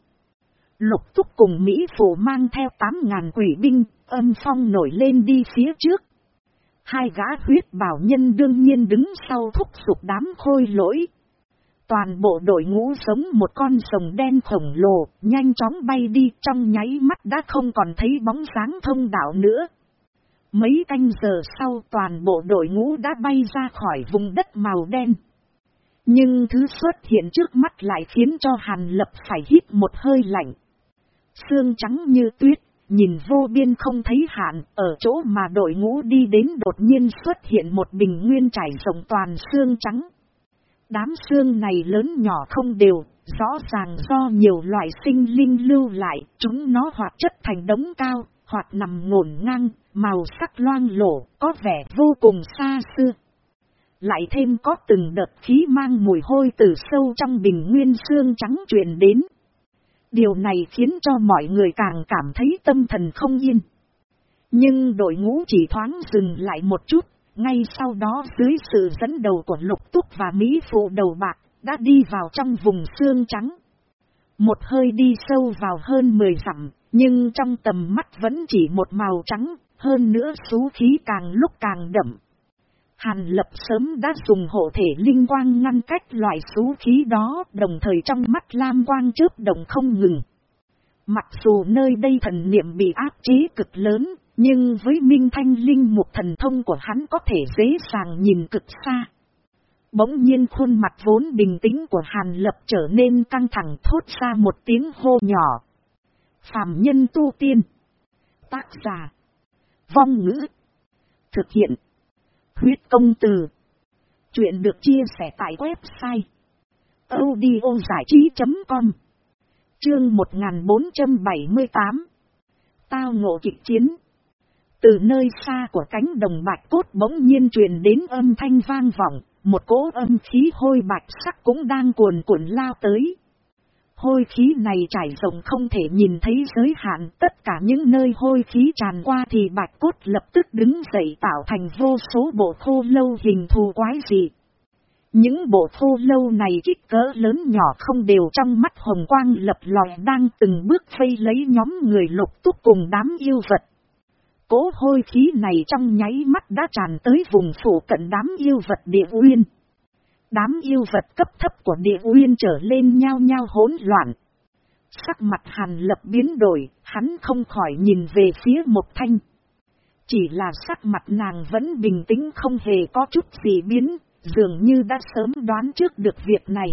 Lục túc cùng Mỹ phủ mang theo tám ngàn quỷ binh, âm phong nổi lên đi phía trước. Hai gã huyết bảo nhân đương nhiên đứng sau thúc sụp đám khôi lỗi. Toàn bộ đội ngũ giống một con rồng đen khổng lồ, nhanh chóng bay đi trong nháy mắt đã không còn thấy bóng dáng thông đạo nữa. Mấy canh giờ sau toàn bộ đội ngũ đã bay ra khỏi vùng đất màu đen. Nhưng thứ xuất hiện trước mắt lại khiến cho Hàn Lập phải hít một hơi lạnh. Xương trắng như tuyết, nhìn vô biên không thấy hạn, ở chỗ mà đội ngũ đi đến đột nhiên xuất hiện một bình nguyên trải rộng toàn xương trắng. Đám xương này lớn nhỏ không đều, rõ ràng do nhiều loại sinh linh lưu lại, chúng nó hoạt chất thành đống cao, hoặc nằm ngổn ngang, màu sắc loang lổ, có vẻ vô cùng xa xưa. Lại thêm có từng đợt khí mang mùi hôi từ sâu trong bình nguyên xương trắng truyền đến. Điều này khiến cho mọi người càng cảm thấy tâm thần không yên. Nhưng đội ngũ chỉ thoáng dừng lại một chút, ngay sau đó dưới sự dẫn đầu của lục túc và Mỹ phụ đầu bạc, đã đi vào trong vùng xương trắng. Một hơi đi sâu vào hơn 10 dặm, nhưng trong tầm mắt vẫn chỉ một màu trắng, hơn nữa số khí càng lúc càng đậm. Hàn lập sớm đã dùng hộ thể linh quang ngăn cách loại xú khí đó, đồng thời trong mắt lam quang chớp đồng không ngừng. Mặc dù nơi đây thần niệm bị áp chế cực lớn, nhưng với minh thanh linh một thần thông của hắn có thể dễ dàng nhìn cực xa. Bỗng nhiên khuôn mặt vốn bình tĩnh của Hàn Lập trở nên căng thẳng thốt ra một tiếng hô nhỏ. Phạm nhân tu tiên. Tác giả. Vong ngữ. Thực hiện. Huyết công từ. Chuyện được chia sẻ tại website. audiozảichí.com Chương 1478 Tao ngộ kịch chiến Từ nơi xa của cánh đồng bạch cốt bỗng nhiên truyền đến âm thanh vang vọng, một cỗ âm khí hôi bạch sắc cũng đang cuồn cuộn lao tới. Hôi khí này trải rộng không thể nhìn thấy giới hạn, tất cả những nơi hôi khí tràn qua thì bạch cốt lập tức đứng dậy tạo thành vô số bộ khô lâu hình thù quái dị. Những bộ khô lâu này kích cỡ lớn nhỏ không đều trong mắt hồng quang lập lòi đang từng bước vây lấy nhóm người lục túc cùng đám yêu vật. Cố hôi khí này trong nháy mắt đã tràn tới vùng phủ cận đám yêu vật địa uyên. Đám yêu vật cấp thấp của địa uyên trở lên nhau nhau hỗn loạn. Sắc mặt hàn lập biến đổi, hắn không khỏi nhìn về phía một thanh. Chỉ là sắc mặt nàng vẫn bình tĩnh không hề có chút gì biến, dường như đã sớm đoán trước được việc này.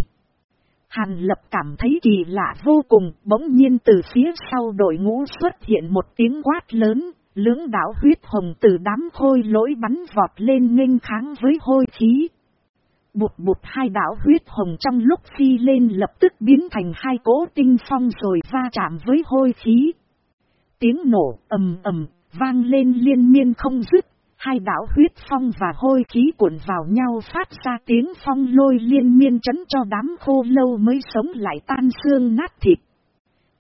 Hàn lập cảm thấy kỳ lạ vô cùng, bỗng nhiên từ phía sau đội ngũ xuất hiện một tiếng quát lớn, lưỡng đảo huyết hồng từ đám khôi lỗi bắn vọt lên nghênh kháng với hôi khí. Bụt bụt hai đảo huyết hồng trong lúc phi lên lập tức biến thành hai cỗ tinh phong rồi va chạm với hôi khí. Tiếng nổ ầm ầm vang lên liên miên không dứt, hai đảo huyết phong và hôi khí cuộn vào nhau phát ra tiếng phong lôi liên miên chấn cho đám khô lâu mới sống lại tan xương nát thịt.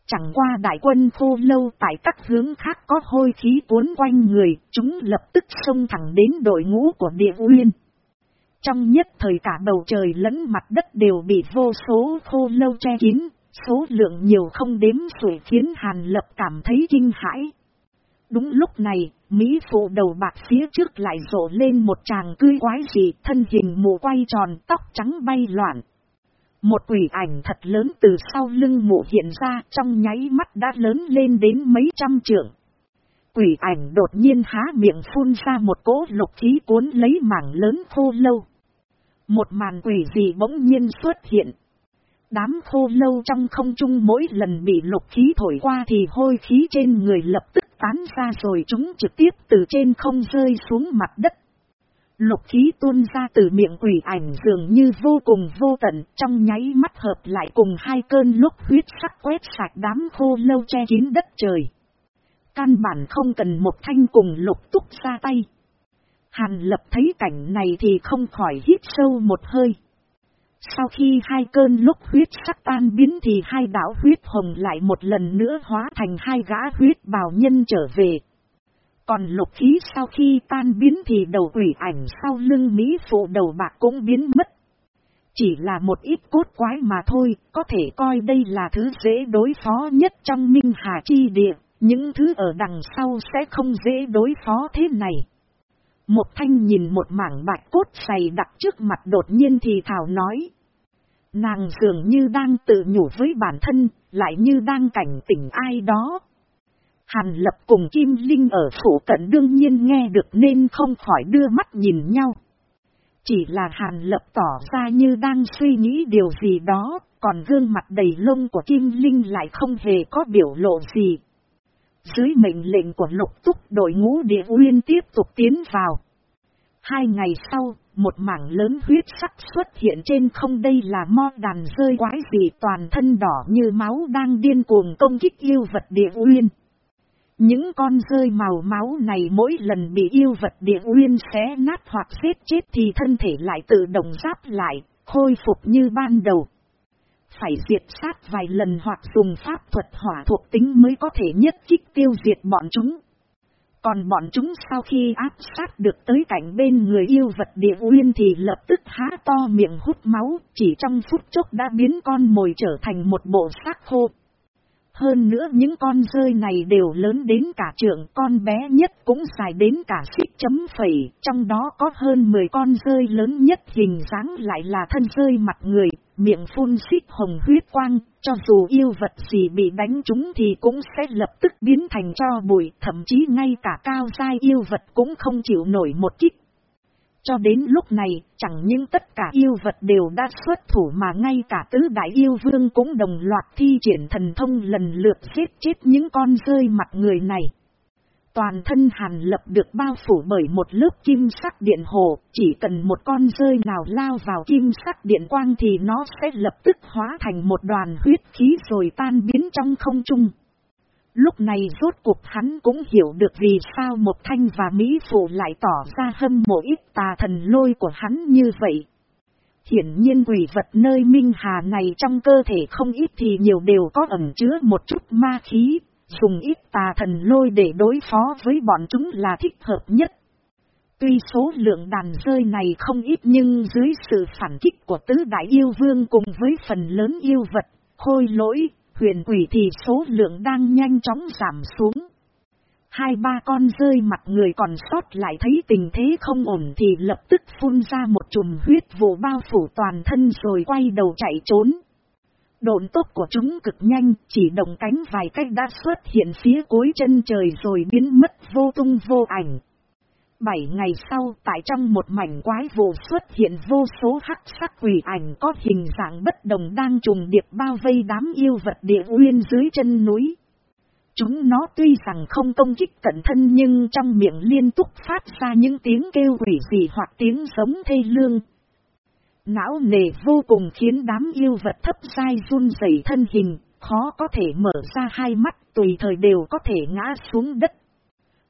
Chẳng qua đại quân khô lâu tại các hướng khác có hôi khí cuốn quanh người, chúng lập tức xông thẳng đến đội ngũ của địa uyên. Trong nhất thời cả bầu trời lẫn mặt đất đều bị vô số khô lâu che kín, số lượng nhiều không đếm xuể khiến Hàn Lập cảm thấy kinh hãi. Đúng lúc này, Mỹ phụ đầu bạc phía trước lại rộ lên một chàng cưới quái dị, thân hình mù quay tròn, tóc trắng bay loạn. Một quỷ ảnh thật lớn từ sau lưng mụ hiện ra trong nháy mắt đã lớn lên đến mấy trăm trượng. Quỷ ảnh đột nhiên há miệng phun ra một cỗ lục khí cuốn lấy mảng lớn khô lâu. Một màn quỷ gì bỗng nhiên xuất hiện. Đám khô lâu trong không trung mỗi lần bị lục khí thổi qua thì hôi khí trên người lập tức tán ra rồi chúng trực tiếp từ trên không rơi xuống mặt đất. Lục khí tuôn ra từ miệng quỷ ảnh dường như vô cùng vô tận, trong nháy mắt hợp lại cùng hai cơn lúc huyết sắc quét sạch đám khô lâu che kín đất trời. Căn bản không cần một thanh cùng lục túc ra tay. Hàn lập thấy cảnh này thì không khỏi hít sâu một hơi. Sau khi hai cơn lúc huyết sắc tan biến thì hai đảo huyết hồng lại một lần nữa hóa thành hai gã huyết bào nhân trở về. Còn lục khí sau khi tan biến thì đầu quỷ ảnh sau lưng Mỹ phụ đầu bạc cũng biến mất. Chỉ là một ít cốt quái mà thôi, có thể coi đây là thứ dễ đối phó nhất trong minh hà chi địa, những thứ ở đằng sau sẽ không dễ đối phó thế này. Một thanh nhìn một mảng bạch cốt dày đặt trước mặt đột nhiên thì thảo nói. Nàng dường như đang tự nhủ với bản thân, lại như đang cảnh tỉnh ai đó. Hàn lập cùng Kim Linh ở phủ cận đương nhiên nghe được nên không khỏi đưa mắt nhìn nhau. Chỉ là Hàn lập tỏ ra như đang suy nghĩ điều gì đó, còn gương mặt đầy lông của Kim Linh lại không hề có biểu lộ gì. Dưới mệnh lệnh của lục túc đội ngũ địa uyên tiếp tục tiến vào. Hai ngày sau, một mảng lớn huyết sắc xuất hiện trên không đây là mo đàn rơi quái gì toàn thân đỏ như máu đang điên cuồng công kích yêu vật địa uyên. Những con rơi màu máu này mỗi lần bị yêu vật địa uyên xé nát hoặc giết chết thì thân thể lại tự động giáp lại, khôi phục như ban đầu. Phải diệt sát vài lần hoặc dùng pháp thuật hỏa thuộc tính mới có thể nhất kích tiêu diệt bọn chúng. Còn bọn chúng sau khi áp sát được tới cạnh bên người yêu vật địa uyên thì lập tức há to miệng hút máu, chỉ trong phút chốc đã biến con mồi trở thành một bộ xác khô. Hơn nữa những con rơi này đều lớn đến cả trượng con bé nhất cũng dài đến cả xích chấm phẩy, trong đó có hơn 10 con rơi lớn nhất hình dáng lại là thân rơi mặt người, miệng phun xích hồng huyết quang, cho dù yêu vật gì bị đánh chúng thì cũng sẽ lập tức biến thành cho bụi, thậm chí ngay cả cao dai yêu vật cũng không chịu nổi một kích. Cho đến lúc này, chẳng những tất cả yêu vật đều đã xuất thủ mà ngay cả tứ đại yêu vương cũng đồng loạt thi triển thần thông lần lượt giết chết những con rơi mặt người này. Toàn thân hàn lập được bao phủ bởi một lớp kim sắc điện hồ, chỉ cần một con rơi nào lao vào kim sắc điện quang thì nó sẽ lập tức hóa thành một đoàn huyết khí rồi tan biến trong không trung. Lúc này rốt cuộc hắn cũng hiểu được vì sao một thanh và Mỹ Phụ lại tỏ ra hâm mộ ít tà thần lôi của hắn như vậy. Hiển nhiên quỷ vật nơi Minh Hà này trong cơ thể không ít thì nhiều đều có ẩn chứa một chút ma khí, dùng ít tà thần lôi để đối phó với bọn chúng là thích hợp nhất. Tuy số lượng đàn rơi này không ít nhưng dưới sự phản kích của tứ đại yêu vương cùng với phần lớn yêu vật, khôi lỗi, huyền quỷ thì số lượng đang nhanh chóng giảm xuống. Hai ba con rơi mặt người còn sót lại thấy tình thế không ổn thì lập tức phun ra một chùm huyết vụ bao phủ toàn thân rồi quay đầu chạy trốn. Độn tốc của chúng cực nhanh, chỉ động cánh vài cách đã xuất hiện phía cuối chân trời rồi biến mất vô tung vô ảnh. Bảy ngày sau, tại trong một mảnh quái vụ xuất hiện vô số hắc sắc quỷ ảnh có hình dạng bất đồng đang trùng điệp bao vây đám yêu vật địa uyên dưới chân núi. Chúng nó tuy rằng không công kích cẩn thân nhưng trong miệng liên tục phát ra những tiếng kêu quỷ dị hoặc tiếng giống thê lương. Não nề vô cùng khiến đám yêu vật thấp sai run rẩy thân hình, khó có thể mở ra hai mắt tùy thời đều có thể ngã xuống đất.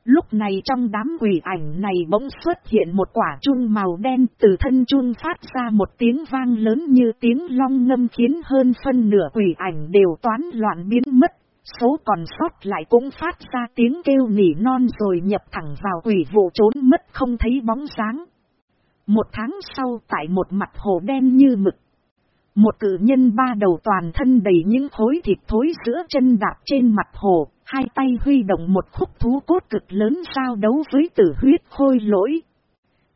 Lúc này trong đám quỷ ảnh này bỗng xuất hiện một quả chuông màu đen từ thân chuông phát ra một tiếng vang lớn như tiếng long ngâm khiến hơn phân nửa quỷ ảnh đều toán loạn biến mất. Số còn sót lại cũng phát ra tiếng kêu nỉ non rồi nhập thẳng vào quỷ vụ trốn mất không thấy bóng sáng Một tháng sau, tại một mặt hồ đen như mực. Một cử nhân ba đầu toàn thân đầy những khối thịt thối giữa chân đạp trên mặt hồ, hai tay huy động một khúc thú cốt cực lớn sao đấu với tử huyết khôi lỗi.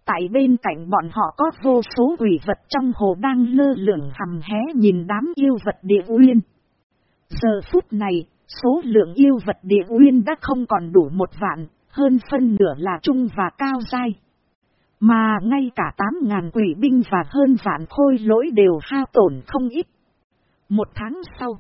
Tại bên cạnh bọn họ có vô số quỷ vật trong hồ đang lơ lửng hầm hé nhìn đám yêu vật địa uyên. Giờ phút này, số lượng yêu vật địa uyên đã không còn đủ một vạn, hơn phân nửa là trung và cao dai. Mà ngay cả tám ngàn quỷ binh và hơn vạn khôi lỗi đều hao tổn không ít. Một tháng sau,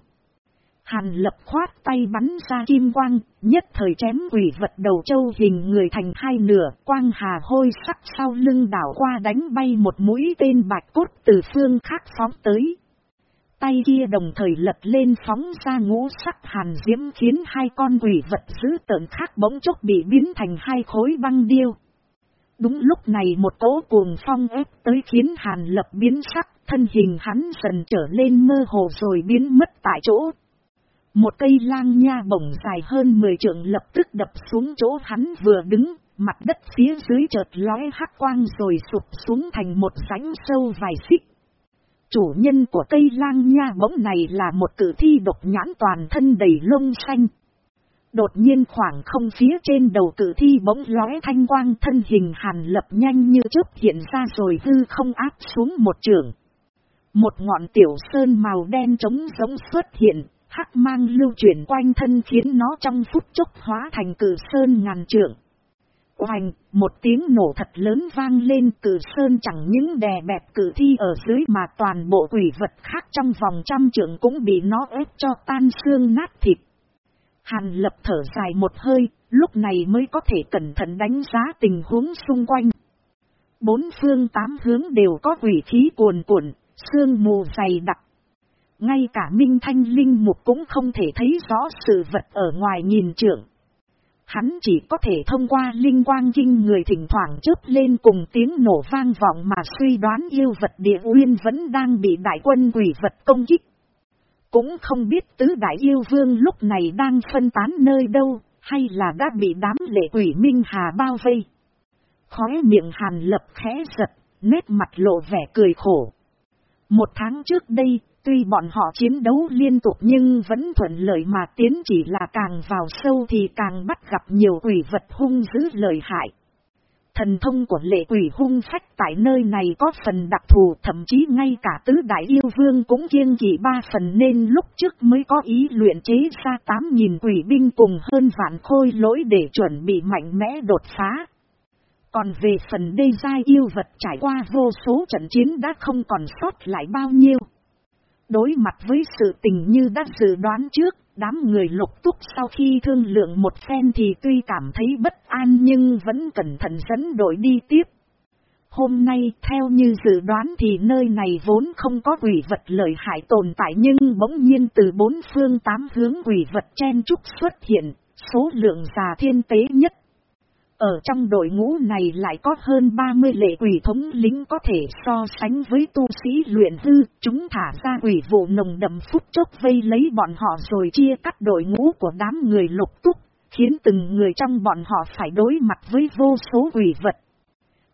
Hàn lập khoát tay bắn ra kim quang, nhất thời chém quỷ vật đầu châu hình người thành hai nửa, quang hà hôi sắc sau lưng đảo qua đánh bay một mũi tên bạch cốt từ phương khác phóng tới. Tay kia đồng thời lật lên phóng ra ngũ sắc hàn diễm khiến hai con quỷ vật dữ tợn khác bỗng chốc bị biến thành hai khối băng điêu. Đúng lúc này một cỗ cuồng phong ép tới khiến hàn lập biến sắc, thân hình hắn dần trở lên mơ hồ rồi biến mất tại chỗ. Một cây lang nha bổng dài hơn 10 trượng lập tức đập xuống chỗ hắn vừa đứng, mặt đất phía dưới chợt lói hắc quang rồi sụp xuống thành một sánh sâu vài xích. Chủ nhân của cây lang nha bỗng này là một cử thi độc nhãn toàn thân đầy lông xanh. Đột nhiên khoảng không phía trên đầu cử thi bỗng lóe thanh quang thân hình hàn lập nhanh như trước hiện ra rồi hư không áp xuống một trường. Một ngọn tiểu sơn màu đen trống giống xuất hiện, hắc mang lưu chuyển quanh thân khiến nó trong phút chốc hóa thành cử sơn ngàn trượng. Oành, một tiếng nổ thật lớn vang lên cử sơn chẳng những đè bẹp cử thi ở dưới mà toàn bộ quỷ vật khác trong vòng trăm trượng cũng bị nó ép cho tan xương nát thịt. Hàn lập thở dài một hơi, lúc này mới có thể cẩn thận đánh giá tình huống xung quanh. Bốn phương tám hướng đều có quỷ khí cuồn cuộn, sương mù dày đặc. Ngay cả Minh Thanh Linh Mục cũng không thể thấy rõ sự vật ở ngoài nhìn trưởng. Hắn chỉ có thể thông qua linh quang kinh người thỉnh thoảng chớp lên cùng tiếng nổ vang vọng mà suy đoán yêu vật địa uyên vẫn đang bị đại quân quỷ vật công kích. Cũng không biết tứ đại yêu vương lúc này đang phân tán nơi đâu, Hay là đã bị đám lệ quỷ Minh Hà bao vây? Khóe miệng hàn lập khẽ giật, nét mặt lộ vẻ cười khổ. Một tháng trước đây, tuy bọn họ chiến đấu liên tục nhưng vẫn thuận lợi mà tiến chỉ là càng vào sâu thì càng bắt gặp nhiều quỷ vật hung dữ lợi hại. Thần thông của lệ quỷ hung phách tại nơi này có phần đặc thù thậm chí ngay cả tứ đại yêu vương cũng kiên kỵ ba phần nên lúc trước mới có ý luyện chế ra tám nghìn quỷ binh cùng hơn vạn khôi lỗi để chuẩn bị mạnh mẽ đột phá. Còn về phần đê giai yêu vật trải qua vô số trận chiến đã không còn sót lại bao nhiêu. Đối mặt với sự tình như đã dự đoán trước, đám người lục túc sau khi thương lượng một phen thì tuy cảm thấy bất an nhưng vẫn cẩn thận dẫn đội đi tiếp. Hôm nay theo như dự đoán thì nơi này vốn không có quỷ vật lợi hại tồn tại nhưng bỗng nhiên từ bốn phương tám hướng quỷ vật chen trúc xuất hiện, số lượng già thiên tế nhất ở trong đội ngũ này lại có hơn 30 lệ quỷ thống lính có thể so sánh với tu sĩ luyện hư, chúng thả ra quỷ vụ nồng đậm phút chốc vây lấy bọn họ rồi chia cắt đội ngũ của đám người lục túc, khiến từng người trong bọn họ phải đối mặt với vô số quỷ vật.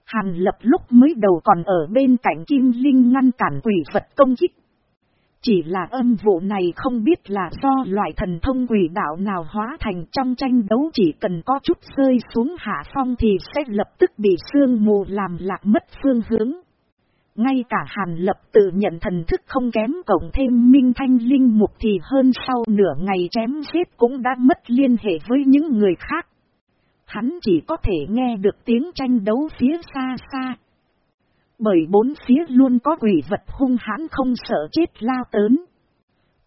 Hàn lập lúc mới đầu còn ở bên cạnh Kim Linh ngăn cản quỷ vật công kích. Chỉ là âm vụ này không biết là do loại thần thông quỷ đạo nào hóa thành trong tranh đấu chỉ cần có chút rơi xuống hạ phong thì sẽ lập tức bị sương mù làm lạc mất phương hướng. Ngay cả hàn lập tự nhận thần thức không kém cộng thêm minh thanh linh mục thì hơn sau nửa ngày chém giết cũng đã mất liên hệ với những người khác. Hắn chỉ có thể nghe được tiếng tranh đấu phía xa xa, bởi bốn phía luôn có quỷ vật hung hãn không sợ chết lao tớn.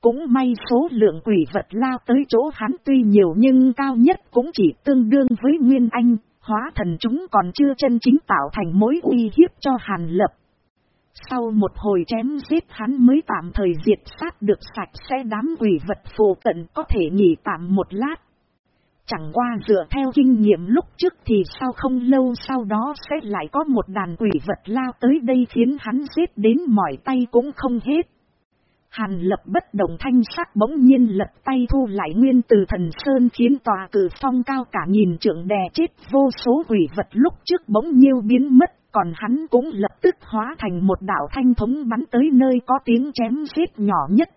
Cũng may số lượng quỷ vật lao tới chỗ hắn tuy nhiều nhưng cao nhất cũng chỉ tương đương với Nguyên Anh, hóa thần chúng còn chưa chân chính tạo thành mối uy hiếp cho Hàn Lập. Sau một hồi chém giết hắn mới tạm thời diệt sát được sạch sẽ đám quỷ vật phù cận có thể nghỉ tạm một lát. Chẳng qua dựa theo kinh nghiệm lúc trước thì sau không lâu sau đó sẽ lại có một đàn quỷ vật lao tới đây khiến hắn giết đến mỏi tay cũng không hết. Hàn lập bất động thanh sắc bỗng nhiên lật tay thu lại nguyên từ thần sơn khiến tòa cử phong cao cả nhìn trượng đè chết vô số quỷ vật lúc trước bỗng nhiêu biến mất, còn hắn cũng lập tức hóa thành một đảo thanh thống bắn tới nơi có tiếng chém giết nhỏ nhất.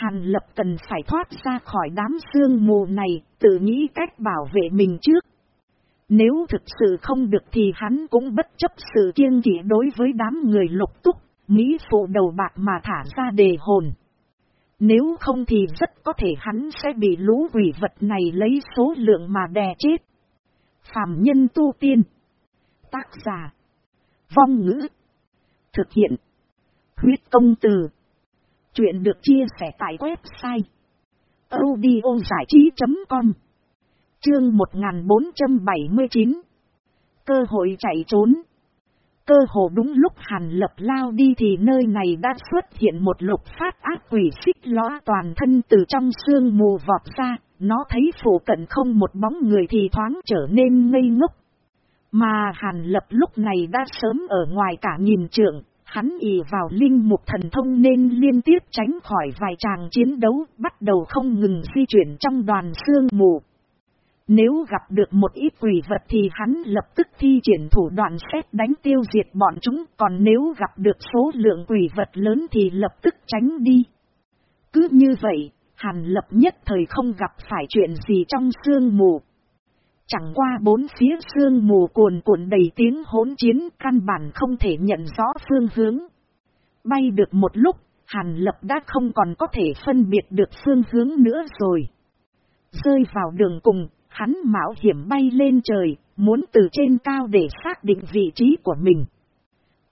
Hàn lập cần phải thoát ra khỏi đám sương mù này, tự nghĩ cách bảo vệ mình trước. Nếu thực sự không được thì hắn cũng bất chấp sự kiêng kỵ đối với đám người lục túc, nghĩ phụ đầu bạc mà thả ra đề hồn. Nếu không thì rất có thể hắn sẽ bị lũ quỷ vật này lấy số lượng mà đè chết. Phạm nhân tu tiên. Tác giả. Vong ngữ. Thực hiện. Huyết công từ. Chuyện được chia sẻ tại website audiozảichí.com Chương 1479 Cơ hội chạy trốn. Cơ hồ đúng lúc hàn lập lao đi thì nơi này đã xuất hiện một lục phát ác quỷ xích lõa toàn thân từ trong xương mù vọt ra, nó thấy phủ cận không một bóng người thì thoáng trở nên ngây ngốc. Mà hàn lập lúc này đã sớm ở ngoài cả nhìn trượng, Hắn ỉ vào linh mục thần thông nên liên tiếp tránh khỏi vài tràng chiến đấu, bắt đầu không ngừng di chuyển trong đoàn xương mù. Nếu gặp được một ít quỷ vật thì hắn lập tức thi triển thủ đoạn xét đánh tiêu diệt bọn chúng, còn nếu gặp được số lượng quỷ vật lớn thì lập tức tránh đi. Cứ như vậy, Hàn lập nhất thời không gặp phải chuyện gì trong xương mù. Chẳng qua bốn phía sương mù cuồn cuộn đầy tiếng hỗn chiến căn bản không thể nhận rõ phương hướng. Bay được một lúc, Hàn Lập đã không còn có thể phân biệt được phương hướng nữa rồi. Rơi vào đường cùng, hắn mạo hiểm bay lên trời, muốn từ trên cao để xác định vị trí của mình.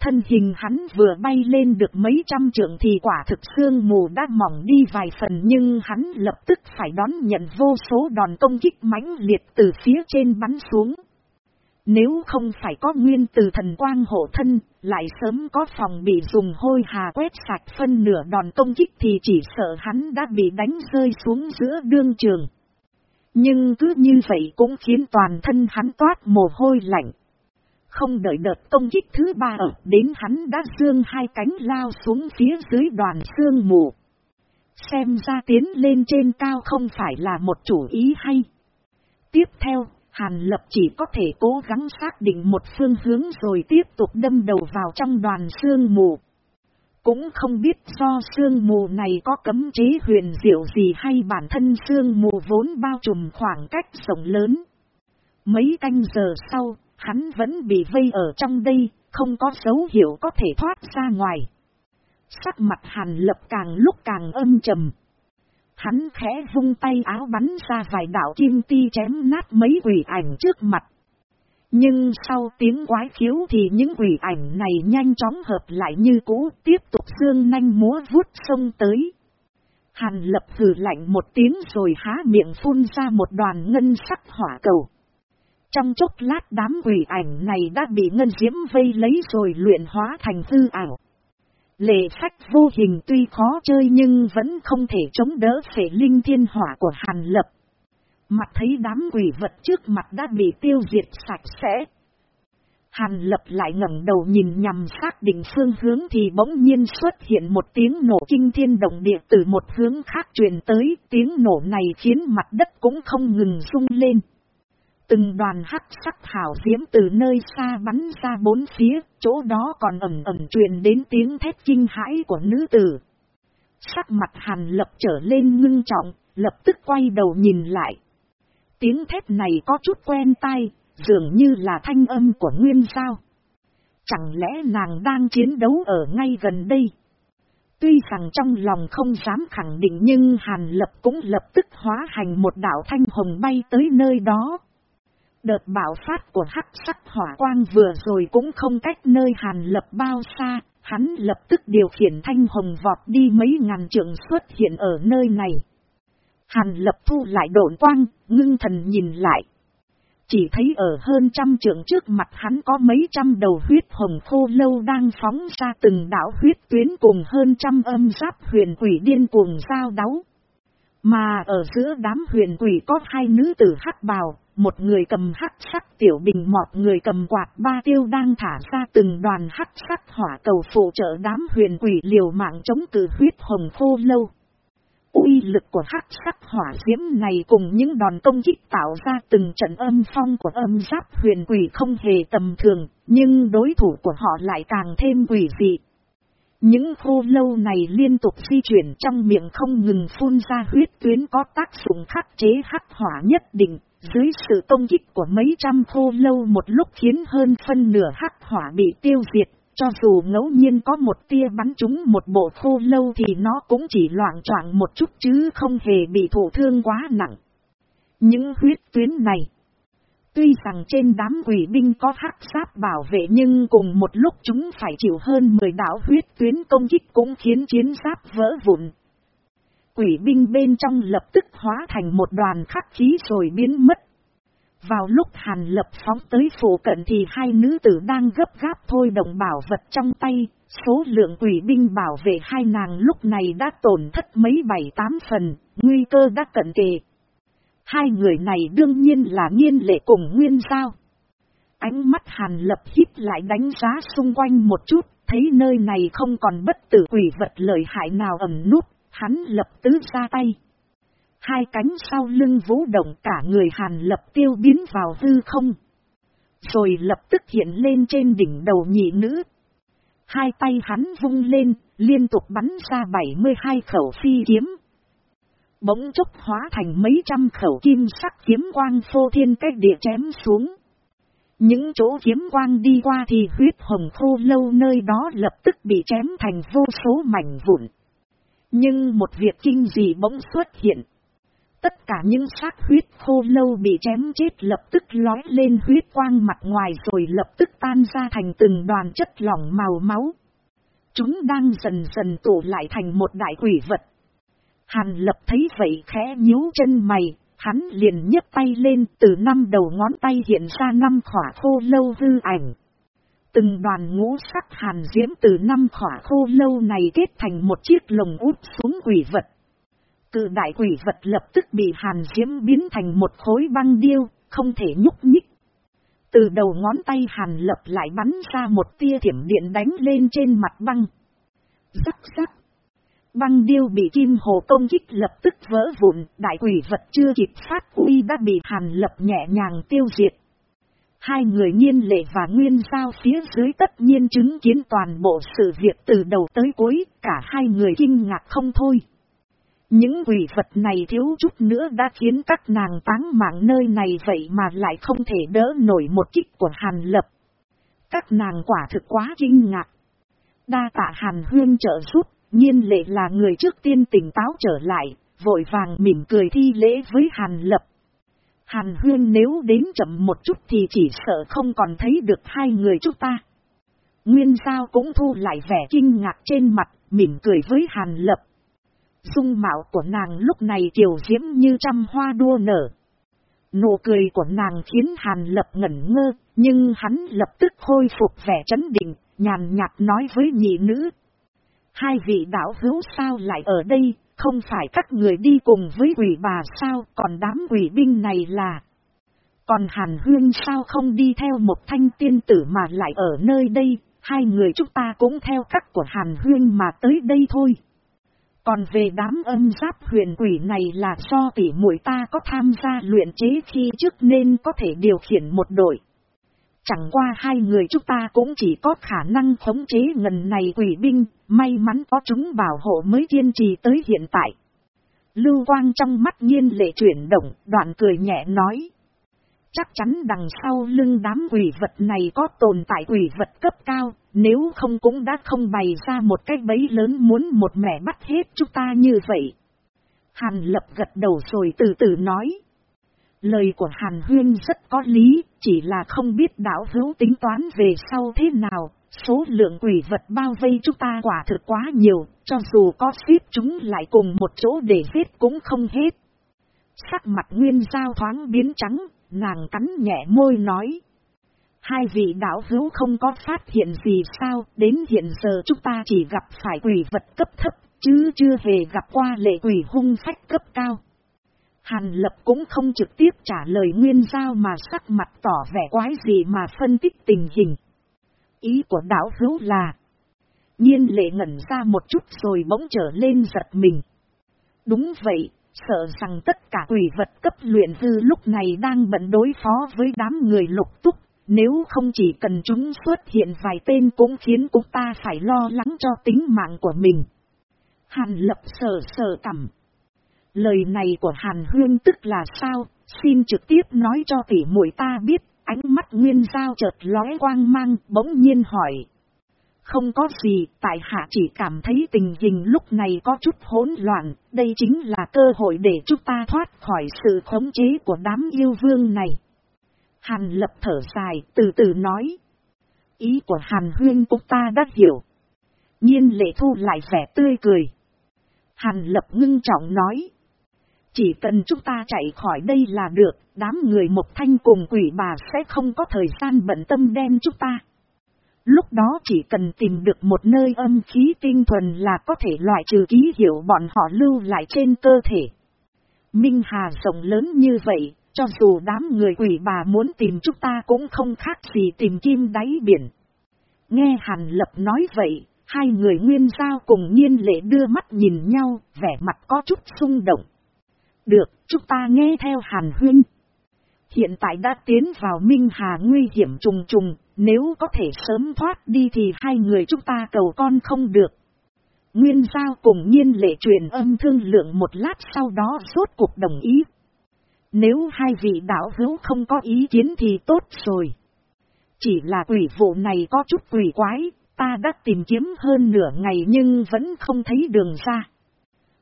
Thân hình hắn vừa bay lên được mấy trăm trượng thì quả thực xương mù đã mỏng đi vài phần nhưng hắn lập tức phải đón nhận vô số đòn công kích mãnh liệt từ phía trên bắn xuống. Nếu không phải có nguyên từ thần quang hộ thân, lại sớm có phòng bị dùng hôi hà quét sạch phân nửa đòn công kích thì chỉ sợ hắn đã bị đánh rơi xuống giữa đương trường. Nhưng cứ như vậy cũng khiến toàn thân hắn toát mồ hôi lạnh. Không đợi đợt công kích thứ ba ở đến hắn đã dương hai cánh lao xuống phía dưới đoàn sương mù. Xem ra tiến lên trên cao không phải là một chủ ý hay. Tiếp theo, Hàn Lập chỉ có thể cố gắng xác định một phương hướng rồi tiếp tục đâm đầu vào trong đoàn sương mù. Cũng không biết do sương mù này có cấm chế huyền diệu gì hay bản thân sương mù vốn bao trùm khoảng cách rộng lớn. Mấy canh giờ sau, hắn vẫn bị vây ở trong đây, không có dấu hiệu có thể thoát ra ngoài. Sắc mặt hàn lập càng lúc càng âm trầm. Hắn khẽ vung tay áo bắn ra vài đạo kim ti chém nát mấy quỷ ảnh trước mặt. Nhưng sau tiếng quái khiếu thì những quỷ ảnh này nhanh chóng hợp lại như cũ, tiếp tục xương nanh múa vuốt sông tới. Hàn lập hừ lạnh một tiếng rồi há miệng phun ra một đoàn ngân sắc hỏa cầu. Trong chốc lát đám quỷ ảnh này đã bị ngân diễm vây lấy rồi luyện hóa thành hư ảo. Lệ phách vô hình tuy khó chơi nhưng vẫn không thể chống đỡ phệ linh thiên hỏa của Hàn Lập. Mặt thấy đám quỷ vật trước mặt đã bị tiêu diệt sạch sẽ. Hàn Lập lại ngẩng đầu nhìn nhằm xác định phương hướng thì bỗng nhiên xuất hiện một tiếng nổ kinh thiên động địa từ một hướng khác truyền tới. Tiếng nổ này khiến mặt đất cũng không ngừng rung lên. Từng đoàn hắc sắc hảo diễm từ nơi xa bắn ra bốn phía, chỗ đó còn ẩm ẩm truyền đến tiếng thét kinh hãi của nữ tử. Sắc mặt hàn lập trở lên ngưng trọng, lập tức quay đầu nhìn lại. Tiếng thét này có chút quen tai, dường như là thanh âm của Nguyên sao. Chẳng lẽ nàng đang chiến đấu ở ngay gần đây? Tuy rằng trong lòng không dám khẳng định nhưng Hàn Lập cũng lập tức hóa hành một đạo thanh hồng bay tới nơi đó. Đợt bạo phát của hắc sắc hỏa quang vừa rồi cũng không cách nơi hàn lập bao xa, hắn lập tức điều khiển thanh hồng vọt đi mấy ngàn trượng xuất hiện ở nơi này. Hàn lập thu lại độn quang, ngưng thần nhìn lại. Chỉ thấy ở hơn trăm trượng trước mặt hắn có mấy trăm đầu huyết hồng khô lâu đang phóng ra từng đảo huyết tuyến cùng hơn trăm âm giáp huyền quỷ điên cuồng giao đáu. Mà ở giữa đám huyền quỷ có hai nữ tử hắc bào, một người cầm hắc sắc tiểu bình mọt người cầm quạt ba tiêu đang thả ra từng đoàn hắc sắc hỏa cầu phụ trợ đám huyền quỷ liều mạng chống cử huyết hồng khô lâu. uy lực của hắc sắc hỏa diễm này cùng những đòn công kích tạo ra từng trận âm phong của âm giáp huyền quỷ không hề tầm thường, nhưng đối thủ của họ lại càng thêm quỷ dị. Những khô lâu này liên tục di chuyển trong miệng không ngừng phun ra huyết tuyến có tác dụng khắc chế hắc hỏa nhất định, dưới sự công kích của mấy trăm khô lâu một lúc khiến hơn phân nửa hắc hỏa bị tiêu diệt, cho dù ngẫu nhiên có một tia bắn trúng một bộ khô lâu thì nó cũng chỉ loạn choạng một chút chứ không hề bị thổ thương quá nặng. Những huyết tuyến này, tuy rằng trên đám quỷ binh có hắc giáp bảo vệ nhưng cùng một lúc chúng phải chịu hơn 10 đảo huyết tuyến công kích cũng khiến chiến giáp vỡ vụn, quỷ binh bên trong lập tức hóa thành một đoàn khắc khí rồi biến mất. Vào lúc Hàn Lập phóng tới phủ cận thì hai nữ tử đang gấp gáp thôi đồng bảo vật trong tay, số lượng quỷ binh bảo vệ hai nàng lúc này đã tổn thất mấy bảy tám phần, nguy cơ đã cận kề. Hai người này đương nhiên là nghiên lệ cùng nguyên giao. Ánh mắt Hàn Lập hít lại đánh giá xung quanh một chút, thấy nơi này không còn bất tử quỷ vật lợi hại nào ẩn nút, Hắn lập tứ ra tay. Hai cánh sau lưng vũ động cả người hàn lập tiêu biến vào hư không. Rồi lập tức hiện lên trên đỉnh đầu nhị nữ. Hai tay hắn vung lên, liên tục bắn ra 72 khẩu phi kiếm. Bỗng chốc hóa thành mấy trăm khẩu kim sắc kiếm quang phô thiên cách địa chém xuống. Những chỗ kiếm quang đi qua thì huyết hồng khô lâu nơi đó lập tức bị chém thành vô số mảnh vụn. Nhưng một việc kinh dị bỗng xuất hiện. Tất cả những xác huyết khô lâu bị chém chết lập tức lói lên huyết quang mặt ngoài rồi lập tức tan ra thành từng đoàn chất lỏng màu máu. Chúng đang dần dần tụ lại thành một đại quỷ vật. Hàn lập thấy vậy khẽ nhíu chân mày, hắn liền nhấc tay lên từ năm đầu ngón tay hiện ra năm khỏa khô lâu hư ảnh. Từng đoàn ngũ sắc hàn diễm từ năm khỏa khô lâu này kết thành một chiếc lồng út xuống quỷ vật. Cự đại quỷ vật lập tức bị hàn diễm biến thành một khối băng điêu, không thể nhúc nhích. Từ đầu ngón tay hàn lập lại bắn ra một tia thiểm điện đánh lên trên mặt băng. Rắc rắc. Băng điêu bị kim hồ công kích lập tức vỡ vụn, đại quỷ vật chưa kịp phát uy đã bị hàn lập nhẹ nhàng tiêu diệt. Hai người nhiên lệ và nguyên giao phía dưới tất nhiên chứng kiến toàn bộ sự việc từ đầu tới cuối, cả hai người kinh ngạc không thôi. Những quỷ vật này thiếu chút nữa đã khiến các nàng táng mạng nơi này vậy mà lại không thể đỡ nổi một kích của Hàn Lập. Các nàng quả thực quá kinh ngạc. Đa tạ Hàn Huyên trợ giúp, nhiên lệ là người trước tiên tỉnh táo trở lại, vội vàng mỉm cười thi lễ với Hàn Lập. Hàn Huyên nếu đến chậm một chút thì chỉ sợ không còn thấy được hai người chúng ta. Nguyên sao cũng thu lại vẻ kinh ngạc trên mặt, mỉm cười với Hàn Lập. Dung mạo của nàng lúc này kiều diễm như trăm hoa đua nở. Nụ cười của nàng khiến Hàn Lập ngẩn ngơ, nhưng hắn lập tức khôi phục vẻ chấn định, nhàn nhạt nói với nhị nữ. Hai vị đạo hữu sao lại ở đây, không phải các người đi cùng với quỷ bà sao, còn đám quỷ binh này là... Còn Hàn Huyên sao không đi theo một thanh tiên tử mà lại ở nơi đây, hai người chúng ta cũng theo cách của Hàn Huyên mà tới đây thôi. Còn về đám âm giáp huyền quỷ này là do tỷ muội ta có tham gia luyện chế khi trước nên có thể điều khiển một đội. Chẳng qua hai người chúng ta cũng chỉ có khả năng khống chế ngần này quỷ binh, may mắn có chúng bảo hộ mới kiên trì tới hiện tại. Lưu quang trong mắt nhiên lệ chuyển động, đoạn cười nhẹ nói. Chắc chắn đằng sau lưng đám quỷ vật này có tồn tại quỷ vật cấp cao, nếu không cũng đã không bày ra một cái bấy lớn muốn một mẻ bắt hết chúng ta như vậy. Hàn lập gật đầu rồi từ từ nói. Lời của Hàn Huyên rất có lý, chỉ là không biết đảo hữu tính toán về sau thế nào, số lượng quỷ vật bao vây chúng ta quả thực quá nhiều, cho dù có xếp chúng lại cùng một chỗ để giết cũng không hết. Sắc mặt nguyên giao thoáng biến trắng, nàng cắn nhẹ môi nói. Hai vị đạo hữu không có phát hiện gì sao, đến hiện giờ chúng ta chỉ gặp phải quỷ vật cấp thấp, chứ chưa hề gặp qua lệ quỷ hung phách cấp cao. Hàn lập cũng không trực tiếp trả lời nguyên giao mà sắc mặt tỏ vẻ quái gì mà phân tích tình hình. Ý của đạo hữu là, nhiên lệ ngẩn ra một chút rồi bỗng trở lên giật mình. Đúng vậy, sợ rằng tất cả quỷ vật cấp luyện dư lúc này đang bận đối phó với đám người lục túc, nếu không chỉ cần chúng xuất hiện vài tên cũng khiến chúng ta phải lo lắng cho tính mạng của mình. Hàn lập sờ sờ cằm, Lời này của Hàn Huyên tức là sao, xin trực tiếp nói cho tỷ muội ta biết, ánh mắt nguyên giao chợt lóe quang mang, bỗng nhiên hỏi. Không có gì, tại hạ chỉ cảm thấy tình hình lúc này có chút hỗn loạn, đây chính là cơ hội để chúng ta thoát khỏi sự khống chế của đám yêu vương này. Hàn lập thở dài, từ từ nói. Ý của Hàn huyên cũng ta đã hiểu. Nhiên lệ thu lại vẻ tươi cười. Hàn lập ngưng trọng nói. Chỉ cần chúng ta chạy khỏi đây là được, đám người một thanh cùng quỷ bà sẽ không có thời gian bận tâm đem chúng ta. Lúc đó chỉ cần tìm được một nơi âm khí tinh thuần là có thể loại trừ ký hiệu bọn họ lưu lại trên cơ thể. Minh Hà rộng lớn như vậy, cho dù đám người quỷ bà muốn tìm chúng ta cũng không khác gì tìm kim đáy biển. Nghe Hàn Lập nói vậy, hai người nguyên giao cùng nhiên lệ đưa mắt nhìn nhau, vẻ mặt có chút xung động. Được, chúng ta nghe theo Hàn Huyên. Hiện tại đã tiến vào Minh Hà nguy hiểm trùng trùng, nếu có thể sớm thoát đi thì hai người chúng ta cầu con không được. Nguyên giao cùng nhiên lệ truyền âm thương lượng một lát sau đó rốt cuộc đồng ý. Nếu hai vị đạo hữu không có ý kiến thì tốt rồi. Chỉ là quỷ vụ này có chút quỷ quái, ta đã tìm kiếm hơn nửa ngày nhưng vẫn không thấy đường ra.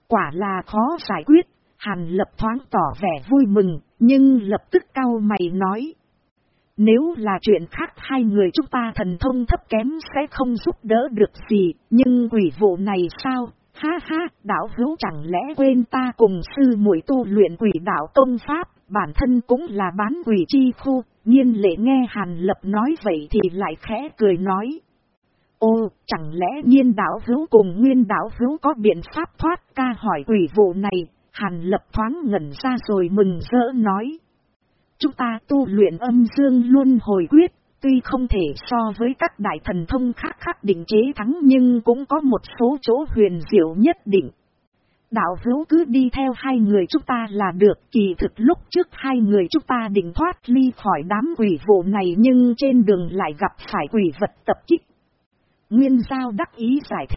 Quả là khó giải quyết, Hàn lập thoáng tỏ vẻ vui mừng, nhưng lập tức cao mày nói. Nếu là chuyện khác hai người chúng ta thần thông thấp kém sẽ không giúp đỡ được gì, nhưng quỷ vụ này sao? Ha ha, đạo hữu chẳng lẽ quên ta cùng sư muội tu luyện quỷ đạo công pháp, bản thân cũng là bán quỷ chi khu, nhiên lệ nghe Hàn Lập nói vậy thì lại khẽ cười nói. Ô, chẳng lẽ nhiên đạo hữu cùng nguyên đạo hữu có biện pháp thoát ca hỏi quỷ vụ này, Hàn Lập thoáng ngẩn ra rồi mừng rỡ nói. Chúng ta tu luyện âm dương luôn hồi quyết, tuy không thể so với các đại thần thông khác khác định chế thắng nhưng cũng có một số chỗ huyền diệu nhất định. Đạo hữu cứ đi theo hai người chúng ta là được kỳ thực lúc trước hai người chúng ta định thoát ly khỏi đám quỷ vụ này nhưng trên đường lại gặp phải quỷ vật tập kích. Nguyên giao đắc ý giải thích.